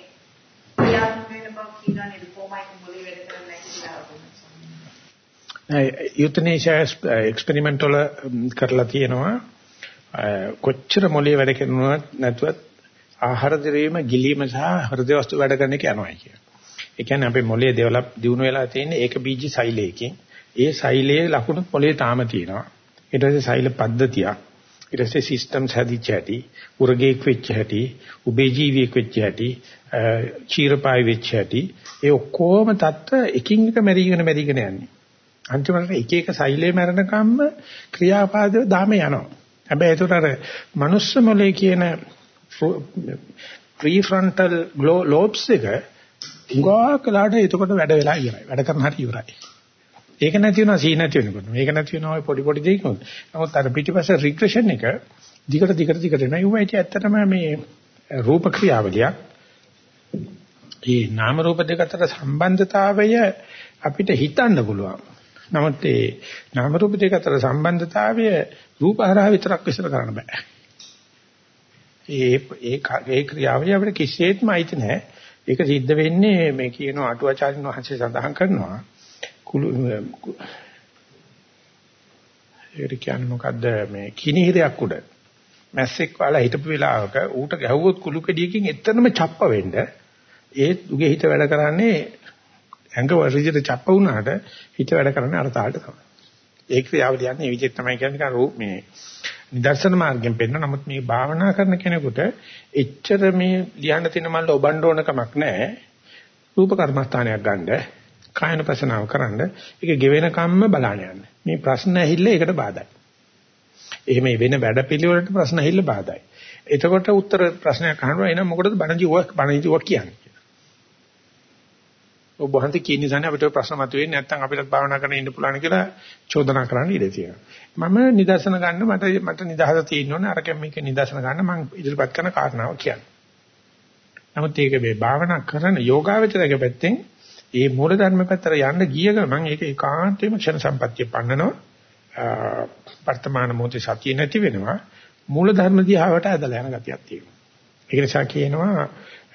ක්‍රියාත්මක වෙන බව කියලා නේද කොමයික මොලේ වැඩ කරන්නේ නැහැ කියලා යුතනේෂියා එක්ස්පෙරිමන්ට් වල කරලා තියෙනවා කොච්චර මොලේ වැඩ කරනවත් නැතුවත් ආහාර දිරීම ගිලීම සහ හෘද වස්තු වැඩ කරන එක යනවා කියන. ඒ කියන්නේ අපේ මොලේ ඩෙවලොප් දියුණු වෙලා තියෙන්නේ ඒක බීජ සෛලයකින්. ඒ සෛලයේ ලකුණු මොලේ තාම තියෙනවා. ඊට පස්සේ සෛල පද්ධතියක්. ඊට පස්සේ සිස්ටම්ස් හැදිච්ච හැටි, උරගේක් වෙච්ච හැටි, උබේ ජීවියෙක් වෙච්ච හැටි, චීරපායි වෙච්ච හැටි, ඒ ඔක්කොම தත්ත්ව එකින් එක මෙරිගෙන මෙරිගෙන යන්නේ. අන්තිමට එක එක සෛලේ මැරෙනකම්ම ක්‍රියාපාද දාම යනවා. හැබැයි ඒකට අර මනුස්ස මොලේ කියන ප්‍රීෆ්‍රන්ටල් ලෝබ්ස් එක උගාකලාට එතකොට වැඩ වෙලා ඉවරයි. වැඩ කරන හැටි ඉවරයි. ඒක නැති වෙනවා සී නැති වෙනකොට. මේක නැති වෙනවා ඔය පොඩි පොඩි දේකම. නමුත් අර පිටිපස්ස රිග්‍රෙෂන් එක දිගට දිගට දිගට එනවා. ඒ වයිටි ඇත්තටම මේ රූප ක්‍රියාවලියක්. මේ නාම රූප දෙක අතර සම්බන්ධතාවය අපිට හිතන්න පුළුවන්. නමුත් ඒ නාම රූප දෙක අතර සම්බන්ධතාවය රූප හරහා විතරක් විශ්ල කරන්න බෑ. ඒ ඒ ඒ ක්‍රියාවලිය අපිට කිසිසේත්ම අයිති නැහැ. ඒක සිද්ධ වෙන්නේ මේ කියන අටුවාචාරින් වහන්සේ සඳහන් කරනවා. කුළු ඒකට කියන්නේ මොකද්ද මේ කිනිහිරයක් උඩ මැස්සෙක් වල හිටපු වෙලාවක ඌට ගැහුවොත් කුළු කෙඩියකින් එතරම් චප්ප වෙන්න ඒත් උගේ හිත වැඩ කරන්නේ ඇඟ වරිජිත චප්ප වුණාට හිත වැඩ කරන්නේ අර තාලට තමයි. ඒ ක්‍රියාවලිය යන්නේ මේ විදිහට තමයි කියන්නේ රූප මේ නිදර්ශන මාර්ගයෙන් පෙන්න. නමුත් මේ භාවනා කරන කෙනෙකුට එච්චර මේ ලියන්න තියෙන මල්ල ඔබන්න ඕන කමක් නැහැ. රූප කර්මස්ථානයක් ගන්න, කායනපසනාව කරන්න, ඒක ගෙවෙන කම්ම බලන්න යන්න. මේ ප්‍රශ්න ඇහිල්ල ඒකට බාධායි. එහෙම වෙන වැඩපිළිවෙලට ප්‍රශ්න ඇහිල්ල බාධායි. එතකොට උත්තර ප්‍රශ්නයක් අහනවා එනම් මොකටද බණජි ඔය බණජි ඔය කියන්නේ? ඔබ වහන්සේ කියන නිසා අපිට ප්‍රශ්න මතුවෙන්නේ නැත්නම් අපිටත් භාවනා කරන්න ඉන්න පුළුවන් කියලා චෝදනා කරන්න ඉඩ තියෙනවා. මම නිදර්ශන ගන්න මට මට නිදහස තියෙන්න ඕනේ අරකින් මේක නිදර්ශන ගන්න මම ඉදිරිපත් කරන කාරණාව කියන්නේ. නමුත් ඒක මේ භාවනා කරන යෝගාවචරයේ පැත්තෙන් ඒ මූල ධර්ම පැත්තට යන්න ගිය ගමන් ඒක ඒකාන්තයෙන්ම ක්ෂණ සම්පත්තිය පන්නනවා. වර්තමාන මොහොතේ සතිය නැති වෙනවා. මූල ධර්ම දිහාවට ඇදලා යන ගතියක් තියෙනවා. ඒක නිසා කියනවා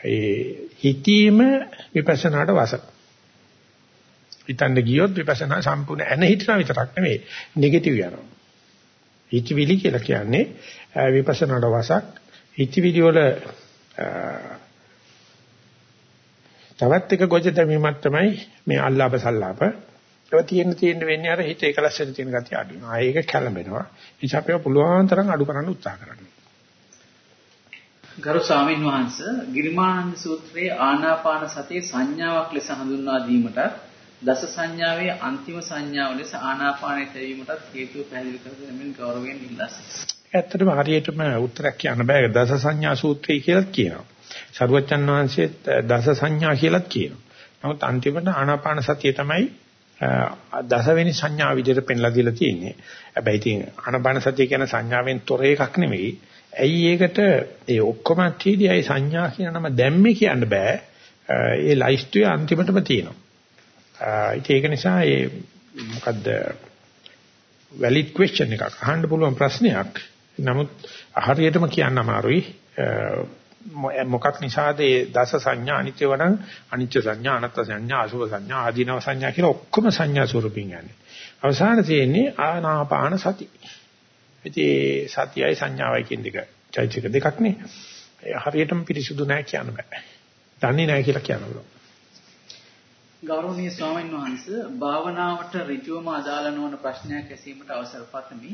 ඒ හිතීම විපස්සනාට වස. හිතන්න ගියොත් විපස්සනා සම්පූර්ණ එන හිතන විතරක් නෙවෙයි නෙගටිව් යනවා. හිතවිලි කියලා කියන්නේ විපස්සනාට වසක්. හිතවිලි වල තවත් එක ගොජ දැමීමක් තමයි මේ අල්ලාප සල්ලාප. ඒක තියෙන තියෙන වෙන්නේ අර හිත එකලස් වෙන තියෙන ගතිය අඩු වෙනවා. ඒක කැළඹෙනවා. ඒ නිසා අපේ පුළුවන් තරම් අඩු කරන්න උත්සාහ කරන්න. ගරු ස්වාමීන් වහන්ස ගිරිමානන්ද සූත්‍රයේ ආනාපාන සතිය සංඥාවක් ලෙස හඳුන්වා දීමට දස සංඥාවේ අන්තිම සංඥාව ලෙස ආනාපානය තැවීමටත් හේතුව පැහැදිලි කර දෙමින් ගෞරවයෙන් ඉල්ලා සිටිනවා. ඇත්තටම හරියටම උත්තරයක් කියන්න බෑ දස සංඥා සූත්‍රය කියලා කියනවා. සරුවච්චන් වහන්සේත් දස සංඥා කියලාත් කියනවා. නමුත් අන්තිමට ආනාපාන සතිය තමයි දසවෙනි සංඥා විදිහට පෙන්ලා දීලා තියෙන්නේ. හැබැයි ඉතින් ආනාපාන සතිය කියන සංඥාවෙන් තොර එකක් නෙවෙයි. ඇයි ඒකට ඒ ඔක්කොම කීදී අය සංඥා කියන නම දැම්මේ කියන්න බෑ. ඒ ලයිස්ට්ුවේ අන්තිමටම තියෙනවා. ඒක නිසා ඒ මොකද්ද වැලිඩ් ක්වෙස්චන් එකක් අහන්න පුළුවන් ප්‍රශ්නයක්. නමුත් හරියටම කියන්න අමාරුයි. මොකක් නිසාද ඒ දස සංඥා අනිත්‍ය වන අනිච්ච සංඥා අනත්ත් සංඥා අසුභ සංඥා ආදීනව සංඥා කියලා ඔක්කොම සංඥා ස්වරූපින් යන්නේ. අවසාන තියෙන්නේ ආනාපාන සති. ඉතින් සතියයි සංඥාවයි කියන දෙක චෛත්‍යික දෙකක් නේ. හරියටම පිරිසුදු නැහැ කියන්න බෑ. දන්නේ නැහැ කියලා කියන්න පුළුවන්. ගෞරවනීය ස්වාමීන් වහන්සේ භාවනාවට ඍජුවම අදාළ නොවන ප්‍රශ්නයක් ඇසීමට අවසර පතමි.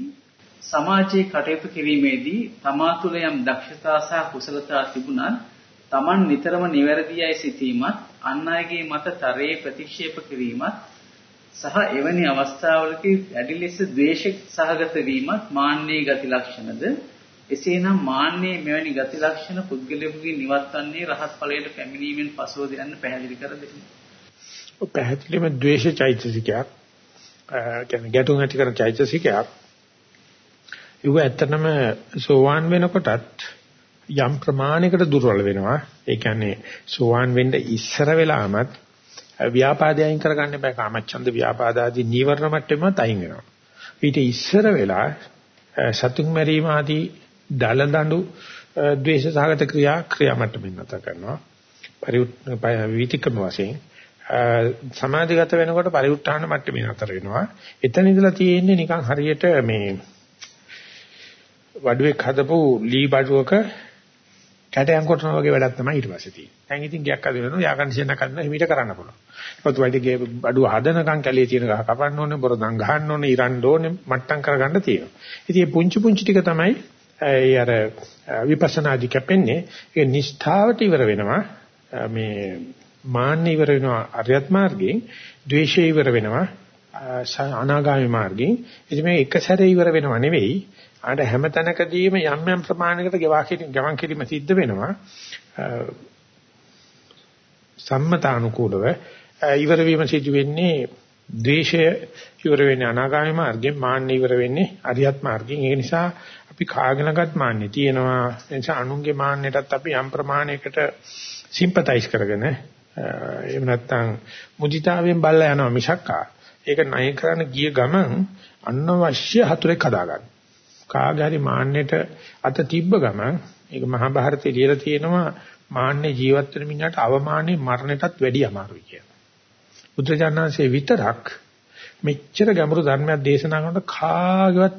සමාජයේ කටයුතු කිරීමේදී තමා තුළ යම් දක්ෂතා සහ කුසලතා තිබුණත් Taman නිතරම නිවැරදියයි සිතීමත් අන් අයගේ මත තරයේ ප්‍රතික්ෂේප කිරීමත් සහ එවැනි අවස්ථාවලදී වැඩි ලෙස ද්වේෂ සහගත වීමත් මාන්නයේ ගති ලක්ෂණද එසේනම් මාන්නයේ මෙවැනි ගති ලක්ෂණ පුද්ගලයෙකුගේ නිවත්වන්නේ රහත් ඵලයට පැමිණීමෙන් පසුව දෙන්න පැහැදිලි කර දෙන්න. ඔය පැහැදිලිම ද්වේෂ චෛතසිකයක් කියන්නේ ගැටුම් ඇති කරන චෛතසිකයක්. ඒක ඇත්තටම සෝවාන් වෙනකොටත් යම් ප්‍රමාණයකට දුර්වල වෙනවා. ඒ කියන්නේ සෝවාන් වෙන්න ඉස්සර වෙලාමත් ව්‍යාපාදය අයින් කරගන්න බෑ කාමච්ඡන්ද ව්‍යාපාද ආදී නීවරණ මට්ටමත් අයින් වෙනවා. ඊට ඉස්සර වෙලා සතුන් මැරීම ආදී දලදඬු ද්වේෂ සහගත ක්‍රියා ක්‍රියා මට්ටමින් නැත කරනවා. පරිවිතිකම වශයෙන් සමාධිගත වෙනකොට පරිඋත්ථාන මට්ටමේ නතර වෙනවා. එතන ඉඳලා තියෙන්නේ නිකන් හරියට මේ වඩුවෙක් හදපු ලී බඩුවක කැටයන් කොටනවා වගේ වැඩක් තමයි ඊට පස්සේ තියෙන්නේ. දැන් ඉතින් ගියක් අද වෙනවා යා කන්ඩිෂන් එකක් කරන හිමිට කරන්න පුළුවන්. ඒත් වයිටගේ බඩුව හදනකම් කැලේ තියෙන ගහ කපන්න ඕනේ, බොරදම් ගහන්න ඕනේ, ඉරන්න ඕනේ, මට්ටම් කරගන්න තියෙනවා. ඉතින් මේ පුංචි පුංචි ටික තමයි ඒ අර විපස්සනාදි කැපෙන්නේ. ඒ නිෂ්ඨාවට ඉවර වෙනවා. මේ මාන්න ඉවර වෙනවා අරියත් මාර්ගයෙන්, ද්වේෂය ඉවර වෙනවා අනාගාමී මාර්ගයෙන්. ඉතින් මේ එක සැරේ ඉවර වෙනව නෙවෙයි. ආට හැම තැනකදීම යම් යම් ප්‍රමාණයකට ගෙවා කිරීම ගමන් කිරීම සිද්ධ වෙනවා. සම්මතානුකූලව ඉවර වීම සිදු වෙන්නේ ද්වේෂය ඉවර වෙන්නේ අනාගාමී මාර්ගයෙන් මාන්න ඉවර වෙන්නේ අරියත් මාර්ගයෙන් ඒ නිසා අපි කාගෙනගත් මාන්නේ තියෙනවා ඒ නිසා අනුන්ගේ මාන්නයටත් අපි යම් ප්‍රමාණයකට සිම්පතයිස් කරගෙන එහෙම නැත්නම් මුදිතාවෙන් බල්ලා යනවා මිසක්කා ඒක ණය කරන්න ගිය ගමන් අනවශ්‍ය හතුරෙක් හදාගන්න කාගේ හරි මාන්නයට අත තිබ්බ ගමන් ඒක මහා භාරතයේ ලියලා තියෙනවා මාන්නේ ජීවත් වෙන මිනිහට අවමානයේ මරණයටත් වැඩි අමාරුයි කියලා. බුද්ධජානනාංශයේ විතරක් මෙච්චර ගැඹුරු ධර්මයක් දේශනා කරනකොට කාගේවත්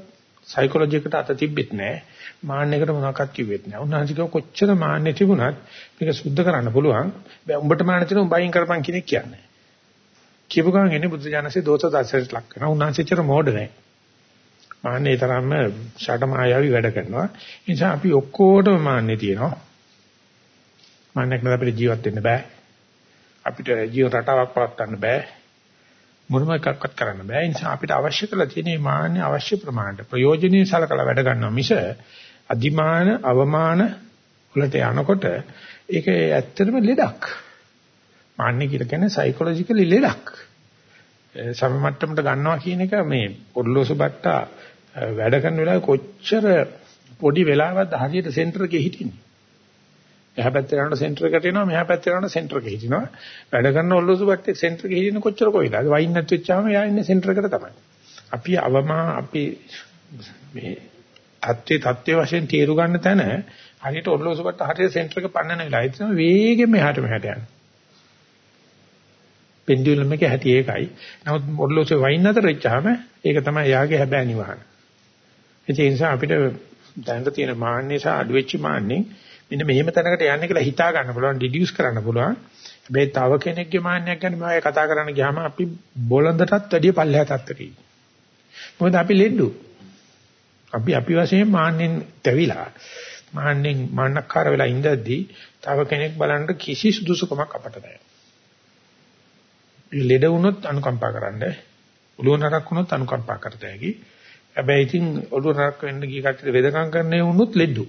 සයිකොලොජි එකට අත තිබෙත් නැහැ. මාන්නයකට මොනවක්වත් කිව්වෙත් නැහැ. උන්වහන්සේ කොච්චර මාන්නේ තිබුණත් මේක සුද්ධ කරන්න පුළුවන්. බෑ උඹට මාන්න තියෙන උඹයින් කරපන් කෙනෙක් කියන්නේ. කියපු ගමන් එන්නේ බුද්ධජානනාංශයේ දෝෂ දර්ශනයට ලක් කරනවා. උන්වහන්සේචර මෝඩ නැහැ. මාන්නේ තරම්ම ෂට මායාවි වැඩ කරනවා. ඒ නිසා අපි ඔක්කොටම මාන්නේ තියෙනවා. මාන්නයක් නැත්නම් අපිට ජීවත් වෙන්න බෑ. අපිට ජීවන රටාවක් පවත්වන්න බෑ. මොනම එකක්වත් කරන්න බෑ. ඒ නිසා අපිට අවශ්‍ය කරලා තියෙන මාන්නේ අවශ්‍ය ප්‍රමාණයට ප්‍රයෝජනෙයි සලකලා වැඩ ගන්නවා මිස අදිමාන අවමාන වලට යනකොට ඒක ඇත්තටම ලෙඩක්. මාන්නේ කියලා කියන්නේ සයිකොලොජිකලි ලෙඩක්. සම මට්ටමට ගන්නවා කියන එක මේ පොඩ්ලෝසු බට්ටා වැඩ කරන වෙලාවේ කොච්චර පොඩි වෙලාවක්ද හරියට සෙන්ටර් එකේ හිටින්නේ. එහා පැත්තේ යනකොට සෙන්ටර් එකට එනවා මෙහා පැත්තේ යනකොට සෙන්ටර් එකේ හිටිනවා. වැඩ කරන ඔල්ලෝසු බට්ටේ සෙන්ටර් එකේ හිටින්න කොච්චර කොයිලාද? වයින් නැත් වෙච්චාම එයා ඉන්නේ සෙන්ටර් එකට තමයි. අපි අවමා අපි මේ தත්ත්වේ தත්ත්වේ වශයෙන් තීරු ගන්න තැන හරියට ඔල්ලෝසු බට්ට හරියට සෙන්ටර් එක පන්නන වෙලාවයි තමයි වේගෙන් මෙහාට මෙහාට යන්නේ. පෙන්ඩියුලම් එකේ හැටි ඒකයි. නමුත් ඔර්ලෝසේ වයින් අතර වෙච්චාම ඒක තමයි යාගේ හැබෑ නිවහන. ඒ නිසා අපිට දැනට තියෙන මාන්නේ සහ අඩු වෙච්ච මාන්නේ මෙන්න මෙහෙම තැනකට යන්නේ කියලා හිතා ගන්න පුළුවන්, ඩිඩියුස් කරන්න පුළුවන්. හැබැයි තව කෙනෙක්ගේ මාන්නයක් ගැන මම කතා කරන්න ගියාම අපි බොළඳටත් වැඩිය පල්ලෙහා තත්ත්වකයි. මොකද අපි ලෙඩු. අපි අපි වශයෙන් මාන්නෙන් තැවිලා මාන්නෙන් මාන්නක්කාර වෙලා ඉඳද්දී තව කෙනෙක් බලන්න කිසි සුදුසුකමක් අපට නැහැ. ලෙඩ වුණොත් අනුකම්පා කරන්න. ඔළුව නරක් වුණොත් අනුකම්පා කරත හැකි. හැබැයි ඉතින් ඔළුව නරක් වෙන්න ගිය කට්ටිය වෙදකම් කරන්නේ වුණොත් ලෙඩු.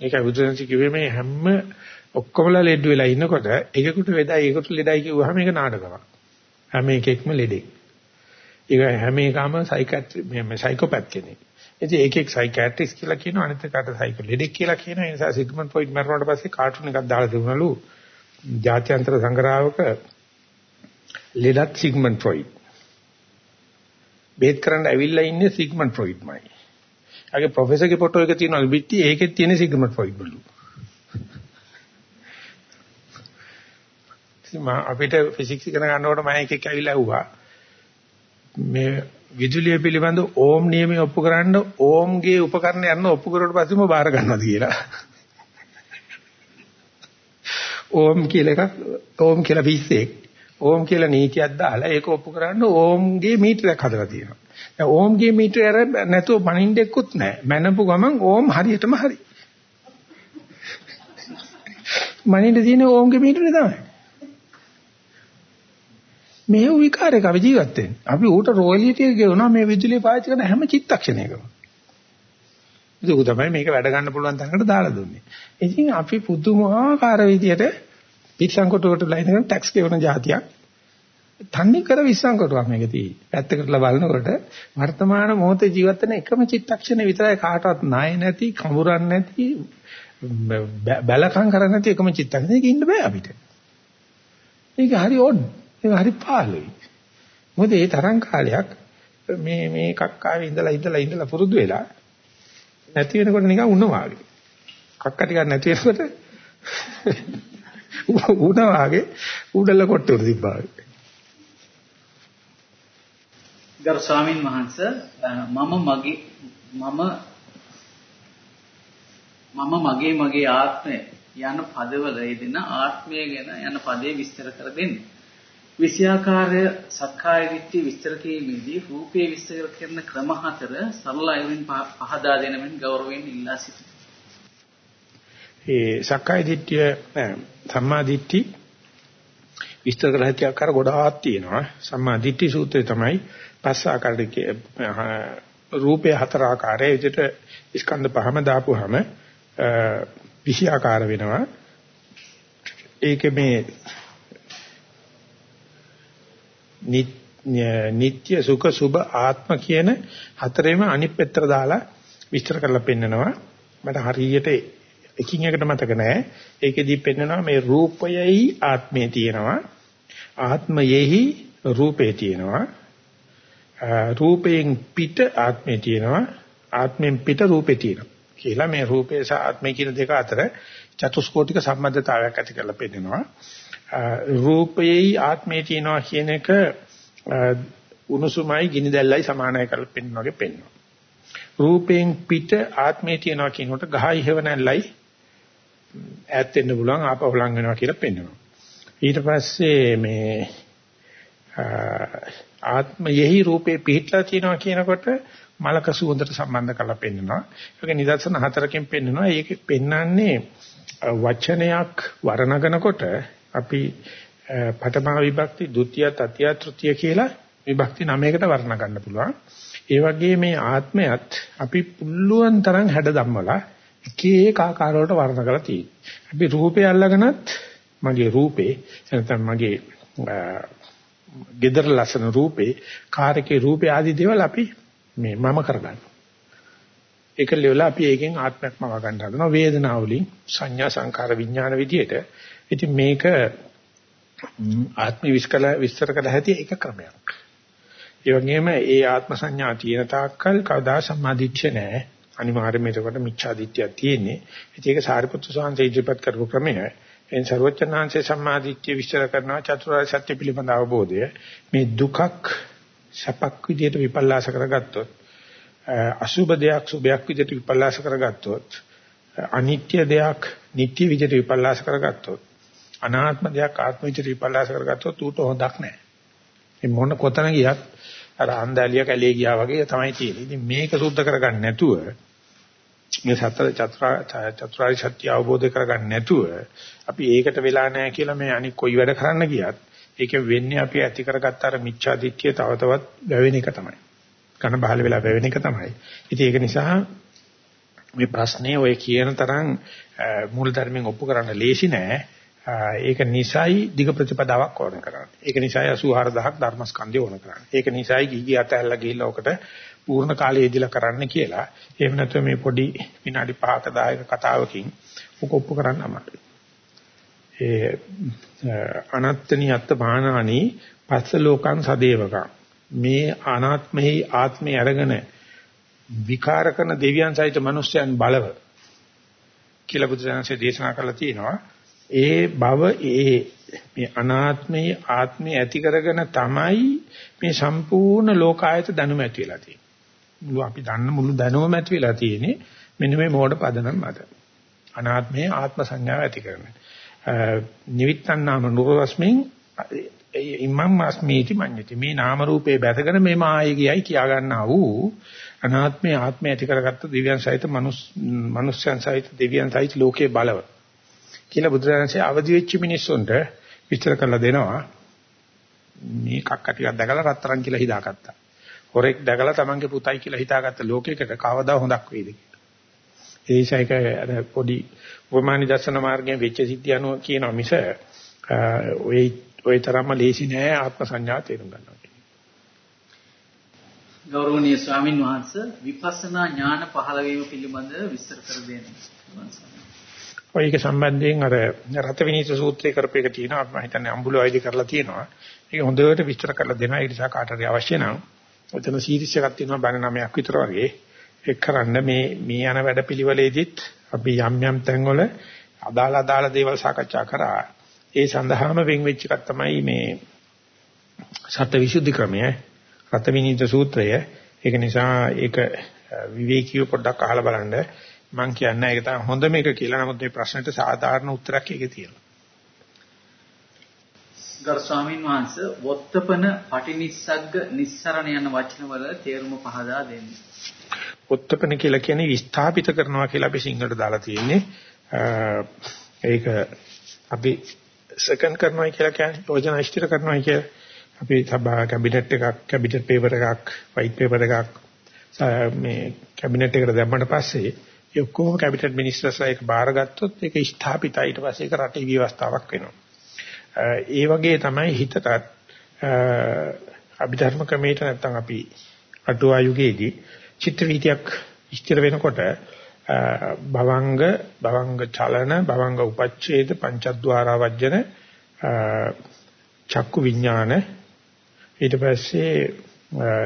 ඒකයි බුදුරජාණන් කිව්වේ මේ හැම ඔක්කොමලා ලෙඩ වෙලා ඉන්නකොට එකෙකුට වෙදයි එකෙකුට ලෙඩයි කිව්වහම ඒක නාටකමක්. හැම එකෙක්ම ලෙඩේ. ඒක හැම එකම සයිකියාට්‍රි මේ සයිකෝපැත් කෙනෙක්. ඉතින් එක එක සයිකියාට්‍රිස් කියලා කියනවා අනිත් එකට සයිකෝ ලෙඩෙක් කියලා කියනවා. ඒ නිසා සිග්මන්ඩ් ෆ්‍රොයිඩ් මරුණාට පස්සේ කාටුන් එකක් දාලා තිබුණලු. ජාත්‍යන්තර සංග්‍රහවක ලෙඩත් සිග්මන්ඩ් ෆ්‍රොයිඩ්. බේත් කරන්න ඇවිල්ලා ඉන්නේ සිග්මන්ඩ් ෆ්‍රොයිඩ්මයි. ආගේ ප්‍රොෆෙසර්ගේ ෆොටෝ එක තියෙනවා පිටි ඒකෙත් තියෙන සිග්මන්ඩ් ෆ්‍රොයිඩ් බලු. මම අපිට ෆිසික්ස් ඉගෙන ගන්නකොට මම එකෙක් ඇවිල්ලා ඇහුවා මේ විදුලිය පිළිබඳ ඕම් නියමය ඔප්පු කරන්න ඕම්ගේ උපකරණ යන ඔප්පු කරුවට පස්සෙම බාර ගන්නවාද කියලා. ඕම් කියලා එකක් ඕම් කියලා පිස්සෙක් ඕම් කියලා නීතියක් දාලා ඒක ඔප්පු කරන්න ඕම්ගේ මීටරයක් හදලා තියෙනවා. දැන් ඕම්ගේ මීටරය අර නැතුව පණින්ඩෙකුත් නැහැ. මැනපු ගමන් ඕම් හරියටම හරි. මනින්න තියෙන ඕම්ගේ මීටරේ තමයි. මේ විකාරයක අපි ජීවත් වෙන්නේ. අපි ඌට රොයලිටි එක ගෙවනවා මේ විදුලිය පාවිච්චි කරන හැම චිත්තක්ෂණයකම. ඒක තමයි මේක වැඩ ගන්න පුළුවන් තැනකට දාලා දුන්නේ. ඉතින් අපි පුදුමාකාර විදියට පිටසන් කොටුවටලා ඉඳන් ටැක්ස් ගෙවන જાතියක් තන්නේ කර විශ්සන් කොටුවක් මේක තියෙන්නේ. පැත්තකටලා බලනකොට වර්තමාන මොහොතේ ජීවත් වෙන එකම චිත්තක්ෂණ විතරයි කාටවත් ණය නැති, කඹරන් නැති, බැලකම් කරන්නේ නැති එකම චිත්තක්ෂණයක ඉන්න බෑ අපිට. ඒක හරි ඕඩ්. ඒක හරි පාළුයි. මොකද ඒ තරම් කාලයක් මේ මේ එකක් ආවේ ඉඳලා ඉඳලා ඉඳලා පුරුදු වෙලා නැති වෙනකොට නිකන් උණ වාගේ. කක්ක ටිකක් නැති වෙනකොට උණ වාගේ උඩල කොට්ටුර තිබ්බා. ගරු ස්වාමින් වහන්සේ මම මගේ මම මම මගේ මගේ ආත්මය යන පදවල යෙදෙන ආත්මය ගැන යන පදේ විස්තර කර දෙන්න. විෂයාකාරය සක්කාය දිට්ඨිය විස්තර කිරීමේදී රූපේ විස්තර කරන ක්‍රම හතර සරල අයුරින් පහදා දෙන මෙන් ගෞරවයෙන් ඉල්ලා සිටිනවා. ඒ සක්කාය දිට්ඨිය සම්මා දිට්ඨි විස්තර කරලා හිත ආකාර ගොඩාක් තියෙනවා. සම්මා දිට්ඨි සූත්‍රය තමයි පස් ආකාරයක රූපේ හතර ආකාරයේ විදිහට ස්කන්ධ පහම දාපුවාම විෂයාකාර වෙනවා. ඒක මේ නিত্য සුඛ සුභ ආත්ම කියන හතරේම අනිත් පැත්තට දාලා විස්තර කරලා පෙන්නනවා. මට හරියට එකින් එකට මතක නැහැ. ඒකෙදී පෙන්නනවා මේ රූපයයි ආත්මේ තියෙනවා. ආත්මයෙහි රූපේ තියෙනවා. රූපයෙන් පිට ආත්මේ තියෙනවා. ආත්මෙන් පිට රූපේ තියෙනවා. කියලා මේ රූපේ සහ ආත්මය කියන දෙක අතර චතුස්කෝටික සම්බන්ධතාවයක් ඇති කරලා පෙන්නනවා. රූපයේයි ආත්මයේ තියෙනවා කියන එක උණුසුමයි ගිනි දැල්ලයි සමානයි කරලා පෙන්වන වගේ පෙන්වනවා. රූපයෙන් පිට ආත්මයේ තියෙනවා කියනකොට ගහයි හේව නැල්ලයි ඈත් වෙන්න පුළුවන් ආපහු ලඟ වෙනවා කියලා පෙන්වනවා. ඊට පස්සේ මේ ආත්මයෙහි රූපේ පිටලා තියෙනවා කියනකොට මලක සුවඳට සම්බන්ධ කරලා පෙන්නනවා. ඒක නිදර්ශන හතරකින් පෙන්නනවා. ඒක පෙන්නන්නේ වචනයක් වර්ණනනකොට අපි පඨම විභක්ති, ဒုတိ ය, තතිය, තෘතිය කියලා විභක්ති නවයකට වර්ණ ගන්න පුළුවන්. ඒ වගේ මේ ආත්මයත් අපි පුළුවන් තරම් හැඩ ධම්මලා එක එක ආකාර වලට වර්ණ කරලා තියෙනවා. අපි රූපය අල්ලගෙනත් මගේ රූපේ නැත්නම් මගේ gedara ලස්සන රූපේ කාර්කේ රූපේ ආදී දේවල් අපි මේ මම කරගන්නවා. ඒක ලෙවලා අපි ඒකෙන් ආත්මයක්ම වගන්න හදනවා වේදනාව වලින් සංඥා සංකාර විඥාන විදියට. ඉතින් මේක ආත්ම විස්කල විස්තර කළ හැටි එක ක්‍රමයක්. ඒ වගේම ඒ ආත්ම සංඥා තියෙන තාක්කල් කවදා සම්මාදිච්ච නැහැ. අනිවාර්යයෙන්ම ඒකට මිච්ඡාදිත්‍යයක් තියෙන්නේ. ඉතින් ඒක සාරිපුත්තු සාංශ ඉදිරිපත් කරපු ක්‍රමය. එන් ਸਰවචනාංශේ සම්මාදිට්ඨිය විස්තර කරනවා චතුරාර්ය සත්‍ය පිළිබඳ අවබෝධය. මේ දුකක් සපක් විදියට විපල්ලාස කරගත්තොත් අසුබ දෙයක් සුබයක් විදියට විපල්ලාස කරගත්තොත් අනිත්‍ය දෙයක් නිට්ටය විදියට විපල්ලාස කරගත්තොත් අනාත්ම දෙයක් ආත්ම විදියට විපල්ලාස කරගත්තොත් ඌට හොඳක් නැහැ. මේ මොන කොතන ගියත් අර අන්දාලිය කැලේ ගියා වගේ තමයි තියෙන්නේ. ඉතින් මේක සුද්ධ කරගන්න නැතුව මේ සතර චතුරාර්ය සත්‍ය අවබෝධ කරගන්න නැතුව අපි ඒකට වෙලා නැහැ කියලා මේ අනික් කොයි වැඩ කරන්න ගියත් ඒක වෙන්නේ අපි ඇති කරගත්ත අර මිච්ඡා දිට්ඨිය තව තවත් වැවෙන එක තමයි. කන බහල වෙලා වැවෙන එක තමයි. ඉතින් ඒක නිසා මේ ප්‍රශ්නේ ඔය කියන තරම් මූල ධර්මයෙන් ඔප්පු කරන්න ලේසි නෑ. ඒක නිසයි දිග ප්‍රතිපදාවක් ඕන කරන්නේ. ඒක නිසයි 84000ක් ධර්මස්කන්ධය ඕන කරන්නේ. ඒක නිසයි ගිහි අතහැරලා ගිහිල්ලා ඔකට පූර්ණ කාලය ඉදලා කරන්න කියලා. එහෙම නැත්නම් මේ පොඩි විනාඩි 5ක 10ක කතාවකින් ඔක ඔප්පු කරන්න අමාරුයි. ඒ අනත්තනි අත්ත බාහනානි පස්ස ලෝකං සදේවකං මේ අනාත්මෙහි ආත්මය අරගෙන විකාර කරන දෙවියන් සහිත මිනිස්යන් බලව කියලා බුදුසසුනේ දේශනා කරලා තියෙනවා ඒ බව ඒ මේ අනාත්මයේ ආත්මය ඇති කරගෙන තමයි මේ සම්පූර්ණ ලෝකායත දැනුම ඇති වෙලා තියෙන්නේ. මුළු අපි දන්න මුළු දැනුම ඇති වෙලා තියෙන්නේ මෙන්න මේ මෝඩ පදනම් මත අනාත්මයේ ආත්ම සංඥාව ඇති කරන්නේ නිවිත්තන් නාම නුරස්මින් ඉමම් අස්මීති මඤ්ඤති. මේ නාම රූපේ බැසගෙන මේ මායයයි කියා ගන්නා වූ අනාත්මය ආත්මය ඇති කරගත්ත දිව්‍යයන් සහිත මනුස් මනුෂ්‍යයන් සහිත දිව්‍යයන් සහිත ලෝකේ බලව. කියලා බුදුරජාණන්සේ අවදි වෙච්ච මිනිස්සුන්ට විස්තර කරලා දෙනවා මේ කක්ක ටිකක් දැකලා රත්තරන් කියලා හිතාගත්තා. හොරෙක් දැකලා තමන්ගේ පුතයි කියලා හිතාගත්ත ලෝකයකට කවදා හොඳක් වෙයිද කියලා. ඒ ඒසයික අර පොඩි උපමානි දර්ශන මාර්ගයෙන් වෙච්ච සිද්ධිය අනුව කියනවා මිස ඔය ඔය තරම්ම ලේසි නෑ ආත්ම සංඥා තේරුම් ගන්නවා කියන්නේ. ගෞරවනීය ස්වාමින් වහන්සේ විපස්සනා ඥාන පහළ වීම පිළිබඳව විස්තර කර දෙන්න. ඔය ඒක සම්බන්ධයෙන් අර රත විනීත සූත්‍රයේ කරපු එක තියෙනවා මම හිතන්නේ අම්බුල වයිදි කරලා තියෙනවා. ඒක හොඳට විස්තර කරලා දෙනවා ඒ නිසා කාටද අවශ්‍ය නම් ඔතන සීරීස් එකක් තියෙනවා බණ නමයක් විතර වගේ. ඒක කරන්න මේ මේ යන වැඩපිළිවෙලෙදිත් අපි යම් යම් තැන්වල අදාළ අදාළ දේවල් සාකච්ඡා කරා. ඒ සඳහාම වෙන් වෙච්ච එකක් තමයි මේ සත්‍යවිසුද්ධි ක්‍රමය, රතවිනිත සූත්‍රය. ඒක නිසා ඒක විවේකීව පොඩ්ඩක් අහලා බලන්න. මම කියන්නේ ඒක තමයි හොඳම එක කියලා. නමුත් මේ ප්‍රශ්නෙට සාධාරණ උත්තරයක් ඒකේ තියෙනවා. ගරු ස්වාමීන් වහන්සේ වොත්තපන පටිනිස්සග්ග නිස්සරණ යන වචනවල තේරුම පහදා දෙන්න. වොත්තපන කියලා කියන්නේ විස්ථාපිත කරනවා කියලා අපි සිංහලට දාලා තියෙන්නේ. ඒක අපි සෙකන්ඩ් කරනවා කියලා කියන්නේ යෝජනා ඉෂ්ටිර කරනවා කියලා. අපි සභා කැබිනට් එකක් කැබිනට් පේපර් එකක් වයිට් පේපර් එකක් මේ කැබිනට් එකට දැම්මට පස්සේ ඒ ඔක්කොම කැබිනට් මිනිස්ටර්ස්ලා ඒක බාරගත්තොත් ඒක ස්ථාපිතයි ඊට පස්සේ ඒක රටේ ව්‍යවස්ථාවක් වෙනවා. ඒ වගේ තමයි හිතටත් අභිධර්ම ක්‍රමයට නැත්තම් අපි අටුවා යුගයේදී චිත්ත වීතියක් ඉස්තර වෙනකොට භවංග භවංග චලන භවංග උපච්ඡේද පංචද්වාරා වජ්ජන චක්කු විඥාන ඊට පස්සේ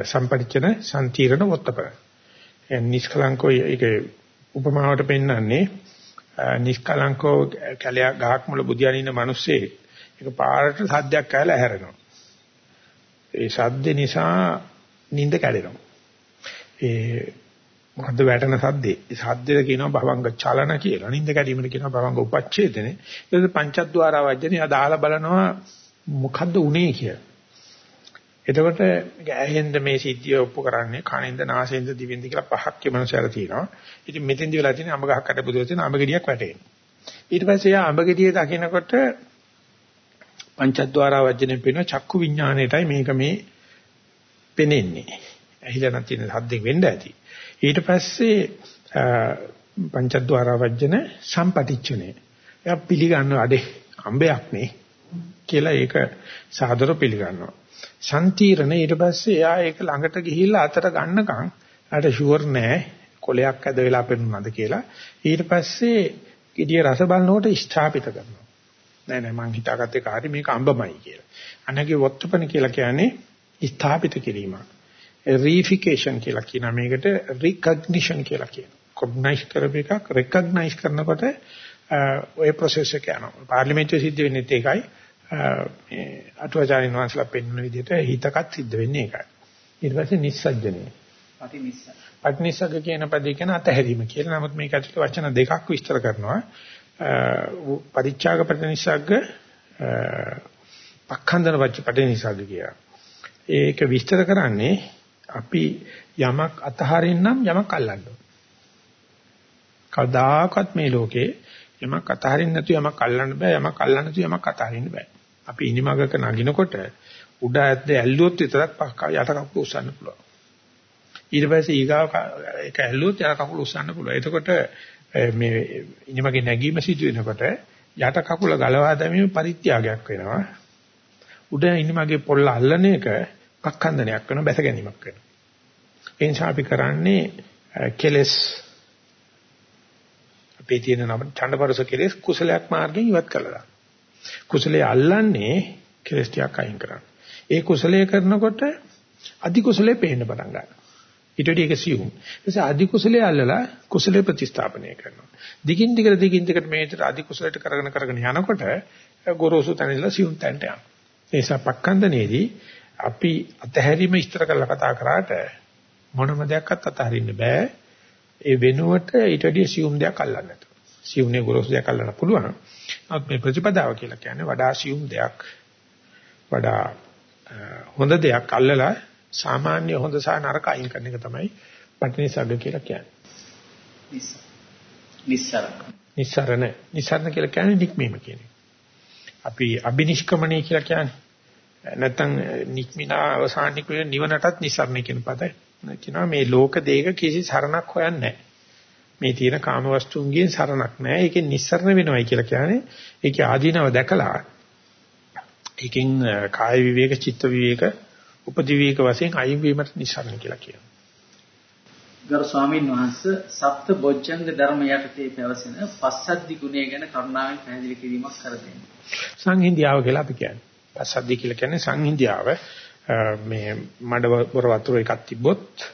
සම්පරිචන සම්තිරණ වොත්තපර නිෂ්කලංකෝ ඒක උපමාවට පෙන්වන්නේ නිෂ්කලංකෝ කැලයක් ගහක් මුල බුදියාගෙන ඉන්න මිනිස්සේ ඒක පාරට සද්දයක් ඇහලා ඇහැරෙනවා. ඒ සද්ද නිසා නිින්ද කැඩෙනවා. ඒ මොකද්ද වැටෙන සද්දේ? ඒ සද්දෙට කියනවා භවංග චලන කියලා. නිින්ද කැඩීමට කියනවා භවංග උපච්ඡේදනේ. ඊට පස්සේ පංචද්වාර වජ්ජනේ අදාලා බලනවා මොකද්ද උනේ කියලා. එතකොට මේක ඇහෙන්ද මේ සිද්ධිය ඔප්පු කරන්නේ කනින්ද නාසයෙන්ද දිවෙන්ද කියලා පහක් කියමනසාර තියෙනවා. ඉතින් මෙතෙන්දි වෙලා තියෙන අඹ ගහක් අට බුදුව තියෙන අඹ ගෙඩියක් වැටෙනවා. ඊට පස්සේ යා අඹ ගෙඩිය දකිනකොට පංචද්වාරා වජ්ජනේ පේන චක්කු විඥාණයටයි මේක මේ පෙනෙන්නේ. ඇහිලා නැතින සද්දෙන් වෙන්න ඇති. ඊට පස්සේ පංචද්වාරා වජ්ජන සම්පටිච්චනේ. එයා පිළිගන්න අඩේ අඹයක් නේ කියලා ඒක සාදර පිළිගන්නවා. සම්තිරණ ඊට පස්සේ එයා ඒක ළඟට ගිහිල්ලා අතට ගන්නකම් ආට ෂුවර් නෑ කොලයක් ඇද වෙලා පෙන්නුනද කියලා. ඊට පස්සේ ඉදිය රස බලනකොට ස්ථාපිත කරනවා. නෑ නෑ මං හිතාගත්තේ කාරි මේක අඹමයි කියලා. අනගේ වොත්තපන කියලා කියන්නේ ස්ථාපිත කිරීම. රීෆිකේෂන් කියලා කියන මේකට රිකග්නිෂන් කියලා කියනවා. කොග්නයිස් කරපු එකක් රෙකග්නයිස් කරනකොට ඔය process එක යනවා. පාර්ලිමේන්තුවේ සිද්ධ වෙන්නේ ඒකයි. මේ අටුවාචාරින් වහන්සේලා පෙන්වන විදිහට හිතකත් සිද්ධ වෙන්නේ ඒකයි. ඊට පස්සේ නිස්සජ්ජනේ. පටිනිස්ස. පටිනිස්සග කියන පදේ කියන අතහැරීම කියලා. නමුත් මේක ඇතුලේ වචන දෙකක් විස්තර කරනවා. පරිත්‍යාග පටිනිස්සග්ග පක්ඛන්දන වච්ච පටිනිස්සග්ග කියලා. ඒක විස්තර කරන්නේ අපි යමක් අතහරින්නම් යමක් අල්ලන්න ඕන. කවදාකවත් මේ ලෝකේ යමක් අතහරින්න නැතු යමක් අල්ලන්න බෑ යමක් අල්ලන්න නැතු යමක් අතහරින්න බෑ. අපි ඉනිමගක නගිනකොට උඩ ඇද්ද ඇල්ලුවොත් විතරක් පහ යට කකුල උස්සන්න පුළුවන්. ඊට පස්සේ ඊගාව ඒක ඇල්ලුවොත් යට කකුල උස්සන්න පුළුවන්. එතකොට මේ ඉනිමගේ නැගීම සිදු වෙනකොට යට කකුල ගලවා දැමීම පරිත්‍යාගයක් වෙනවා. උඩ ඉනිමගේ පොල්ල අල්ලන එක පක්ඛන්දනයක් වෙනවා බැස ගැනීමක් වෙනවා. ඒ නිසා අපි කරන්නේ කෙලස් අපේ තියෙන නම ඡණ්ඩපරස කෙලස් කුසලයක් මාර්ගයෙන් ඉවත් කළා. කුසලයේ අල්ලන්නේ කෙලස් ටිකක් අයින් කරන්න. ඒ කුසලයේ කරනකොට අධි කුසලයේ පේන්න පටන් ගන්නවා. ඊට වඩා ඒක සියුම්. ඊට අධි කුසලයේ අල්ලලා කුසලයේ ප්‍රතිස්ථාපනය කරනවා. දිගින් දිගට දිගින් දිගට මේකට අධි කුසලයට කරගෙන කරගෙන යනකොට ගොරෝසු තැන ඉඳලා සියුම් තැනට යනවා. ඒ නිසා පක්ඛන්දනේදී අපි අතහැරීම ඉස්තර කරලා කතා කරාට මොනම දෙයක්වත් අතහරින්න බෑ. ඒ වෙනුවට ඊට වඩා සියුම් දෙයක් අල්ලන්න සියුම්නේ ගොරෝසු දෙයක් අල්ලන්න පුළුවන්. නමුත් මේ ප්‍රතිපදාව කියලා කියන්නේ වඩා සියුම් දෙයක් වඩා හොඳ දෙයක් අල්ලලා සාමාන්‍ය හොඳ සහ නරක අයින් කරන එක තමයි පටිනිසග්ග කියලා කියන්නේ. නිස්සරණ. නිස්සරණ. නිස්සරණ කියලා කියන්නේ නික්මීම කියන්නේ. අපි අබිනිෂ්ක්‍මණය කියලා කියන්නේ. නැත්තම් නික්මිනා අවසාන නිකුල නිවනටත් නිස්සරණ කියන පදයි. කියනවා මේ ලෝක දෙයක කිසි සරණක් හොයන්නේ නැහැ. මේ තියෙන කාම වස්තුන්ගෙන් සරණක් නැහැ. ඒකෙන් නිස්සරණ වෙනවයි කියලා කියන්නේ ඒකේ ආදීනව දැකලා ඒකෙන් කාය විවේක, චිත්ත විවේක, උපදි විවේක වශයෙන් අයින් වීමට නිස්සරණ කියලා කියනවා. ගරු ස්වාමීන් වහන්සේ සප්ත බොජ්ජංග ධර්ම යටතේ පැවසෙන පස්සද්ධි ගුණය ගැන කරුණාවෙන් පැහැදිලි කිරීමක් කර දෙන්න. සංහිඳියාව කියලා අපි කියන්නේ. පස්සද්ධි කියලා කියන්නේ සංහිඳියාව මේ මඩ වතුර එකක් තිබ්බොත්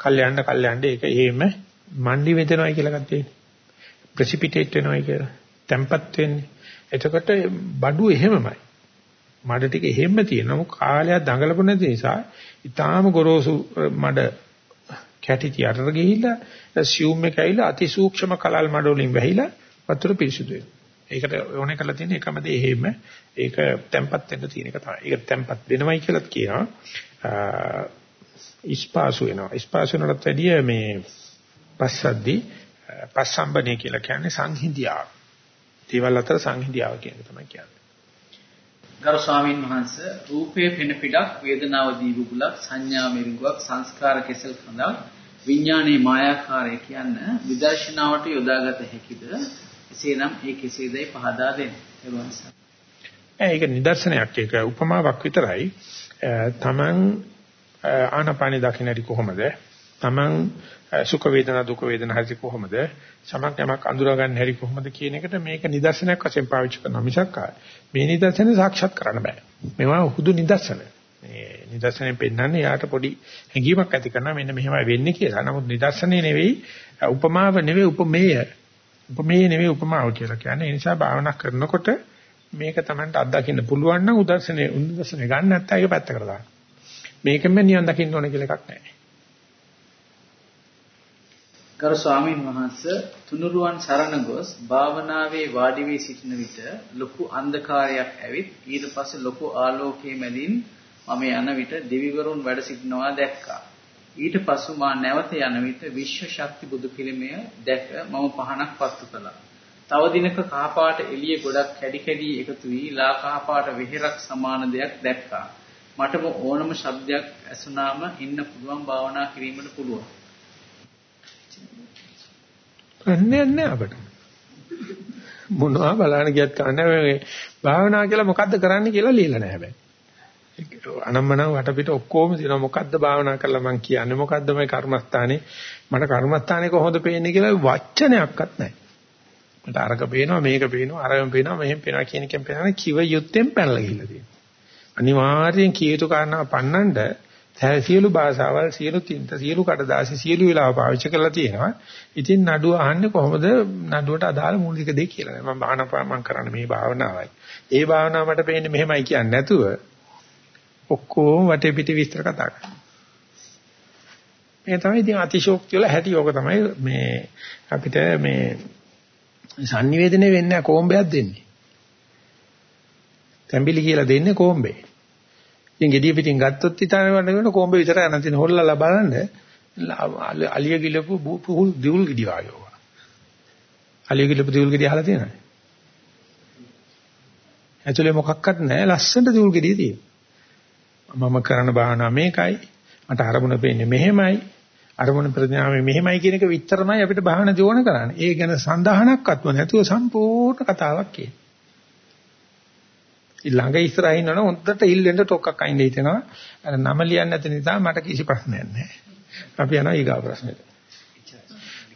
කල්යන්න කල්යන්න ඒක එහෙම මණ්ඩි වෙදෙනවයි කියලා එකක් තියෙනවා. ප්‍රෙසිපිටේට් වෙනවයි කියලා. තැම්පත් වෙන්නේ. එතකොට බඩු එහෙමමයි. මඩ ටික එහෙම තියෙනවා. මොකද කාලයක් දඟලපු නැති නිසා ඊටාම ගොරෝසු මඩ කැටි යටට ගිහිල්ලා සියුම් එක ඇවිල්ලා අතිසූක්ෂම කලල් මඩ වලින් වැහිලා වතුර පිරිසුදු වෙනවා. ඒකට ඕනේ කරලා තියෙන එකම දේ එහෙම ඒක තැම්පත් වෙන්න තියෙන එක තමයි. ඒක තැම්පත් වෙනවයි කියලාත් කියනවා. ඉස්පාසු වෙනවා. ඉස්පාසු වෙනකට වැඩිය මේ පස්සද්දි පස්සම්බනේ කියලා කියන්නේ සංහිඳියාව. දේවල් අතර සංහිඳියාව කියන එක තමයි කියන්නේ. ගරු ස්වාමීන් වහන්සේ රූපයේ පෙන පිටක් වේදනාව දීගුගලක් සංඥා මෙරිඟුවක් සංස්කාර කෙසල් කඳක් විඥානයේ මායාකාරය කියන විදර්ශනාවට යොදාගත හැකිද? එසේනම් ඒ කෙසේදයි පහදා දෙන්න. එවන්සක් ඒක නිදර්ශනයක්. ඒක උපමාවක් විතරයි. තමන් ආනපානි දකින්නටි කොහොමද තමන් සුඛ වේදනා දුක වේදනා හරි කොහොමද? සමක් යමක් අඳුරා ගන්න හැටි කොහොමද කියන එකට මේක නිදර්ශනයක් වශයෙන් පාවිච්චි කරනවා. මිසක් මේ නිදර්ශනේ සාක්ෂාත් කරන්න බෑ. මේවා හුදු නිදර්ශන. මේ නිදර්ශනේ පෙන්වන්නේ යාට පොඩි හැඟීමක් ඇති කරනවා. මෙන්න මෙහෙමයි වෙන්නේ කියලා. නමුත් නිදර්ශනේ නෙවෙයි උපමාව නෙවෙයි උපමේය. උපමේය නෙවෙයි උපමාව කියලා කියන්නේ. ඒ නිසා භාවනා කරනකොට මේක Tamanට අත්දකින්න පුළුවන් නම් උදර්ශනේ උදර්ශනේ ගන්න නැත්නම් ඒක පැත්තකට දාන්න. මේකෙන්ම නියන් දකින්න ඕන කියලා එකක් නැහැ. ගරු ස්වාමීන් වහන්සේ තුනුරුවන් සරණ ගොස් භාවනාවේ වාඩි වී සිටින විට ලොකු අන්ධකාරයක් ඇවිත් ඊට පස්සේ ලොකු ආලෝකයේ මැදින් මම යන විට දෙවිවරුන් වැඩ සිටිනවා දැක්කා. ඊට පසු මා නැවත යන විට විශ්ව ශක්ති බුදු පිළිමය දැක මම පහනක් පත්තු කළා. තව දිනක කහපාට එළිය ගොඩක් කැඩි කැඩි එකතු වී ලා කහපාට වෙහෙරක් සමාන දෙයක් දැක්කා. මටම ඕනම ශබ්දයක් ඇසුනාම ඉන්න පුළුවන් භාවනා කිරීමට පුළුවන්. අන්නේ නැහැ අපට. මොනවා බලන්න ගියත් කන්නේ මේ භාවනා කියලා මොකද්ද කරන්න කියලා ලියලා නැහැ හැබැයි. අනම්මනම් වටපිට ඔක්කොම තියෙනවා මොකද්ද භාවනා කරලා මං කියන්නේ මොකද්ද මේ කර්මස්ථානේ මට කර්මස්ථානේ කොහොමද පේන්නේ කියලා වචනයක්වත් නැහැ. මට අරක පේනවා මේක පේනවා අරම පේනවා මෙහෙම පේනවා කියන එකෙන් පේනවා කිව යුත්තෙන් පැනලා ගිහිල්ලා තියෙනවා. අනිවාර්යෙන් කීයුතු කාරණා පන්නන්න සියලු භාෂාවල් සියලු තින්ත සියලු කඩදාසි සියලු වෙලාව පාවිච්චි කරලා තියෙනවා. ඉතින් නඩුව අහන්නේ කොහොමද නඩුවට අදාළ මූලික දේ කියලා. මම භාවනා මම කරන්නේ මේ භාවනාවයි. ඒ භාවනාව මට පේන්නේ මෙහෙමයි කියන්නේ නැතුව ඔක්කොම වටේ පිටි විස්තර කතා කරනවා. මේ තමයි ඉතින් අතිශෝක්තිය වල හැටි ඕක තමයි මේ අපිට මේ sannivedana වෙන්නේ කොම්බයක් දෙන්නේ. තැඹිලි කියලා දෙන්නේ කොම්බේ. ඉතින් gediya පිටින් ගත්තොත් ඉතාලේ වඩගෙන කොම්බ විතර යන තියෙන හොල්ලලා බලන්න අලිය ගිලපු පුහුල් දියුල් ගෙඩි වගේ වුණා. අලිය ගිලපු දියුල් ගෙඩි අහලා තියෙනවද? ඇතුලේ මොකක්වත් නැහැ ලස්සනට දියුල් ගෙඩිය තියෙනවා. මම කරන භාවනාව මේකයි. මට අරමුණ පේන්නේ මෙහෙමයි. අරමුණ ප්‍රඥාවේ මෙහෙමයි කියන එක විතරමයි අපිට භාවනා දියුණු කරන්නේ. ඒ ගැන සඳහනක්වත්ව නැතුව සම්පූර්ණ කතාවක් කියන්නේ. ළඟ ඉස්සරහින් නන හොන්දට ඉල්ලෙන්න ටොක්ක්ක් අයින් හිතෙනවා. අර නම ලියන්න නැති නිසා මට කිසි ප්‍රශ්නයක් නැහැ. අපි යනවා ඊගා ප්‍රශ්නෙට.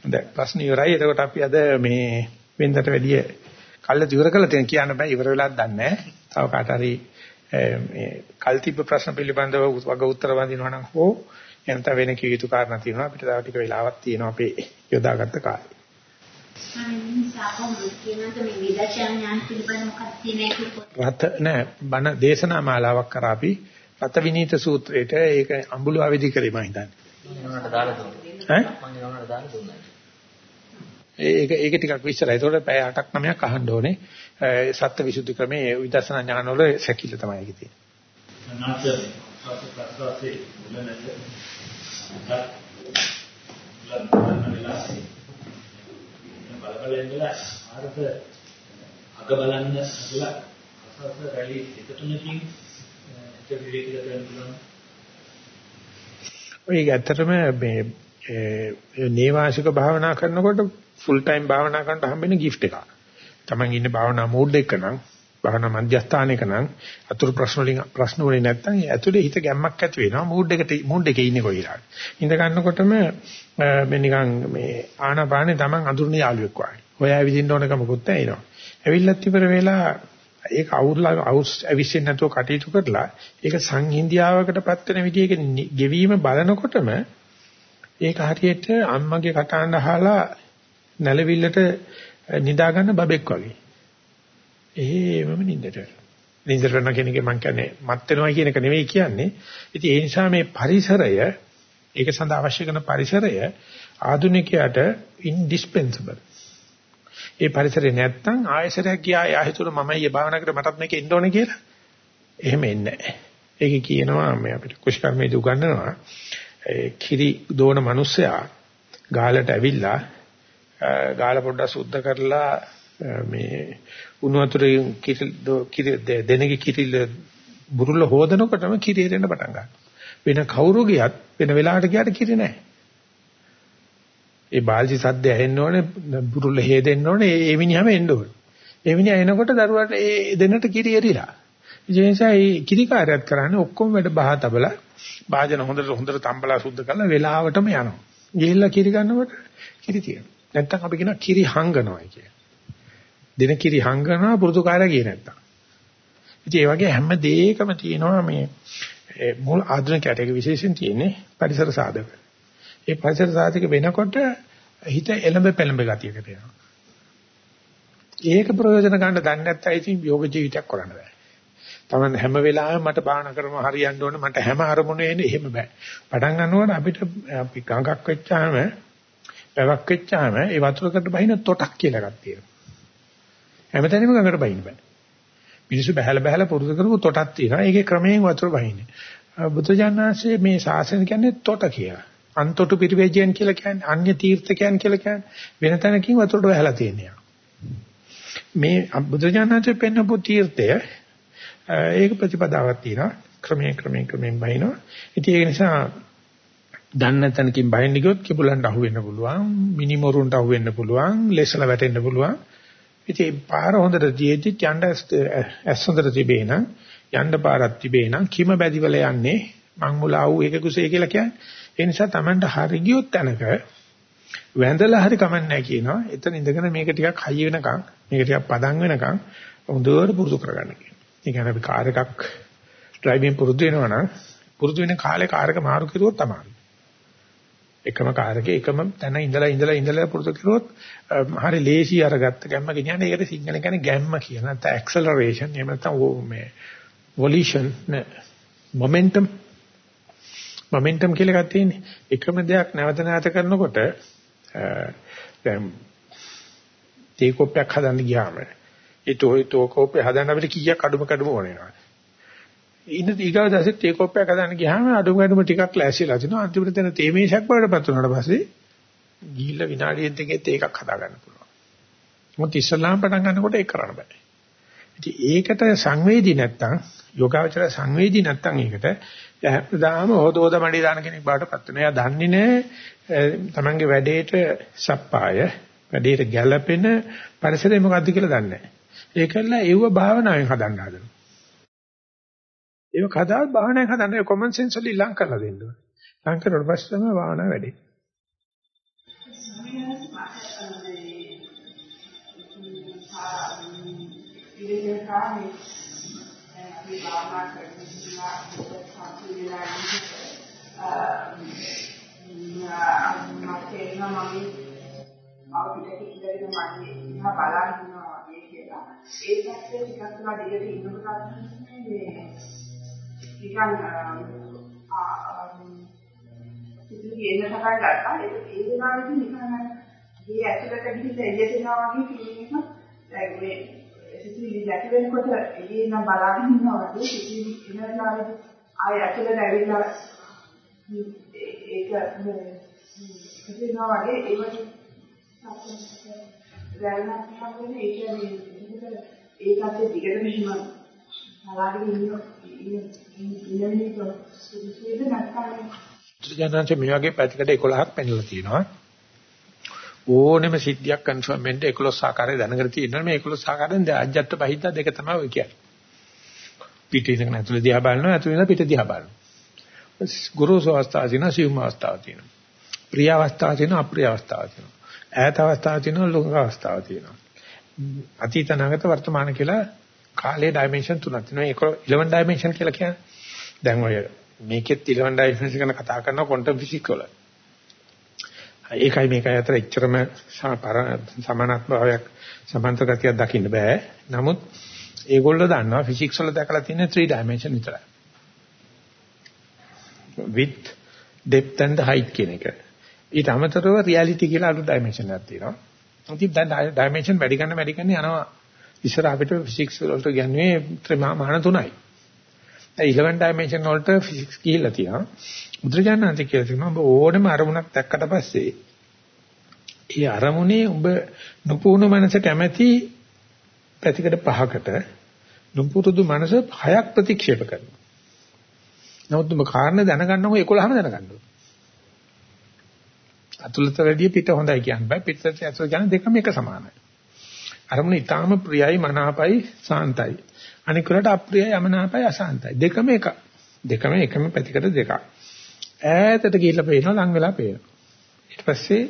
දැන් ප්‍රශ්න ඉවරයි. එතකොට අපි අද මේ වෙනදට වැඩිය කල්ල ඉවර කළා තියෙන කියන්න බෑ ඉවර වෙලාවක් දන්නේ නැහැ. තව කාට හරි මේ කල්තිබ්බ ප්‍රශ්න පිළිබඳව වග උත්තර වඳිනවා නම් හෝ එනත වෙන කිය යුතු කාරණා තියෙනවා. අපිට තව ටික වෙලාවක් තියෙනවා අපේ යොදාගත්ත කාලේ. රත නෑ බණ දේශනා මාලාවක් කරා අපි රත විනීත සූත්‍රයේට ඒක අඹුල අවදි කරේ මම හිතන්නේ. ඒක ඒක ටිකක් විස්තරයි. ඒතකොට පැය 8ක් 9ක් අහන්න ඕනේ. සත්‍ය විසුද්ධි ක්‍රමයේ විදර්ශනා ඥාන වල සැකිල්ල තමයි ඒකේ තියෙන්නේ. නාත්‍ය ප්‍රසවාසයේ මුලනැද බලබල ඉඳලා ආරත අග බලන්න අසල අසස රැලි එකතුනකින් ඒක විවේකීව කරන්න පුළුවන්. ඔය ඇත්තටම මේ නේවාසික භාවනා කරනකොට ෆුල් ටයිම් භාවනා කරන්න හම්බෙන ගිෆ්ට් එකක්. Taman ඉන්නේ භාවනා මූඩ් එක නම් භාවනා මධ්‍යස්ථානයක නම් අතුරු ප්‍රශ්න වලින් ප්‍රශ්න වලින් නැත්තම් ඇතුලේ හිත ගැම්මක් ඇති වෙනවා මූඩ් එකට මූඩ් එකේ ඉන්නේ කොයිලා. ඉඳ ගන්නකොටම මේ නිකන් මේ ආනාපානේ Taman අඳුරන යාළුවෙක් වගේ. ඔයා ඇවිදින්න ඕනකම මොකුත් නැහැ ඇවිල්ලත් ඉවර වෙලා ඒක අවුල්ලා අවුස් ඇවිස්සෙන්නේ නැතුව කටයුතු කරලා ඒක සංහිඳියාවකටපත් වෙන විදිහක ගෙවීම බලනකොටම ඒක හරියට අම්මගේ කටහඬ අහලා නැලවිල්ලට නිදා ගන්න බබෙක් වගේ. එහෙමම නින්දට වැටෙනවා. නින්දට වෙන කෙනෙක්ගේ මම කියන්නේ මත් වෙනවා කියන එක නෙවෙයි කියන්නේ. ඉතින් ඒ නිසා මේ පරිසරය ඒක සඳහා අවශ්‍ය කරන පරිසරය ආධුනිකයාට indispensable. ඒ පරිසරේ නැත්තම් ආයසරයක් ගියා ආයතුර මමයි භාවනා කරේ මටත් මේක එන්න ඕනේ කියලා. එහෙම එන්නේ නැහැ. ඒක කියනවා මේ අපිට කුෂ්කර්මයේදී උගන්වනවා. ඒ කිරි දෝන මිනිස්සයා ගාලට ඇවිල්ලා ගාල පොඩ්ඩක් සුද්ධ කරලා මේ උණු වතුරේ කිරි දෙනගේ කිරිල්ල බුරුල්ල හොදනකොටම කිරි එරෙන්න පටන් ගන්නවා. වෙන කවුරු ගියත් වෙන වෙලාවට ගියාට කිරි නැහැ. ඒ බාල්දි සද්ද ඇහෙන්න ඕනේ බුරුල්ල හේදෙන්න ඕනේ ඒ මිනිහම එන්න ඕනේ. ඒ මිනිහා එනකොට දරුවාට ඒ දෙන්නට කිරි එරිලා. ඒ නිසා මේ කිරි කාර්යයත් කරන්නේ ඔක්කොම වැඩ බහ තබලා භාජන හොඳට හොඳට තම්බලා සුද්ධ කරලා වෙලාවටම යනවා. ගිහිල්ලා කිරි ගන්නකොට කිරි තියෙනවා. නැත්තම් අපි කියනවා කිරි හංගනවා කියලා. දින කිරි හංගනවා පුරුදු කාර්යය කිය නැත්තම්. ඉතින් ඒ වගේ හැම දෙයකම තියෙනවා මේ මූල ආධුනිකයට ඒක විශේෂයෙන් තියෙන්නේ පරිසර සාධක. ඒ පරිසර සාධක වෙනකොට හිත එළඹ පෙළඹ ගතියකට එනවා. ඒක ප්‍රයෝජන ගන්න දන්නේ නැත්නම් ඉතින් යෝග ජීවිතයක් කරන්න බෑ. තමන් හැම වෙලාවෙම මට බාහන කරම හරියන්න ඕනේ මට හැම අරමුණේ එන්නේ එහෙම බෑ. පටන් ගන්නකොට අපිට අපි ගඟක් වෙච්චාම පැවක් වෙච්චාම ඒ වතුරකට බහින තොටක් කියලා එකක් තියෙනවා. හැමතැනම ගඟට බහින්න බෑ. මිනිස්සු බහැලා බහැලා පුරුදු කරපු තොටක් තියෙනවා. ඒකේ ක්‍රමයෙන් වතුර බහින්නේ. බුදුජානනාංශයේ මේ ශාසනය කියන්නේ තොට කියලා. අන්තොටු පිරිවැජයන් කියලා කියන්නේ අන්‍ය තීර්ථකයන් කියලා කියන්නේ වෙන තැනකින් වතුරට වැහලා තියෙනවා. මේ බුදුජානනාංශයේ පෙන්නපු තීර්ථය ඒක ප්‍රතිපදාවක් තියෙනවා. ක්‍රමයෙන් ක්‍රමයෙන් ක්‍රමයෙන් බහිනවා. ඉතින් ඒ නිසා දන්න තැනකින් බහින්න ගියොත් කිඹුලන්ට අහු වෙන්න පුළුවන්, මිනිමොරුන්ට අහු වෙන්න පුළුවන්, ලෙසල වැටෙන්න පුළුවන්. ඉතින් පාර හොඳට තියෙද්දි යන්න ඇස් හොඳට තිබේ නම් යන්න පාරක් තිබේ නම් කිම බැදිවල යන්නේ මං මුලා වූ එක කුසේ කියලා කියන්නේ. ඒ නිසා Tamanට හරි ගියොත් තැනක වැඳලා හරි කමන්නේ කියනවා. එතන ඉඳගෙන මේක ටිකක් හයි වෙනකන් මේක ටිකක් පදන් වෙනකන් හොඳට පුරුදු කරගන්න කියනවා. ඒ කියන්නේ අපි කාර් එකක් ඩ්‍රයිවිං පුරුදු වෙනවා නම් පුරුදු වෙන කාලේ කාර් එක මාරු කරුවොත් තමයි. එකම කාර් එකේ එකම තැන ඉඳලා ඉඳලා ඉඳලා පුරුදු කරුවොත් හරි ලේසි අරගත්ත ගැම්ම කියන්නේ ඒකට සිංහල කියන්නේ ගැම්ම කියන නැත්නම් ඇක්සලරේෂන් එහෙම නැත්නම් මේ වොලිෂන් මොමන්ටම් මොමන්ටම් කියලා එකක් තියෙන්නේ. එකම දෙයක් නැවත නැවත කරනකොට දැන් තේ කෝප්පයක් හදන්න ගියාම ඒ තෝයි තෝ කෝප්පේ හදන්න අපිට කීයක් අඩුම කඩුම ඕනෙනවා ඉන්න ඊගාව දැසෙත් තේ කෝප්පයක් හදන්න ගියාම අඩුම කඩුම ටිකක් ලෑස්තිලා තිනවා අන්තිමට තන තේ මේෂක් බවටපත් වුණාට පස්සේ ගිහිල්ලා විනාඩියෙන් දෙකෙත් ඒකක් හදා ගන්න පුළුවන් මොකද ඉස්සල්ලාම පටන් ගන්නකොට ඒක කරන්න බෑ ඉතින් ඒකට සංවේදී නැත්තම් යෝගාවචර සංවේදී නැත්තම් ඒකට හැමදාම හොදෝද මඩේ දාන කෙනෙක් බවට පත් වෙනවා. එයා දන්නේ නැහැ තමන්ගේ වැඩේට සප්පාය වැඩේට ගැළපෙන පරිසරය මොකද්ද කියලා දන්නේ නැහැ. ඒකල්ල ඒව භාවනාවෙන් හදන්න හදනවා. ඒක කදාත් භාවනාවෙන් හදන්න කොමන් සෙන්ස් වලින් ලං කරලා දෙන්න ඕනේ. ලං කරලා පස්සේ තමයි භාවනාව වැඩේ. ඉතින් අපි භාවනා කරනවා සතුටු වෙලා ඉන්න මට එනවා මම අවුටට ඉඳගෙන මගේ ඉන්නවා බලන් ඉන්නවා වගේ කියලා ඒ පැත්තේ ටිකක් තුලා දිගට ඉන්නකොට මේ නිකන් ඉතින් එන්න පටන් ගත්තා. ඒ ඒ වෙලාවේදී නිකන් මේ ඇතුළට ගිහින් එළියට එනවා වගේ ෆීලිං එකක්. දැන් මේ සිතිවිලි ඇති වෙනකොට එළියෙන් නම් බලාගෙන ඉන්නවා වගේ සිතිවිලි එන වෙලාවේ ආය ඇතුළට ඇවිල්ලා ඒක මේ සිතිනවා වගේ ඒ වගේ දැනගන්න හම්බුනේ ඒ කියන්නේ ඒකත් දිගටම හිම බලාගෙන ඉන්න ඉන්නේ සුදුසුද නැත්නම් ත්‍රිජානන්ත මේ වගේ පැතිකඩ 11ක් පෙන්නලා තියෙනවා ඕනෙම සිද්ධියක් කන්ෆර්ම් වෙන්න 11 ආකාරය දැනගෙන තියෙනවා මේ 11 ආකාරයෙන් අජ්ජත් බහිද්දා දෙක තමයි ඔය කියන්නේ. පිටේ ඉඳගෙන ඇතුළේ දිහා බලනවා ඇතුළේ ඉඳලා පිට දිහා බලනවා. ගුරුසු අවස්ථාව තියෙනවා සිවුම් අවස්ථාව තියෙනවා. ප්‍රිය අවස්ථාව තියෙනවා අප්‍රිය අවස්ථාව තියෙනවා. ඈත අවස්ථාව තියෙනවා ලෝක අවස්ථාව තියෙනවා. අතීත අනාගත වර්තමාන කියලා කාලයේ ඩයිමන්ෂන් තුනක් තියෙනවා. ඒක 11 ඩයිමන්ෂන් කියලා කියන්නේ. දැන් ඔය මේකෙත් 11 ඩයිමන්ෂන් ගැන කතා කරනවා ක්වොන්ටම් ෆිසික්ස් වල. ඒකයි මේකයි අතර එච්චරම සමානත් භාවයක් සමාන්තර ගතියක් දකින්න බෑ. නමුත් ඒගොල්ලෝ දන්නවා ෆිසික්ස් වල දැකලා තියෙන 3 dimension විතරයි. width, depth and height කියන එක. ඊට අමතරව reality කියලා අලුත් dimension එකක් තියෙනවා. ඉතින් දැන් dimension වැඩි ගන්න වැඩි ගන්න යනවා. ඉස්සර අපිට ෆිසික්ස් වලට කියන්නේ ත්‍රිමාන තුනයි. දැන් 11 dimension වලට ෆිසික්ස් ගිහිල්ලා තියෙනවා. බුදුරජාණන්සේ කියලා තියෙනවා ඔබ ඕනම අරමුණක් දැක්කට පස්සේ ඒ අරමුණේ ඔබ නුපුහුණු මනස කැමැති පැතිකඩ පහකට නුපුරුදු මනස හයක් ප්‍රතික්ෂේප කරනවා. නමුත් ඔබ කාරණේ දැනගන්නකො 11ම දැනගන්න ඕනේ. අතුලත වැඩිය පිට හොඳයි කියන්න බෑ පිටට ඇතුළ කියන දෙකම එක සමානයි. අරමුණ ඊටාම ප්‍රියයි මනාපයි සාන්තයි. අනික වලට අප්‍රියයි අමනාපයි අසාන්තයි. දෙකම එක. දෙකම එකම පැතිකඩ දෙකක්. ඈතට ගිහිල්ලා පේනවා ලං වෙලා පේනවා. ඊට පස්සේ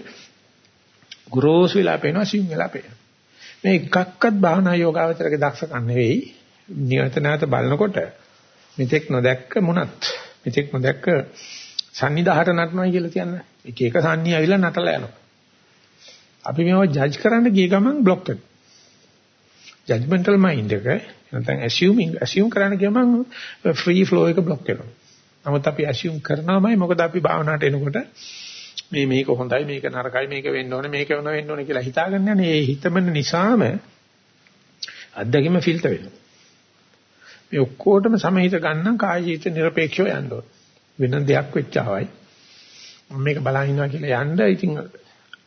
ගුරුසු වෙලා පේනවා සිම් වෙලා පේනවා. මේ එකක්වත් භාවනා යෝගාවචරගේ දක්ෂකම් නෙවෙයි. නියත නැවත බලනකොට මෙතෙක් නොදැක්ක මුණත් මෙතෙක් නොදැක්ක සන්නිදාහට නටනවා කියලා කියන්නේ. එක එක සන්නිය ඇවිල්ලා නටලා යනවා. අපි මේව ජජ් කරන්න ගිය ගමන් બ્લોක් කරනවා. ජජ්මන්ටල් මයින්ඩ් එක නැත්නම් ඇසියුමින් ඇසියුම් කරන්න ගියම ෆ්‍රී ෆ්ලෝ එක બ્લોක් වෙනවා. නමුත් අපි ඇසියුම් කරනවාමයි මොකද අපි භාවනාවට එනකොට මේ මේක හොඳයි මේක නරකයි මේක වෙන්න ඕනේ මේක වෙන වෙන්න ඕනේ කියලා හිතාගන්න යන ඒ හිතමන නිසාම අත්දැකීම ෆිල්ටර් වෙනවා. මේ ඔක්කොටම සමහිත ගන්න කාය ජීවිත নিরপেক্ষව යන්න ඕනේ. වෙන දෙයක් වෙච්චාවයි මම මේක බලන් ඉන්නවා කියලා යන්න ඉතින්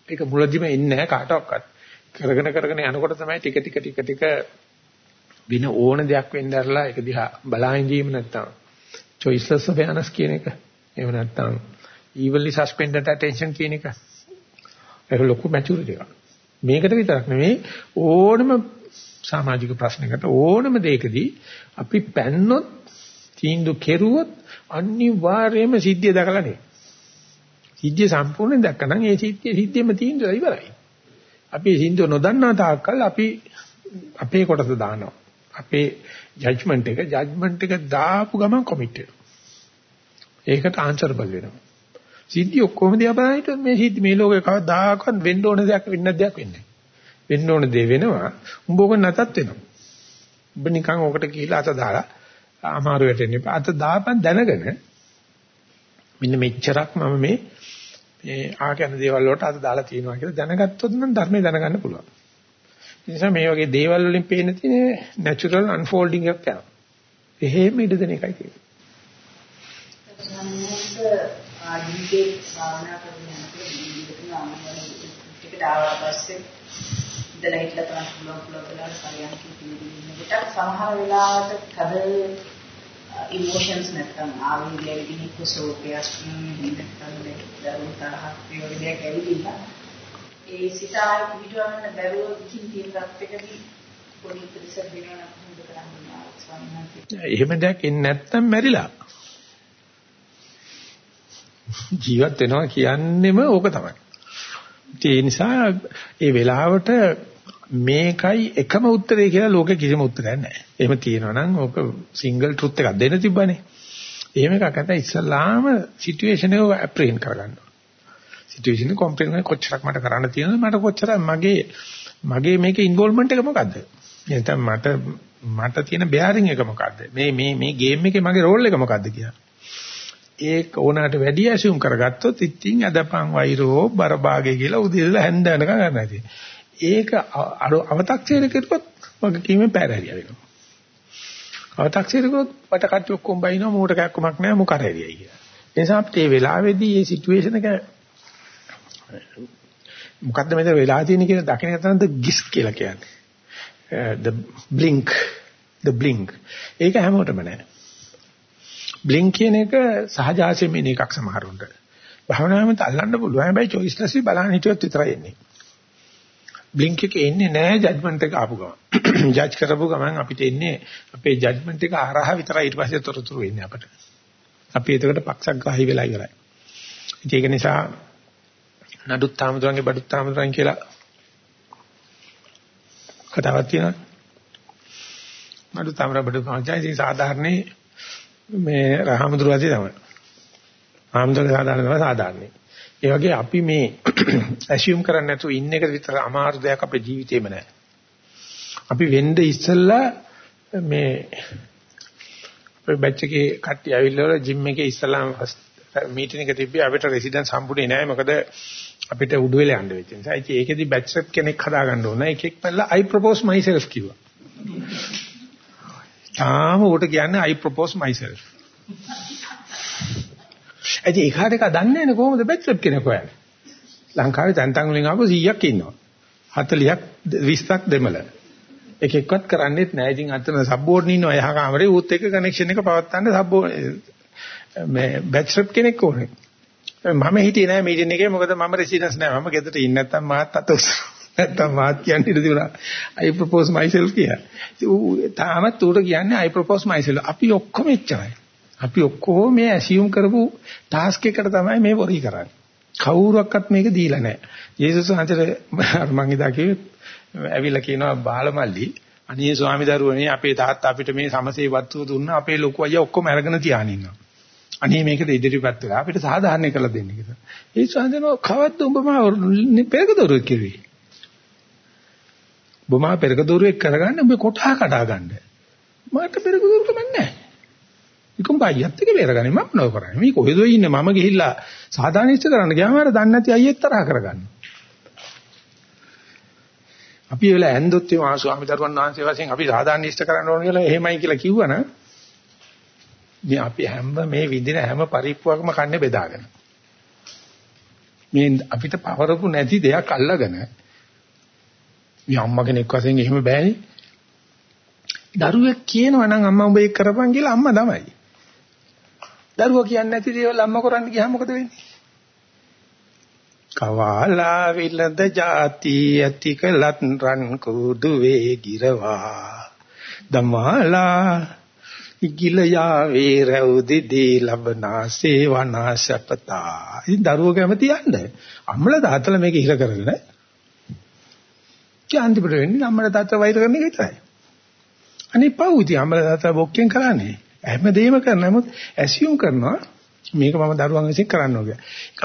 ඒක මුලදිම එන්නේ නැහැ කාටවත්. කරගෙන කරගෙන යනකොට තමයි ටික ටික ටික ටික වින ඕන දෙයක් වෙන්න ඇරලා ඒක දිහා බලන් ඉඳීම නැත්තම් choiceless awareness කියන එක. එහෙම නැත්තම් evenly suspended attention කියන එක. ඒක ලොකු මැචුරිටි එකක්. මේකට විතරක් නෙමෙයි ඕනම සමාජික ප්‍රශ්නයකට ඕනම දෙයකදී අපි පැන්නොත් තීන්දුව කෙරුවොත් අනිවාර්යයෙන්ම සිද්ධිය දැකලා නේ. සිද්ධිය සම්පූර්ණයෙන් දැක්කනම් ඒ සිද්ධිය සිද්ධියම තීන්දුව ඉවරයි. අපි සිද්ධිය නොදන්නා තාක්කල් අපි අපේ කොටස දානවා. අපේ ජජ්මන්ට් එක ජජ්මන්ට් එක දාපු ගමන් කොමිට් වෙනවා. ඒකට ආන්සරබල් වෙනවා. සිද්ධිය ඔක්කොම දිහා බලන විට මේ සිද්ධි මේ ලෝකේ කවදාකවත් වෙන්න ඕන දෙයක් වෙන්න දෙයක් වෙන්නේ නැහැ. වෙන්න ඕන දේ වෙනවා. උඹ ඕක නැතත් වෙනවා. උඹ නිකන් ඕකට ගිහිලා අත දාලා අමාරු වෙටෙන්න එපා. අත දාපන් දැනගෙන මෙන්න මෙච්චරක් මම මේ මේ ආකන දේවල් වලට අත දාලා තියෙනවා කියලා දැනගත්තොත් නම් ධර්මය දැනගන්න පුළුවන්. ඒ නිසා මේ වගේ දේවල් වලින් පේන තියෙන natural unfolding එකක් යනවා. එහෙම ඉඩ දෙන එකයි තියෙන්නේ. ආදීගේ භාවනා කරන යනකොට ජීවිතේ අනුමත ආවට පස්සේ ඉඳලා හිටලා තමයි පුළුවන් පුළුවන් වෙලාවට පරියන්කේ තියෙනකොට සමහර වෙලාවට කද ඉමෝෂන්ස් නැත්තම් ආවේගය විදිහට සෝපයක් නැත්තම් දරුණු තරහක් ඒ වගේ දෙයක් ඇවිදින්න ඒ සිත ආයි පිටවන්න බැරුව කින් තියෙන තත්ත්වයකදී පොඩි ප්‍රතිසර වෙනවා නම් කරන්නේ ස්වාමීන් වහන්සේ. එහෙම දෙයක් එන්නේ නැත්තම් මැරිලා. ජීවත් වෙනවා කියන්නෙම ඕක තමයි. ඒ නිසා ඒ වෙලාවට මේකයි එකම උත්තරේ කියලා ලෝකේ කිසිම උත්තරයක් නැහැ. එහෙම තියෙනවා නම් ඕක සිංගල් ට්‍රුත් එකක් දෙන්න තිබ්බනේ. එහෙම එකක් නැත්නම් ඉස්සලාම සිටුේෂන් එක අප්‍රේන් කරගන්න. සිටුේෂන් එක කොම්ප්ලේන් කොච්චරක් මට කරන්න තියෙනවද මට කොච්චර මගේ මගේ මේකේ ඉන්වෝල්ව්මන්ට් එක මොකද්ද? නැත්නම් මට මට තියෙන බෙයාරින් එක මොකද්ද? මේ මේ මේ ගේම් එකේ මගේ රෝල් එක මොකද්ද කියලා. ඒක ඕනකට වැඩි ඇසියුම් කරගත්තොත් ඉතින් අදපන් වෛරෝ බරභාගේ කියලා උදේලා හැන්ද යනකම් ගන්න ඇති. ඒක අව탁සීර කෙරුවොත් වගේ කීමේ පැරහැරිය වෙනවා. අව탁සීර කරොත් වට කට්ටි ඔක්කොම බයිනවා මූට කැක්කමක් නැහැ මු කරහැරියයි කියලා. ඒ නිසා අපිට මේ වෙලාවේදී මේ සිටුේෂන් එක මොකද්ද මෙතන වෙලා තියෙන්නේ කියලා දකින්න තමයි ගිස් කියලා කියන්නේ. Uh, the blink the blink ඒක හැමෝටම නැහැ. බ්ලින්ක් කියන එක සහජාසයෙන් එන එකක් සමහරුන්ට. භාවනාවෙන් අල්ලන්න පුළුවන්. හැබැයි choicelessly බලන්න හිටියොත් විතරයි එන්නේ. බ්ලින්ක් එක එන්නේ නැහැ ජජ්මන්ට් එක ආපු ගමන්. ජජ් කරපු ගමන් අපිට එන්නේ අපේ ජජ්මන්ට් එක හරහා විතරයි ඊට පස්සේ තොරතුරු එන්නේ අපට. අපි ඒකට පක්ෂග්‍රාහී වෙලා ඉවරයි. ඒක නිසා නඩුත් තාමතුන්ගේ බඩුත් තාමතුන් කියලා කතාවක් තියෙනවා. නඩුත් තාමර බඩුත් තාමතුන් සාධාරණේ මේ රහමඳුරාදී තමයි. ආම්දල සාධාරණ තමයි සාධාරණයි. ඒ වගේ අපි මේ ඇසියුම් කරන්නේ නැතුව ඉන්න එක විතර අමාරු දෙයක් අපේ ජීවිතේම නැහැ. අපි වෙන්න ඉස්සෙල්ලා මේ ඔය බැච් එකේ කට්ටිය ඇවිල්ලා ජිම් එකේ ඉස්සලාම මීටින් එක තිබ්බේ අපිට රෙසිඩන්ස් හම්බුනේ නැහැ මොකද අපිට උඩු වෙලා යන්න වෙච්ච නිසා. ඉතින් ඒකෙදි බැච් රෙප් කෙනෙක් හදාගන්න ඕන. එකෙක් පැනලා I propose myself කිව්වා. තාම උට කියන්නේ I propose myself. ඇයි ඒ කාට එක දන්නේ නැහැ කොහොමද බැච් රෙප් කෙනෙක් හොයන්නේ? ලංකාවේ තැන් තැන් වලින් ආපු 100ක් ඉන්නවා. 40ක් 20ක් දෙමළ. එක එක්කවත් කරන්නේත් නැහැ. ඉතින් අතන සබ්බෝඩ්න ඉන්නවා එහා කාමරේ ඌත් එක්ක කනෙක්ෂන් එක පවත්වන්න සබ්බෝ මේ බැච් රෙප් කෙනෙක් ඕනේ. මම හිටියේ නෑ මීටින් එකේ මොකද මම රෙසිඩන්ස් නෑ මම ගෙදරට ඉන්නේ නැත්තම් මාත් අත උස් නැත්තම් මාත් කියන්නේ ඉඳ තිබුණා I propose myself කියලා. ඌ තාමත් ඌට කියන්නේ I propose myself. අපි ඔක්කොම එච්චරයි. අපි ඔක්කොම මේ ඇසියුම් කරපු ටාස්ක් එකට තමයි මේ වොරි කරන්නේ. කවුරුවක්වත් මේක දීලා නැහැ. යේසුස් වහන්සේ මම ඉදා කිව්වේ ඇවිල්ලා කියනවා බාලමල්ලි අනේ ස්වාමි දරුවනේ අපේ තාත්තා අපිට මේ සමසේ වත්තුව දුන්නා අපේ ලොකු අයියා ඔක්කොම අරගෙන තියාගෙන ඉන්නවා. අනේ මේකද ඉදිරිපත් වෙලා අපිට සාධාරණ කරලා දෙන්න කියලා. ඒ ස්වාමීන් කවද්ද උඹ මා පෙරකදොරුවෙක් කිව්වේ? උඹ මා පෙරකදොරුවෙක් කරගන්න උඹ කොටා කඩා ගන්න. මට පෙරකදොරුකම නැහැ. ඉක්ම බයියත් එක බේරගන්නේ මම නෝ කරන්නේ. මේ කොහෙද ඉන්නේ මම ගිහිල්ලා සාධාරණීච්ච කරන්න ගියාම අර දන්නේ නැති අයියෙක් තරහ කරගන්න. අපි වෙලා ඇන්දොත් ඒ මහා ස්වාමි දරුවන් වහන්සේ වශයෙන් අපි සාධාරණීච්ච කරන්න ඕන කියලා එහෙමයි කියලා කිව්වනම් මේ අපි හැම මේ විඳින හැම පරිප්පුවක්ම කන්නේ බෙදාගෙන. මේ අපිට පවරපු නැති දෙයක් අල්ලගෙන මේ අම්මා කෙනෙක් වශයෙන් එහෙම බෑනේ. දරුවෙක් කියනවා නම් අම්මා උඹ ඒක කරපන් කියලා අම්මා තමයි. දරුවා කියන්නේ නැති දේවල් අම්මා කරන්න ගියාම මොකද වෙන්නේ? කවාලා විලඳ જાති ඇති කලත් රන් කුදු වේ ගිරවා දමාලා ඉගිල යාවේ රැවුදිදී ලබනාසේ වනාසපතා. ඉතින් දරුවෝ කැමති යන්න. අම්මලා තාත්තලා මේක ඉර කරගෙන ක්‍යාන්තිපර වෙන්නේ අම්මලා තාත්තා වෛර කරන එක විතරයි. අනේ පවුති අම්මලා තාත්තා බොක්කෙන් කරන්නේ. හැමදේම කරන. නමුත් ඇසියුම් කරනවා මේක මම දරුවන් විසින් කරන්න ඕක. ඒක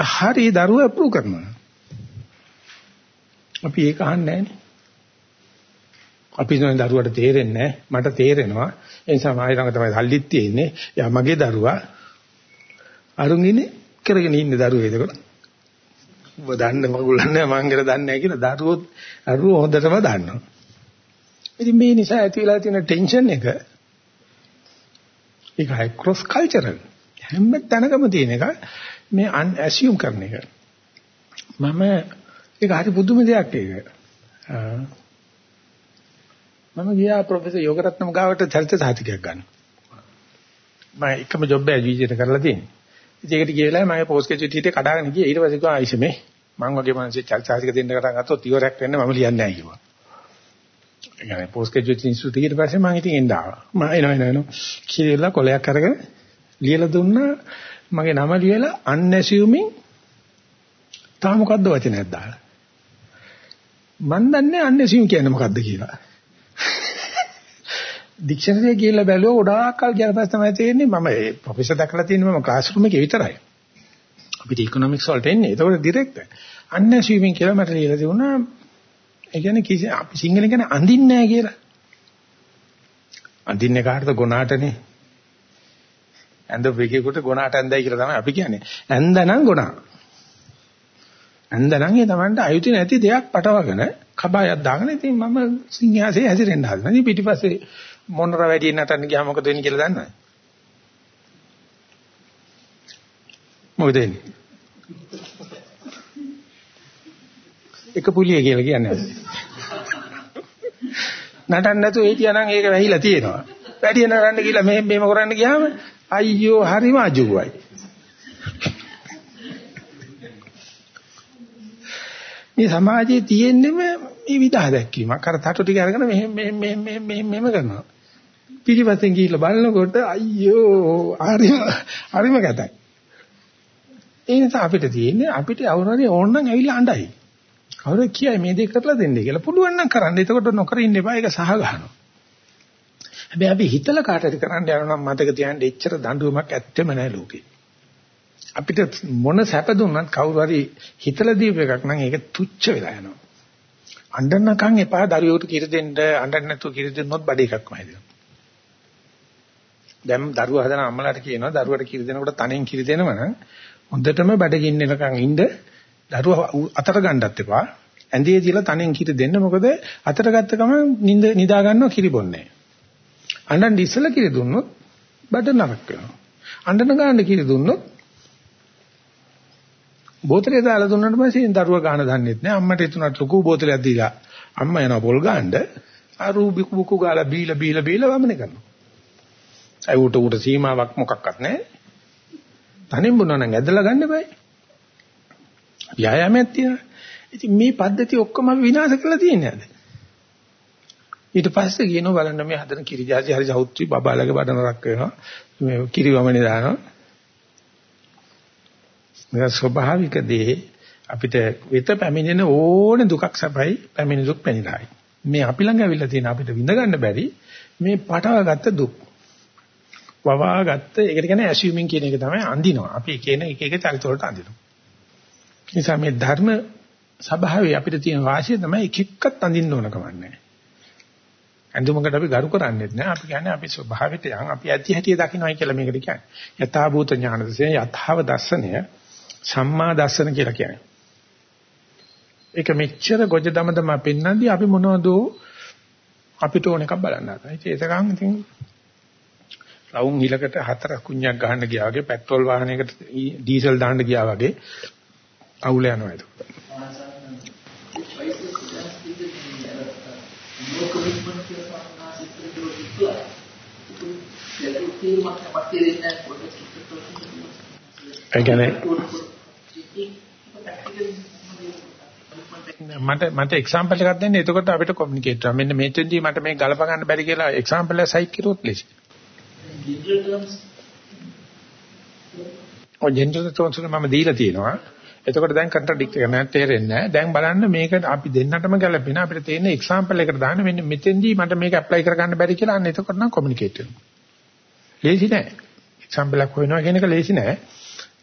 හරි දරුවා අප්‍රූව් කරනවා. අපි ඒක අහන්නේ නැහැ අපි හිතන දරුවට තේරෙන්නේ නැහැ. මට තේරෙනවා. ඒ නිසා මායි ළඟ තමයි සල්ලිත් තියෙන්නේ. යා මගේ දරුවා. අරුන් ඉන්නේ කරගෙන ඉන්නේ දරුවෝ එතකොට. ඔබ දන්න මගුලන්නේ මං කියලා දන්නේ නැහැ කියලා දරුවෝ දරුවෝ හොඳටම දන්නවා. ඉතින් මේ නිසා ඇති වෙලා තියෙන ටෙන්ෂන් එක ඒක හයි ක්‍රොස් කල්චරල් හැම තැනකම තියෙන එක මේ අන් ඇසියුම් කරන එක මම ඒක හරි පුදුම දෙයක් ඒක මම ගියා ප්‍රොෆෙසර් යෝගරත්නම් ගාවට චරිත සාහිතිකයක් ගන්න. මම එකම ජොබ් එක ජීවිතේට කරලා තියෙන්නේ. ඉතින් ඒකට ගිය වෙලාවේ මම පෝස්ට් ග්‍රැජුවේට් හිටියේ කඩාගෙන ගියා. ඊට පස්සේ කිව්වා ආයිෂ මේ මම වගේ මිනිස්සු චරිත සාහිතික දෙන්න කටන් ගත්තොත් ඉවරයක් වෙන්න මම ලියන්නේ නැහැ කිව්වා. ඒ කියන්නේ පෝස්ට් ග්‍රැජුවේට් ඉන්ස්ටිටියුට් ඊට පස්සේ මම ඉතින් එන්න ආවා. මම එනවා එනවා එනවා. කියලා කොලයක් අරගෙන ලියලා දුන්නා. මගේ නම ලියලා unassuming තා මොකද්ද වචනයක් දාලා. මන් දන්නේ unassuming කියන්නේ මොකද්ද කියලා. ඩික්ෂනරි එක ගිහිල්ලා බැලුවා ගොඩාක් කල් ගියාට පස්සේ තමයි තේරෙන්නේ මම ඒ ප්‍රොෆෙසර් දැකලා තියෙන්නේ මම ක්ලාස් රූම් එකේ විතරයි. අපිට ඉකොනොමික්ස් වලට එන්නේ. ඒකවල ඩිරෙක්ට් අන්නැසීමින් කියලා මට ලියලා දුන්නා. ඒ කියන්නේ කිසි අපි සිංහලෙන් කියන්නේ අඳින්නේ නැහැ කියලා. අඳින්නේ කාටද ගොනාටනේ. ඇඳ වෙකේකට ගොනාට ඇඳයි කියලා තමයි අපි කියන්නේ. ඇඳනම් ගොනා. ඇඳනම් ඒ තමන්ට අයුතු නැති දෙයක් පටවගෙන කබායක් දාගෙන ඉතින් මම සිංහාසයේ හැසිරෙන්න හදනවා. ඉතින් පිටිපස්සේ මොනර වැඩි නටන්න ගියාම මොකද වෙන්නේ කියලා දන්නවද? මොකද වෙන්නේ? එක පුලිය කියලා කියන්නේ. නටන්න නැතුව හිටියානම් ඒක වැහිලා තියෙනවා. වැඩි නටන්න කියලා මෙහෙම මෙහෙම කරන්න ගියාම අයියෝ හරිම අජුවයි. මේ සමාජයේ තියෙන්නේම මේ විදහා දැක්වීමක්. අර තටු ටික අරගෙන මෙහෙම මෙහෙම මෙහෙම මෙහෙම මෙහෙම කරනවා. පිටිපස්සෙන් ගිහිල්ලා බලනකොට අයියෝ හරිම හරිම ගැතයි. ඒ නිසා අපිට තියෙන්නේ අපිට අවුරුනේ ඕනනම් ඇවිල්ලා අඬයි. කවුරු කියයි මේ දේ කරලා දෙන්නේ කියලා. පුළුවන් නම් කරන්න. එතකොට නොකර ඉන්න එපා. ඒක සහ ගන්නවා. හැබැයි අපි හිතලා කාටද කරන්න යනවා නම් මතක තියාගන්න එච්චර දඬුවමක් ඇත්තෙම නැහැ ලෝකේ. අපිට මොන සැප දුන්නත් කවුරු හරි හිතලා දීප එකක් නම් ඒක තුච්ච වෙලා යනවා. අඬනකම් එපා දරුවෝට කිරි දෙන්න අඬන්න නැතුව කිරි දෙන්නොත් බඩ එකක්ම හැදෙනවා. දැන් දරුවා හදන අම්මලාට කියනවා දරුවට කිරි දෙනකොට තනෙන් කිරි දෙනවනම් හොඳටම බඩගින්න එනකන් ඉන්න දරුවා අතට ගන්නත් එපා. ඇඳේ තියලා තනෙන් කිරි දෙන්න මොකද අතට ගත්ත ගමන් නිින්ද නිදා ගන්නවා කිරි බොන්නේ. අඬන් ඉස්සලා කිරි දුන්නොත් බඩ නරක වෙනවා. අඬන ගන්න කිරි දුන්නොත් බෝතලේ දාලා දුන්නාට පස්සේ දරුවා ගන්න දන්නෙත් නෑ අම්මට එතුණට ලොකු බෝතලයක් දීලා අම්මා යනවා පොල් ගන්න අරු බිකු බුකු ගාලා බීලා බීලා බීලා වමනේ කරනවා. ඒ උට උට සීමාවක් මොකක්වත් නෑ. තනින් බොනවා නම් ඇදලා ගන්න බෑ. ව්‍යායාමයක් තියෙනවා. ඉතින් මේ පද්ධතිය ඔක්කොම විනාශ කරලා තියෙන්නේ නැද්ද? ඊට පස්සේ කියනවා බලන්න මේ හදන කිරි ජාති හරි සෞත්‍රි බබාලගේ බඩ නරක් වෙනවා. මේ කිරි වමනේ දානවා. මේක ස්වභාවික දේ අපිට වෙත පැමිණෙන ඕනේ දුකක් සැපයි පැමිණි දුක් පැනිරයි. මේ අපි ළඟ ඇවිල්ලා තියෙන අපිට විඳ ගන්න බැරි මේ පටවගත්ත දුක්. වවාගත්ත ඒකට කියන්නේ ඇසියුමින් කියන එක තමයි අඳිනවා. අපි කියන එක එක චරිත වලට අඳිනවා. නිසා මේ ධර්ම ස්වභාවය අපිට තියෙන වාසිය තමයි එක එක්කත් අඳින්න ඕන කමන්නේ. ඇඳුමකට අපි ගරු කරන්නේත් නෑ. අපි කියන්නේ අපි ස්වභාවයට යන් අපි ඇති හැටි දකින්නයි කියලා මේකට කියන්නේ. යථා භූත ඥාන දර්ශනය යථාව දර්ශනය සම්මා දර්ශන කියලා කියන්නේ. ඒක මෙච්චර ගොජ දම දම පෙන්නන්දී අපි මොනවද අපිට ඕන එකක් බලන්න හදනවා. ඉතින් ඒකනම් ඉතින් ලවුන් හිලකට හතර කුණ්‍යක් ගහන්න ගියා වගේ පෙට්‍රල් වාහනයකට ඩීසල් දාන්න ගියා වගේ අවුල යනවා ඒක. ඒ කියන්නේ මට මට එක්සැම්පල් එකක් දෙන්න එතකොට අපිට කොමියුනිකේට් කරා මෙන්න මෙතෙන්දී මට මේක ගලප ගන්න බැරි කියලා එක්සැම්පල් එක සයිට් කිරුවොත් ලේසි. ඔය ජෙනරල් ටර්ම්ස් වල මම දීලා තියෙනවා. එතකොට දැන් කන්ට්‍රඩික්ට් එක නෑ තේරෙන්නේ නෑ. දැන් බලන්න මේක අපි දෙන්නටම ගැලපෙන අපිට තියෙන එක්සැම්පල් එකට දාන්න මෙන්න මෙතෙන්දී මට මේක ඇප්ලයි කර ගන්න බැරි කියලා අන්න එතකොට නම් කොමියුනිකේට් වෙනවා. ලේසි නෑ. එක්සැම්පල් එකක් හොයනවා කියන එක ලේසි නෑ.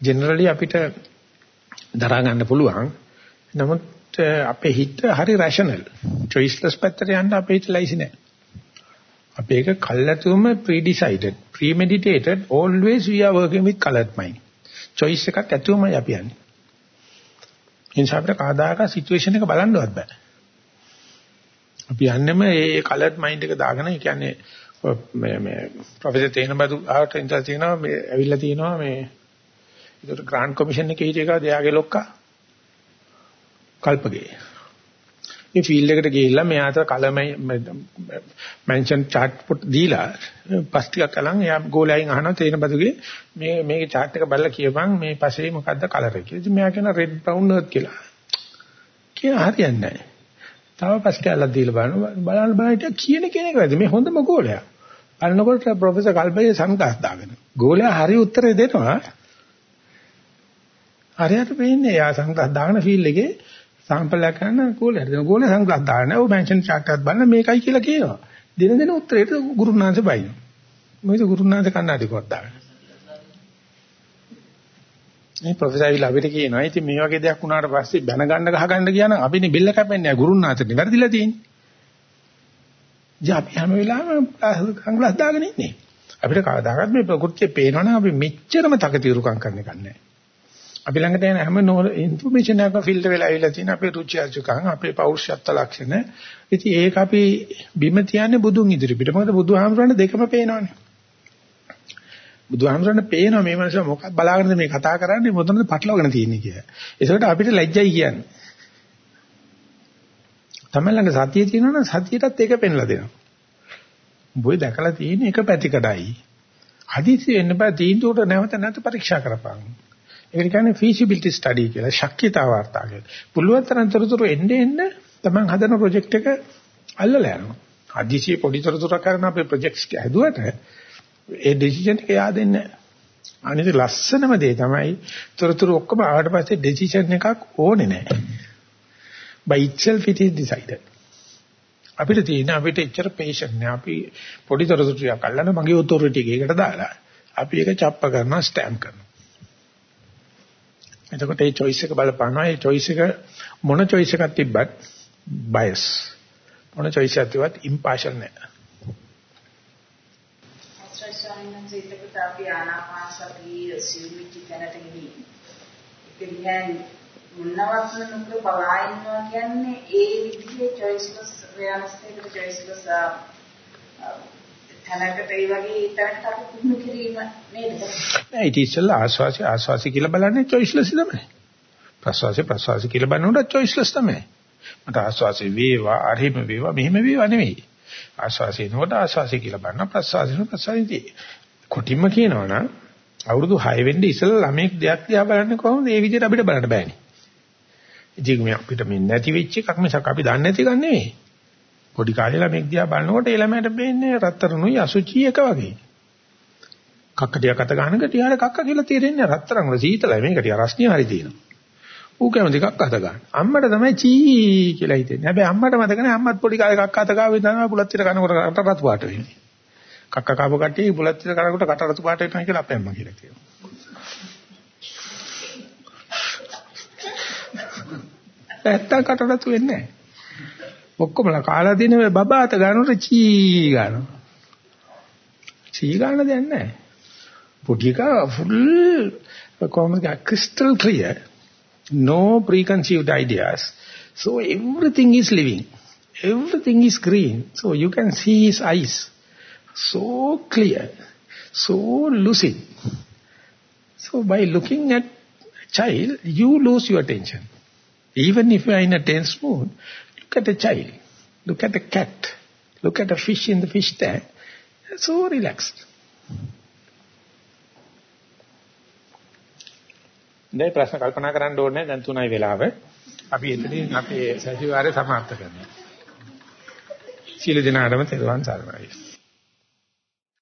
ජෙනරලි අපිට දරා ගන්න පුළුවන්. නමුත් අපේ හිත හරි රෂනල්. choiceless පැත්තට යන්න අපේ හිත ලයිසි නෑ. අපි ඒක කල්ලාතුම pre-decided, premeditated, always we are working with colored mind. choice එකක් ඇතුවමයි අපි යන්නේ. එනිසා අපිට කවදාක සිචුේෂන් එක බලන්නවත් බෑ. අපි යන්නෙම ඒ කලර්ඩ් මයින්ඩ් එක දාගෙන ඒ කියන්නේ මේ මේ ප්‍රොෆෙසර් තේනබදු ආවට ඉඳලා තියෙනවා මේ ඇවිල්ලා තියෙනවා මේ ඒකට ග්‍රාන්ට් කොමිෂන් එකේ හිටිය එක දෙයාගේ ලොක්කා කල්පගේ. මේ ෆීල්ඩ් එකට ගිහිල්ලා මෙයාට කලම මෙන්ෂන් chart පොත් දීලා පස් ටිකක් අලන් එයා ගෝලයෙන් අහනවා තේනබදුගේ මේ මේකේ chart එක බලලා කියපන් මේ පස්සේ මොකද්ද කලර් එක කියලා. ඉතින් මෙයා කියන red brown earth කියලා. කියන හරියන්නේ නැහැ. තව පස් කැලක් දීලා බලන්න බලන්න බලන්න කියන කෙනෙක් වැඩි මේ හොඳම ගෝලයා. බලනකොට ප්‍රොෆෙසර් කල්පයේ සංග්ලාස් දාගෙන. ගෝලයා හරි උත්තරේ දෙනවා. හරියට පේන්නේ යා සංග්ලාස් දාගෙන ෆීල්ඩ් එකේ සාම්පල් එකක් ගන්න ගෝලයට දෙන ගෝලයා සංග්ලාස් දාගෙන ඔව් මෙන්ෂන් chart එකක් බලන්න මේකයි කියලා කියනවා. දින දින උත්තරේට ගුරුනාංශ බයිනවා. මොකද ගුරුනාංශ කන්නාඩි කොට දාගෙන. මේ ප්‍රොෆෙසර් විලා අපිට කියනවා ඉතින් මේ වගේ දෙයක් වුණාට පස්සේ බැන ගන්න ගහ ගන්න ගියා නම් අපිනේ බෙල්ල කැපෙන්නේ නැහැ ගුරුනාථට වැරදිලා තියෙන්නේ. ඉතින් අපි හැම වෙලාවෙම සංග්ලාස් දාගෙන ඉන්නේ. අපිට කවදාකවත් මේ ප්‍රകൃතිය පේනවනම් අපි මෙච්චරම තකතිරුකම් කරන්න එක නැහැ. අපි ළඟ තියෙන හැම ඉන්ෆර්මේෂන් එකක්ම ෆිල්ටර් වෙලා ආවිලා තියෙන අපේ රුචි අරුචිකම් අපේ පෞරුෂත්ව ලක්ෂණ. ඉතින් ඒක අපි බිම තියන්නේ බුදුන් ඉදිරියට. මොකද බුදුහාමුදුරනේ දෙකම පේනවනේ. බුදුහාමුදුරනේ පේනවා මේ මනස මොකක් බලාගෙනද මේ කතා කරන්නේ මොතනද පටලවගෙන තියෙන්නේ කියලා. ඒකට අපිට ලැජ්ජයි කියන්නේ. තමයි ළඟ සතිය තියෙනවා නම් සතියටත් ඒක පෙන්ලා දෙනවා. බොයි දැකලා තියෙන එක පැතිකඩයි. හදිසි වෙන්න බෑ තීන්දුවට නැවත නැවත පරීක්ෂා කරපන්. ඒකට කියන්නේ feasibility study කියලා ශක්්‍යතා වාර්තා කියලා. පුළුවන් තරම් තොරතුරු එන්න එන්න තමන් හදන ප්‍රොජෙක්ට් එක අල්ලලා යනවා. හදිසියෙ පොඩි තොරතුරක් කරන අපේ ප්‍රොජෙක්ට්ස් හැදුවට ඒ ඩිසිෂන් එක yaadෙන්නේ නැහැ. අනිත් ලස්සනම දේ තමයි තොරතුරු ඔක්කොම ආවට පස්සේ ඩිසිෂන් එකක් ඕනේ නැහැ. by itself it is decided. අපිට තියෙන අපිට එච්චර patient නෑ. අපි පොඩි තොරතුරු ටිකක් අල්ලන මගේ authority එකකට දාලා අපි ඒක චප්ප කරනවා ස්ටෑම්ප් කරනවා. එතකොට මේ choice එක බලපානවා. ඒ choice එක මොන choice එකක් තිබ්බත් bias. මොන choice එකක් තිබ්බත් impartial නෑ. එතකොට අපි ආනාපාන සතිය සිවිච්ච තැනට ගිහින් ඒක දිහා මුන්නවත් නුකර බලා ඉන්නවා කියන්නේ ඒ විදිහේ choiceless reality එකට choiceless තැනකට ඒ වගේ තැනකට අපි පුහුණු කිරීම නේද? නෑ ඊට ඉස්සෙල්ලා ආස්වාසි ආස්වාසි කියලා බලන්නේ choiceless තමයි. ප්‍රසවාසි ප්‍රසවාසි කියලා බලනකොට choiceless තමයි. මට ආස්වාසි වේවා අරිම වේවා මෙහෙම වේවා නෙවෙයි. ආස්වාසි නෝට ආස්වාසි කියලා බලන ප්‍රසවාසි ප්‍රසවාසි කොටින්ම කියනවනම් අවුරුදු 6 වෙන්න ඉස්සෙල්ලා ළමෙක් දෙයක් දිහා බලන්නේ කොහොමද? ඒ විදිහට අපිට බලන්න බෑනේ. ඉතින් මේ අපිට මේ නැති වෙච්ච එකක් මිසක් අපි දන්නේ නැති ගන්න නෙවෙයි. පොඩි කාලේ ළමෙක් දිහා බලනකොට ඒ ළමයට වෙන්නේ රත්තරණුයි අසුචි එක වගේ. කක්ක ටිකක් අත ගන්නක ටිහාර කක්ක කියලා තේරෙන්නේ රත්තරන් වල සීතලයි මේක ටික රස්නිය හරි තියෙනවා. ඌ කැමති කක්ක අත ගන්න. අම්මට තමයි චී කියලා හිතෙන්නේ. හැබැයි අම්මට මතක නැහැ අම්මත් පොඩි කාලේ කක්ක අත ගාවේ තමයි බුලත් ටික කනකොට කට රතු පාට වෙන්නේ. කක්ක කාපු කට්ටිය බුලත් ටික කනකොට කට රතු පාට වෙනවා කියලා අපේ අම්මා කියලා කියනවා. නැත්තම් කට රතු වෙන්නේ නැහැ. ඔක්කොමලා කාලා දින මේ බබාත ගන්නකොට චී ගන්නවා. චී ගන්න දෙයක් නැහැ. පොඩි එක full කොහොමද crystal clear no preconceived ideas so everything is living everything is green so you can see his eyes so clear so lucid so by looking at child you lose your attention even if you are in a tense mood Look at a child. Look at a cat. Look at a fish in the fish tank. So relaxed. දැන් ප්‍රශ්න කල්පනා කරන්න ඕනේ දැන් 3යි වෙලාව. අපි එතනින් අපේ සතිವಾರය සමාප්ත කරනවා. සීල දිනාටම තෙරුවන් සරණයි.